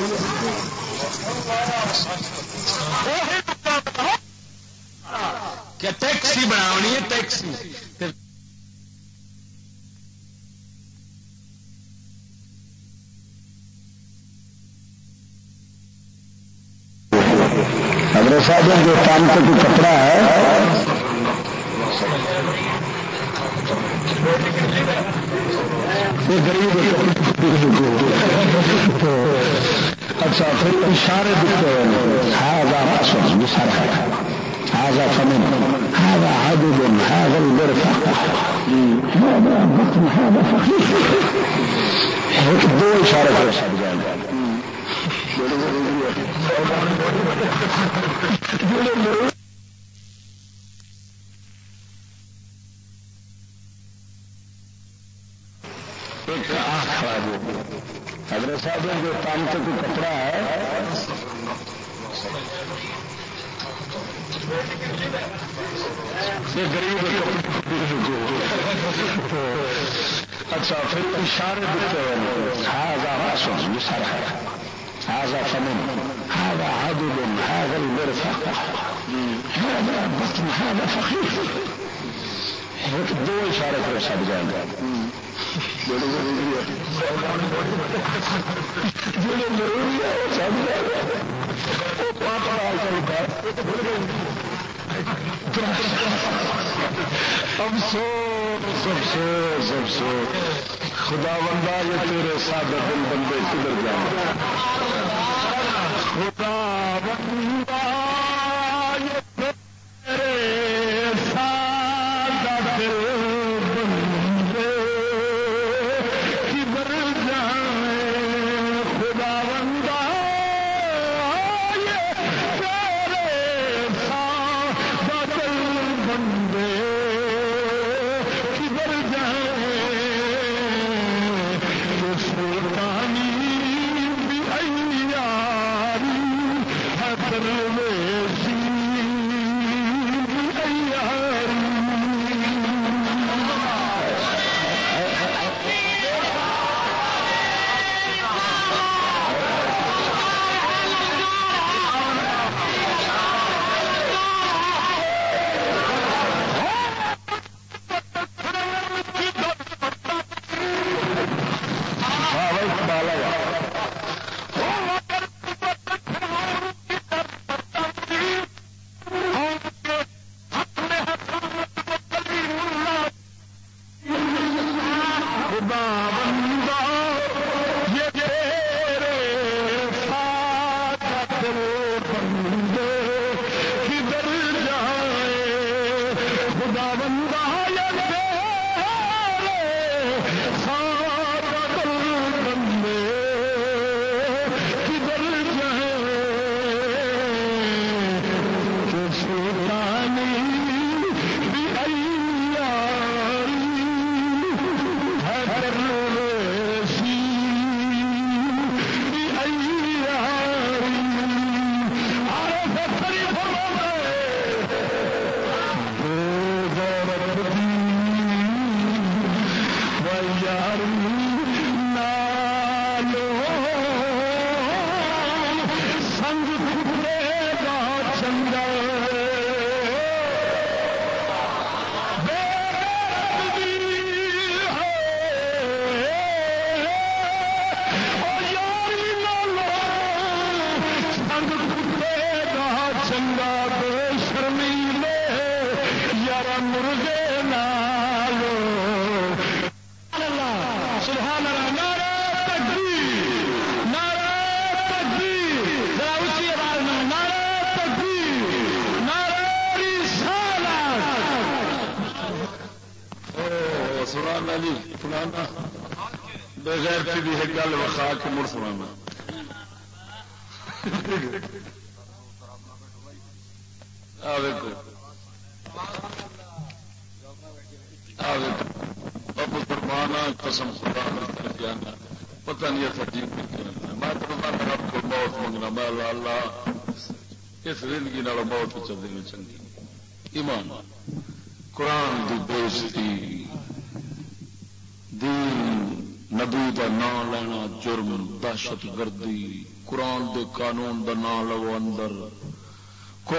کیا ٹیکسی بناونی ہے؟ ٹیکسی۔ حضرت صاحب جو کام کا جو کپڑا ہے۔ اچھا پھر اشارے دکھتے ہیں۔ ہاضا مسوس سارا هذا فمن عدد هذا هذا هذا ایک دو اشارے۔ کر سب جائیں حضرت صاحب جو کام کا کوئی کپڑا ہے، یہ غریب اچھا پھر اشارے دیتے ہیں۔ ہاں ہزار سو سارا۔ ہے هذا فمن هذا عدل، هذا المرفق. هذا بطن، هذا فخير ایک دو اشارے پر سب جائیں گے. ضروری ہے وہ سب جائیں گے. افسوس افسوس افسوس خدا بندہ یہ تیرے سادہ دل بندے کدھر جائیں؟ خدا بندہ۔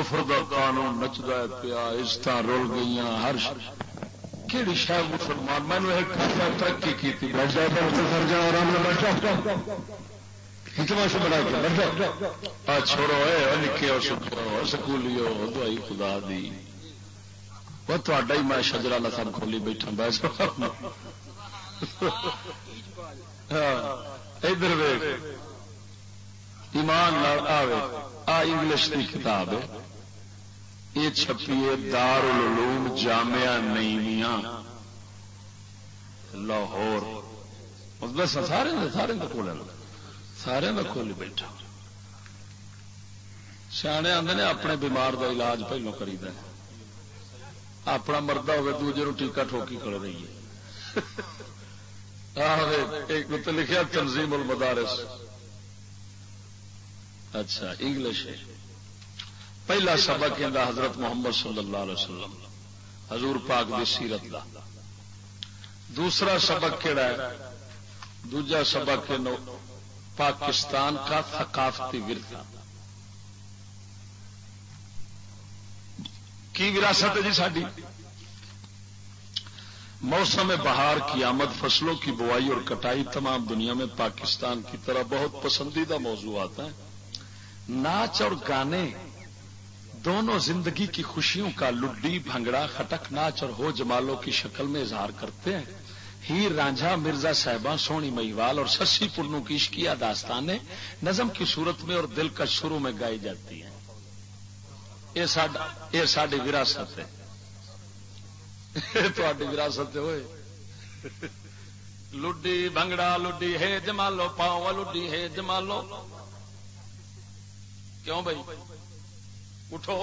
کفر دا قانون نچدا پیا عزت رول گئی ہر کہڑی شاید مسلمان؟ میں نے ترقی کی چھوڑو نکے سکولی دوائی خدا دی۔ وہ تا ہی میں شجرا کھولی بیٹھا بس۔ ادھر ایمان آوے۔ آ انگلش کی کتاب یہ چھپی دار العلوم جامعہ نیمیا لاہور۔ بس سارے سارے کھول سارے کا کھول بیٹھا۔ سیانے آدھے نے اپنے بیمار کا علاج پہلو کری اپنا مردہ ہوگا دوجے ٹیکا ٹھوکی کر رہی ہے۔ ایک لکھا تنظیم المدارس۔ اچھا انگلش ہے۔ پہلا سبق ہے حضرت محمد صلی اللہ علیہ وسلم، حضور پاک دی سیرت دا۔ دوسرا سبق کہڑا ہے؟ دوجا سبق پاکستان کا ثقافتی ورثہ۔ کی وراثت ہے جی ساری موسم بہار کی آمد فصلوں کی بوائی اور کٹائی تمام دنیا میں پاکستان کی طرح بہت پسندیدہ موضوعات ہیں۔ ناچ اور گانے دونوں زندگی کی خوشیوں کا لڈی، بھنگڑا، خٹک، ناچ اور ہو جمالوں کی شکل میں اظہار کرتے ہیں۔ ہیر رانجھا، مرزا صاحبہ، سونی مہیوال اور سسی پنو کی عشقیہ داستانیں نظم کی صورت میں اور دل کا شروع میں گائی جاتی ہیں۔ یہ ساری وراثت ہے۔ وراثت ہوئے لڈی بنگڑا لڈی، ہے جمالو پاؤ لڈی، ہے جمالو۔ کیوں بھائی؟ اٹھو۔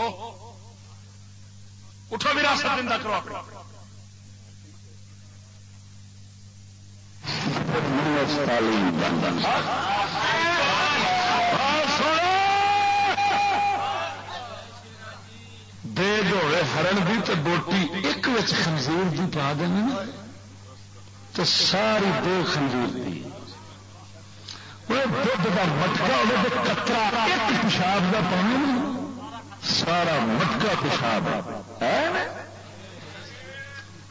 اٹھو وراثت دن کرو اپنا۔ دے ہوئے، ہرن بھی تو بوٹی ایک وچ خنزیر دی پا دیں تو ساری دو خنزیر دی۔ وہ دھد کا مٹکا ہوگا کترا ایک پیشاب کا پانی سارا مٹکا پیشاب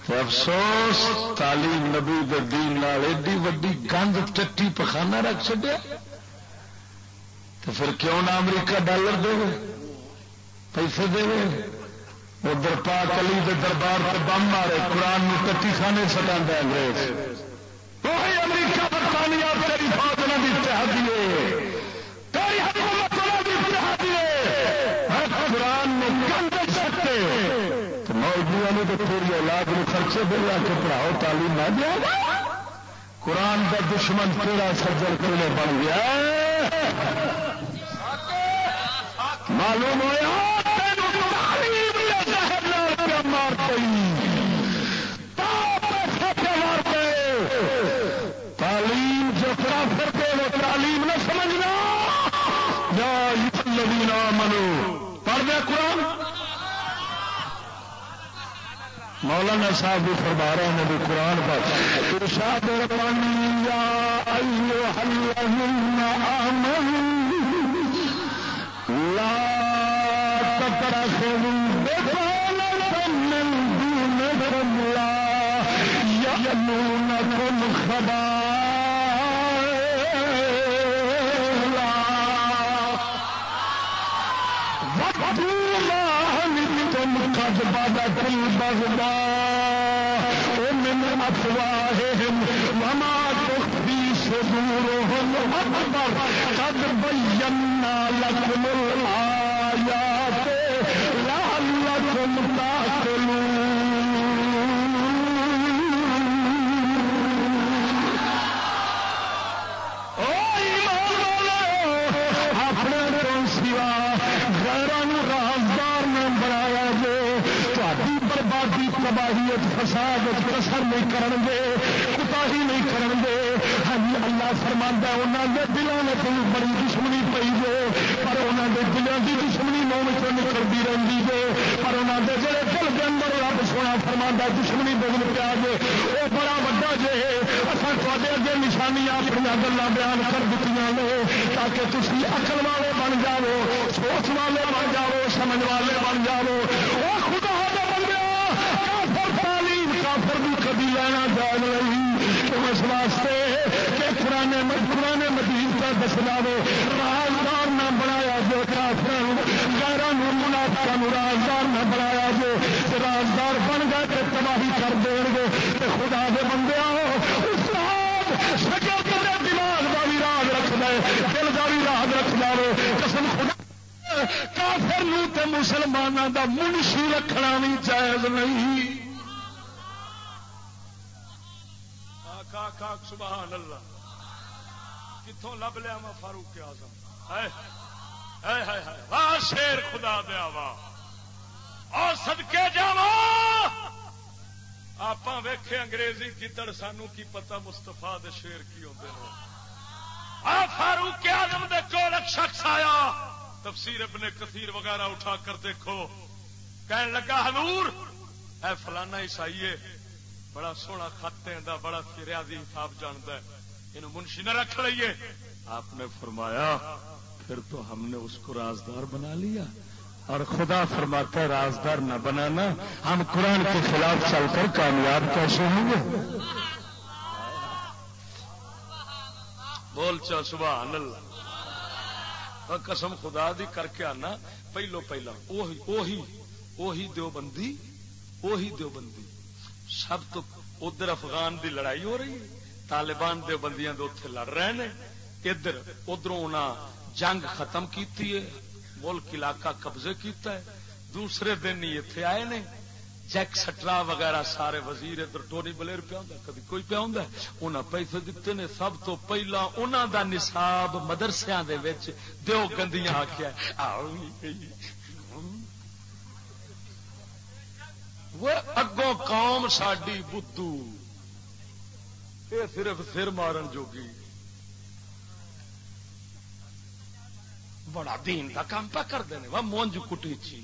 افسوس، تعلیم نبی دین ایڈی وڈی گند چٹی پخانا رکھ چڈیا تو پھر کیوں نہ امریکہ ڈالر دے؟ پیسے دے۔ ادھر پاک علی دے دربار پر بم مارے، قرآن میں کتی خانے سٹا انگریز۔ وہی امریکہ برطانیہ تیری فوج اولاد میں آ کے پڑھاؤ تعلیم نہ دیا۔ قرآن کا دشمن تیرا سجر کرنے بن گیا۔ معلوم ہوا مار تعلیم جو کافر دے وہ تعلیم نہ سمجھنا۔ یا لبینا منو پڑھ دیا قرآن۔ مولانا صاحب بھی فرما رہے ہیں بھی قرآن پر ارشاد ربانی، یا ایوہ الذین آمنوا، لا تترسلوا بطالة من دونكم لا يألونكم عنتم قد بغدا البغضاء من أفواههم وما تخفی صدورهم اکبر قد بینا لکم الآیات لعلکم تاکلون فساد کسر نہیں کرن ہاں جی، دے کتا ہی نہیں کرن دے ہاں اللہ فرماندہ انہوں نے دلوں میں کوئی بڑی دشمنی پی جے پر انہوں نے دلوں کی دشمنی منہ میں نکلتی رہتی جے پر انہوں نے جڑے دل کے اندر رب سونا فرماندہ دشمنی بگل پیا جے وہ بڑا وا جے اصل تے اگے نشانیاں اپنی گلیں بیان کر دیتی نے، تاکہ تھی اقل والے بن جاؤ، سوچ والے بن جاؤ، سمجھ والے بن جاؤ۔ وہ خدا دے بندے کافر تعلیم کافر بھی کبھی لینا جائز نہیں تو اس واسطے کہ پرانے پرانے مدین کا دسنا وہ رازدار نہ بنایا جو کافر غیران منافقہ رازدار نہ بنایا جو رازدار بن گئے تو تباہی کر دیں گے تو خدا دے بندے آؤ سکے دماغ کا بھی راز رکھ دے، دل کا بھی راز رکھ دے، قسم خدا، کافر تے مسلمانوں دا منشی رکھنا بھی جائز نہیں۔ سبحان اللہ۔ کتوں لب لیا میں فاروق آزم واہ، شیر خدا دیا، واہ۔ اور سدکے جاوا آپ ویخے انگریزی گدڑ سانو کی پتا مستفا دے شیر کی ہوتے ہیں آ، فاروق آزم دے کول ایک شخص آیا تفسیر ابن کثیر وغیرہ اٹھا کر دیکھو۔ کہنے لگا، حضور، اے فلانا عیسائی ہے بڑا سونا خط ہے بڑا ریاضی حساب جانتا ہے۔ یہ منشی نہ رکھ لیے آپ نے فرمایا، پھر تو ہم نے اس کو رازدار بنا لیا۔ اور خدا فرماتا ہے، رازدار نہ بنانا۔ ہم قرآن کے خلاف چل کر کامیاب کیسے ہوں گے؟ بول چا، سبحان اللہ۔ قسم خدا دی کر کے آنا، پہلو پہلا۔ اوہی دیو بندی اوہی سب تو ادھر افغان دی لڑائی ہو رہی ہے۔ طالبان دیو بندیاں دے اتنے لڑ رہے ہیں ادھر ادھر جنگ ختم کیتی ہے، ملک علاقہ قبضے کیتا ہے۔ دوسرے دن ہی اتنے آئے نے۔ جیک سٹرا وغیرہ سارے وزیر ادھر ٹونی بلیر پیا ہوں کبھی کوئی پیا ہوں انہیں پیسے دیتے نے۔ سب تو پہلا انہوں دا نصاب مدرسیا دیو گندیاں آخیا وہ اگوں قوم ساڈی بدھو یہ صرف سر مارن جوگی۔ بڑا دین کا کام پہ کرتے ہیں وہ مونج کٹی چی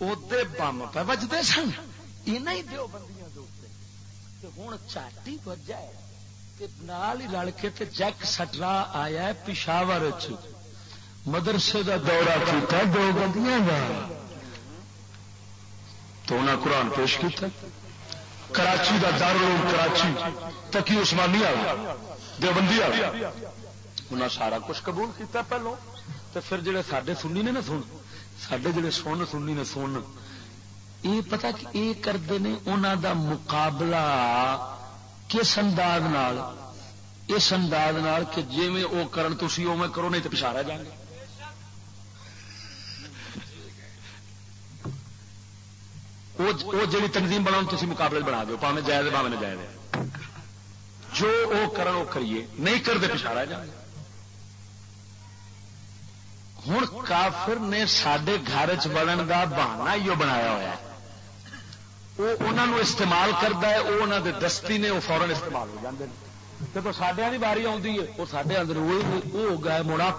ادے بم پہ بجتے سن۔ یہ دو بندیاں ہوں چاٹی بجا نال ہی رل کے تے جیک سٹرا آیا ہے پشاور مدرسے دا دورہ کیتا دو بندیاں دا۔ تو انہیں قرآن پیش کیتا کراچی دا دارالعلوم کراچی تکی عثمانی آ گیا، دیوبندی آ گیا۔ انہیں سارا کچھ قبول کیتا پہلو۔ تو پھر جڑے سڈے سنی نے نا سن سڈے جڑے سن سنی نے سن، یہ پتا کہ یہ کرتے ہیں انہوں دا مقابلہ کس انداز نال؟ اس انداز نال کہ جی میں وہ کرن تھی او کرو، نہیں تو پچھا رہ جائیں گے وہ جی تنظیم بنا تھی مقابلے بنا دو پاوے جائز پاوے نہ جائز جو وہ کرن، وہ کریے، نہیں کرتے پچھاڑا جائے ہوں کافر نے سڈے گھر چ چڑن کا بہانا ہی بنایا ہوا وہ انہوں استعمال کرتا ہے، وہ انہوں دے دستی نے وہ فورن استعمال ہو جاتے ہیں جب سڈیا کی باری آتی ہے، وہ سڈے اندر وہ ہو گیا مڑا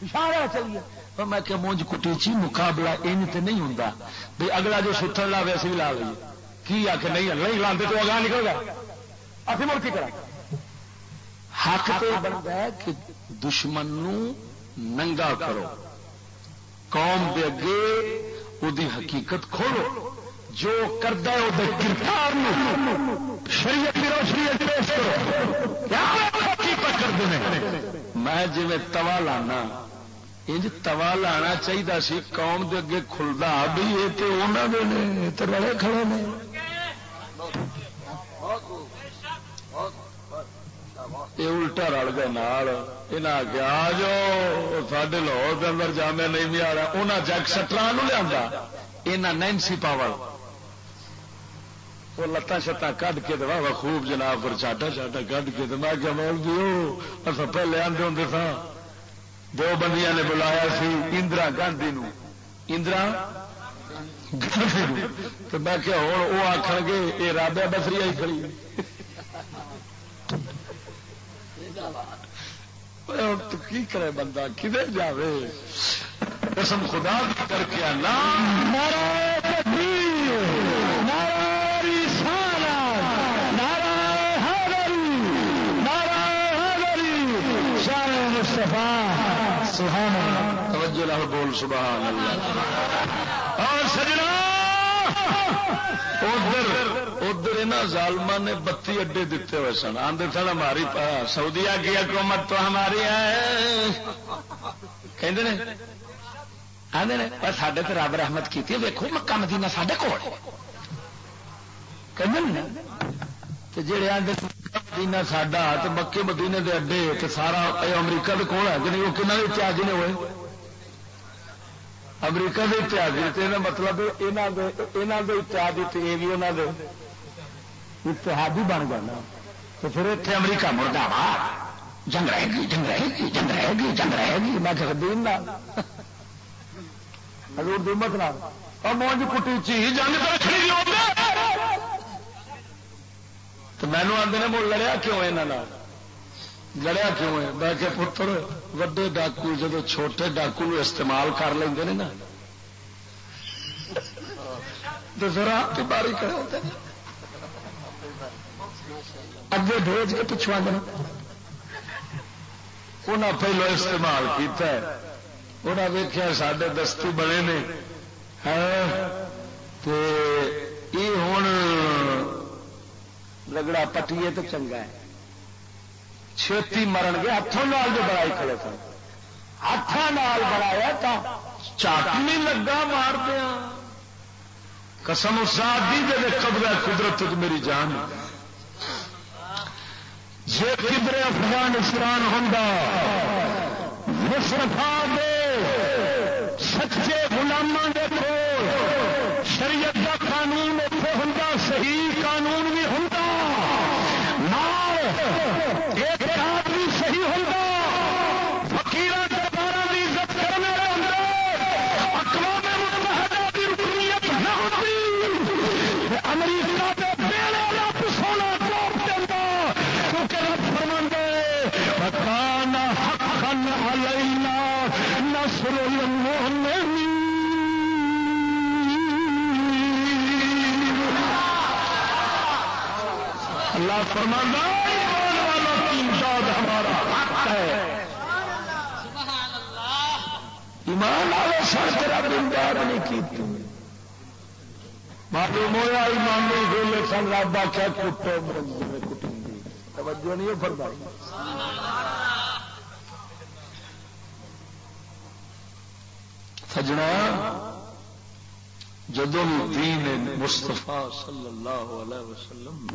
پچھاڑا چلیے۔ میں کہ مونج کٹیچی مقابلہ ان تے نہیں ہوں بھائی اگلا جو ستر لا ویسے بھی لا لیے کی آ کے نہیں نہیں لاتے تو اگلا نکل گیا ابھی مڑ کی کرا حق تو بنتا ہے کہ دشمن نو ننگا کرو۔ قوم دے اگے وہ حقیقت کھولو۔ جو کرتا ہے وہ کردار شریعت کی روشنی پیش کرو۔ میں جی توا لانا انج توا لانا چاہیے سی، قوم دے اگے کھلتا بھی یہ تو انہوں نے رلے کھڑے نے۔ یہ الٹا رل گئے نال۔ یہ آ جاؤ سڈے لاہور کے اندر جامع نہیں بھی آ رہا انہیں جگ سٹرا لیا یہاں نینسی پاور وہ لتان شتان کھ کے دوا خوب جناب پر چاٹا چاٹا کھ کے تو میں کیا مول دیو اصل پہلے آدھے ہوں سا دو بندیاں نے بلایا سی، اندرا گاندھی نو۔ اندرا گاندھی تو میں کیا ہوں، وہ آخر گے، یہ رابعہ بسری آئی کھڑی۔ کی کرے بندہ؟ کدھر جائے قسم خدا کر کے توجہ بول سبحان اللہ. اور سجنا! ادھر ادھر یہاں ظالما نے بتی اڈے دیتے ہوئے سن۔ آدھے سن ہماری سعودیا کی حکومت تو ہماری ہے سڈے تو رب رحمت کی ویکو مکہ مدینہ سڈے کو جڑے آدھے مدینہ ساڈا تو مکے مدینے دے اڈے تو سارا امریکہ کے کول ہے۔ کہ نہیں وہ کہنا اتحاد نے ہوئے؟ امریکہ کے اتحاد مطلب یہاں دے اتحاد مطلب یہ بھی انہوں نے اتحادی بن گیا تو پھر اتنے امریکہ مردہ وا۔ جنگ رہے گی، جنگ رہے گی، جنگ رہے گی، جنگ رہے گی۔ میں دین ہزور دیمت نہ اور مونج کٹی چی جنگ تو تو مینو آدھے نے مڑ لڑیا کیوں یہاں لڑیا کیوں ہے؟ میں کہ پتر، وڈے ڈاکو جب چھوٹے ڈاکو استعمال کر لیں نا۔ تو ذرا باری کرے ہوتے اگے بھیج کے پچھوا دینا انہیں پہلو استعمال کیتا ہے۔ انہیں ویخیا سڈے دستی بنے نے۔ ہاں، یہ ہوں لگڑا پٹیے تو چنگا ہے۔ چھتی مرن گے ہاتھوں نال جو بڑائی کھڑے سن۔ ہاتھوں نال بڑایا تھا چاٹ نہیں لگا مار دیا۔ قسم اساد دی جی قبضہ قدرت میری جان۔ جی کدھر افغانستان ہوں مصرفا دے سچے گلاموں کے کو شریعت بندار نہیں کی معلوم ہوا ایمان نہیں بولے سن، رب آخیا کٹو کٹیں گی توجہ نہیں فرمائی؟ سجنا جدو دین مستفا صلی اللہ علیہ وسلم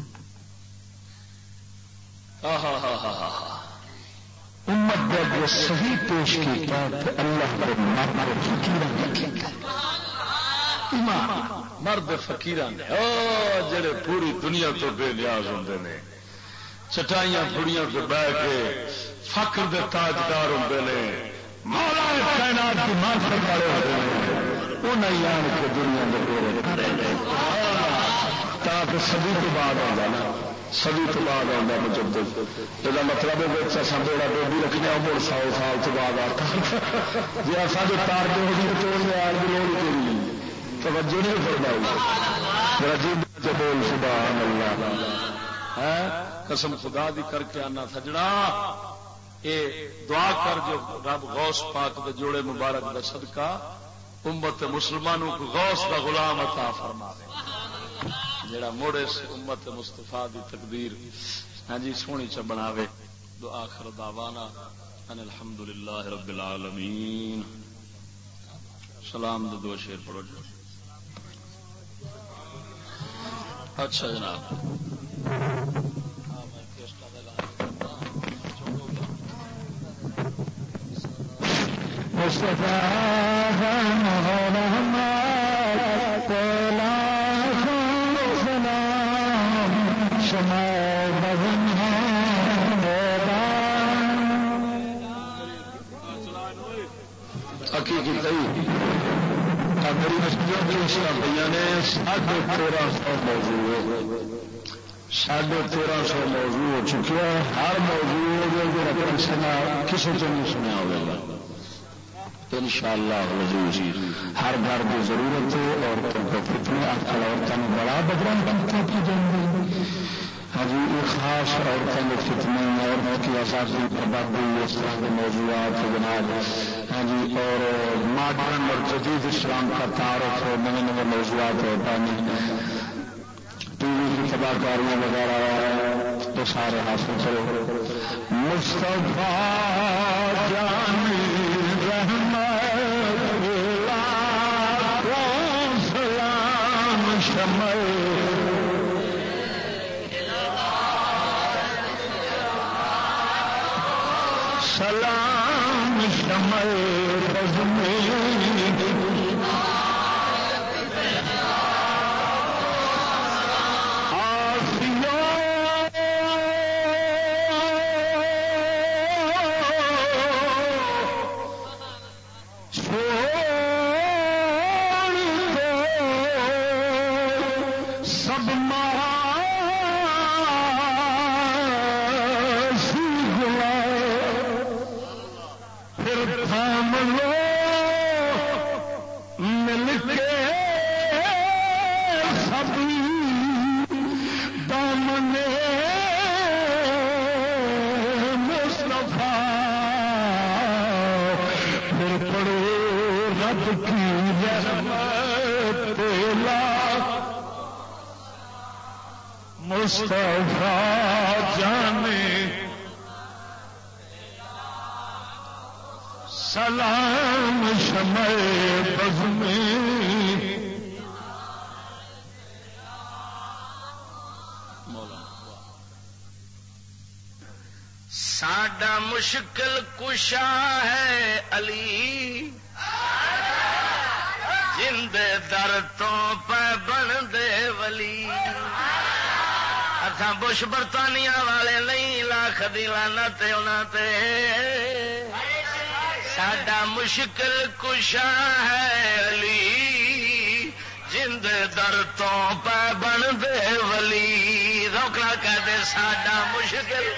امت جو صحیح پیش کیا اللہ مرد فکیر جڑے پوری دنیا تو بے نیاز ہوں نے، چٹائیاں پڑیاں پہ بہ کے فخر دے تاجدار ہوں نے، مولا کائنات کی والے آن کے دنیا سبھی تو بعد آ جانا۔ سبھی تو بعد آتا مجدد یہ مطلب ہے اصل ڈوبی رکھنے مڑ سو سال تو بعد آتا جی اصل جو تار دو گی تو آگ کی لوڑ کے توجہ نہیں فرمائی۔ رجیب بول سبحان اللہ۔ ہاں، قسم خدا دی کر کے آنا سجنا اے دعا کر جو رب غوث پاک دے جوڑے مبارک دا صدقہ، امت مسلمانوں کو غوث دا غلام عطا فرما دے جڑا موڑے امت مستفا دی تقدیر ہاں جی سونی چ بناوے۔ دعا آخر دعوانا، ان الحمدللہ رب العالمین۔ سلام دو دو شیر پڑھو جو اچھا جناب۔ مصطفیٰ ساڑھے تیرہ سو موضوع ساڑھے تیرہ سو موضوع ہو چکے ہیں ہر موضوع رقم سنا کسی کو نہیں سنیا ہوگا ان شاء اللہ ہر گھر کی ضرورت ہے عورتوں کو کتنے آج کل عورتوں نے بڑا بدران بنتا کی جائیں ہاں جی یہ خاص عورتوں کے فتنے عورتوں کی آزادی بربادی اس طرح کے موضوعات جناب ہاں جی اور ماڈرن اور جدید اسلام کا تعارف نئے نئے موضوعات ہو پانی، ٹی وی کی تباہ کاریاں وغیرہ، تو سارے حاصل کرو۔ مصطفیٰ جانی مشکل کشا ہے علی۔ جند در تو پہ بن دے ولی۔ اتنا بش برطانیہ والے نہیں، لاکھ دلانا تے۔ ساڈا مشکل کشا ہے علی۔ جند در تو پہ بن دے ولی۔ روکنا کہہ دے، ساڈا مشکل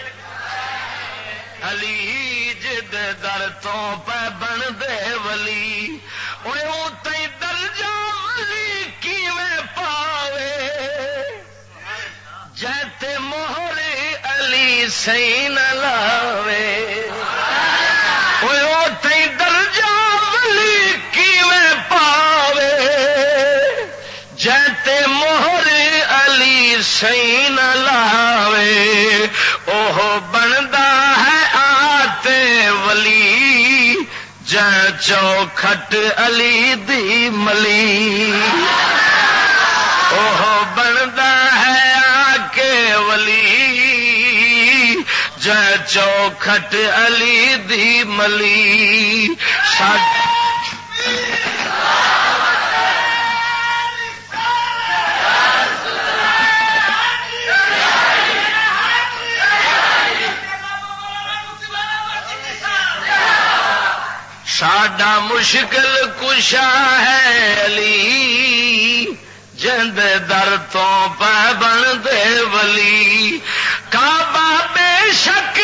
علی جد در تو پہ بن دے ولی۔ تی درجہ ولی کی میں پاوے۔ جیتے موہر علی سی نہ لاوے۔ تی درجہ ولی کی میں پاوے۔ جیتے موہر علی سی نہ لاوے۔ اوہ بندا چوکھٹ علی دی ملی وہ بنتا ہے آ کے ولی چوکھٹ علی دی ملی ساڈا مشکل کشا ہے علی۔ جند در تو پہ بن دے ولی۔ کعبہ بے شک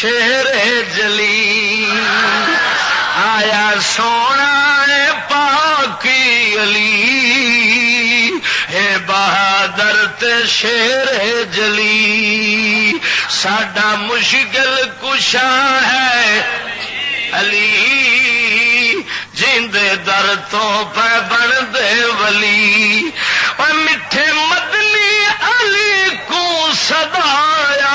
شیر جلی آیا سونا ہے علی۔ ہے بہادر، تے شیر جلی ساڈا مشکل کشا ہے علی۔ جیند در تو پہ بن دے ولی۔ اور میٹھے مدنی علی کو سدایا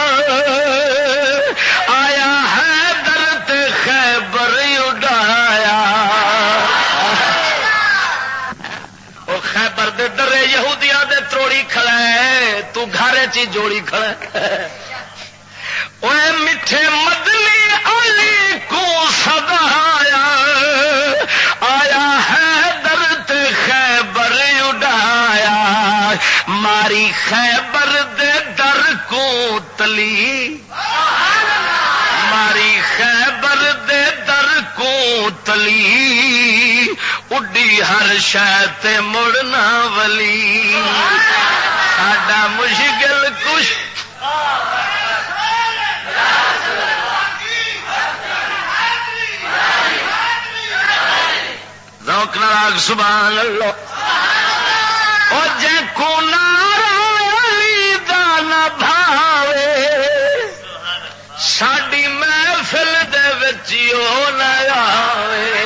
آیا ہے درد خیبر اڈایا وہ خیبر دے درے یہودیاں دے تروڑی کھڑا ہے تو گھر چی جوڑی کھڑا ہے۔ وہ میٹھے مدنی علی کو سدایا آیا۔ ہے درد خیبر اڈایا ماری خیبر دے در کو تلی۔ ماری خیبر دے در کو تلی۔ اڈی ہر شہ مڑنا ولی۔ ساڈا مشکل کچھ روک ناگ سبحان اللہ۔ او جے کو نارالی دانا بھاوے۔ ساڈی محفل دے وچ او نہ آوے۔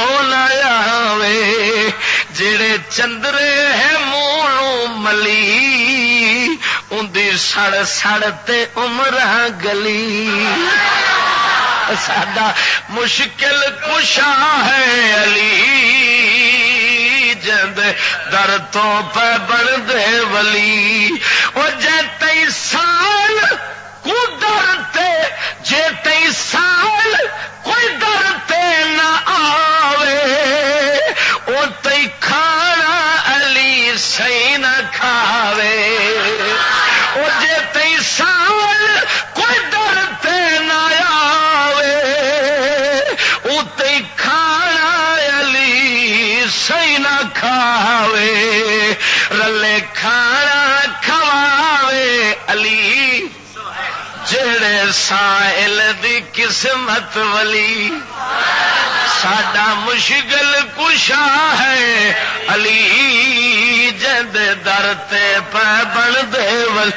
وچ او آوے جڑے چندرے ہے مونوں ملی اندی سڑ سڑ تے عمر گلی ساڈا مشکل کشا ہے علی جند در تو پہ بن دے ولی وہ جے تئی سال کو ڈرتے جے تئی سال کوئی سی نہ کھاوے۔ او جے تئی ساول کوئی ڈرتے نہ آوے۔ او تئی کھانا علی سی نہ کھاوے۔ رلے کھا جڑے سائل دی قسمت ولی، ساڈا مشکل کشا ہے۔ علی جد در تے پہ بن دے ول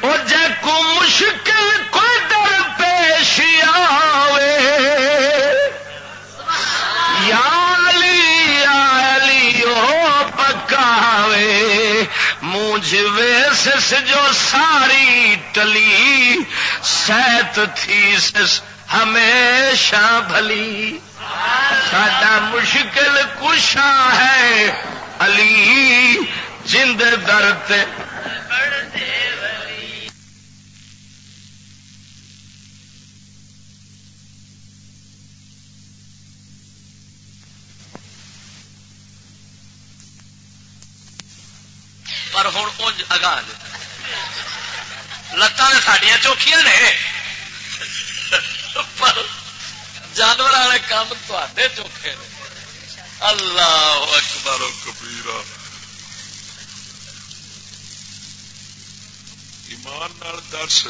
او جے کو مشکل کوئی در پیش آوے۔ یا علی یا علی، او پکاوے۔ مونج ویسس جو ساری ٹلی سیت تھی سس ہمیشہ بھلی۔ ساڈا مشکل کشا ہے علی جند درد پر ہوں انج اگاہ لتان سڈیا چوکھیاں نے۔ پر جانور والے کام تے چوکھے نے۔ اللہ اکبر و کبیرہ۔ ایمان نال درس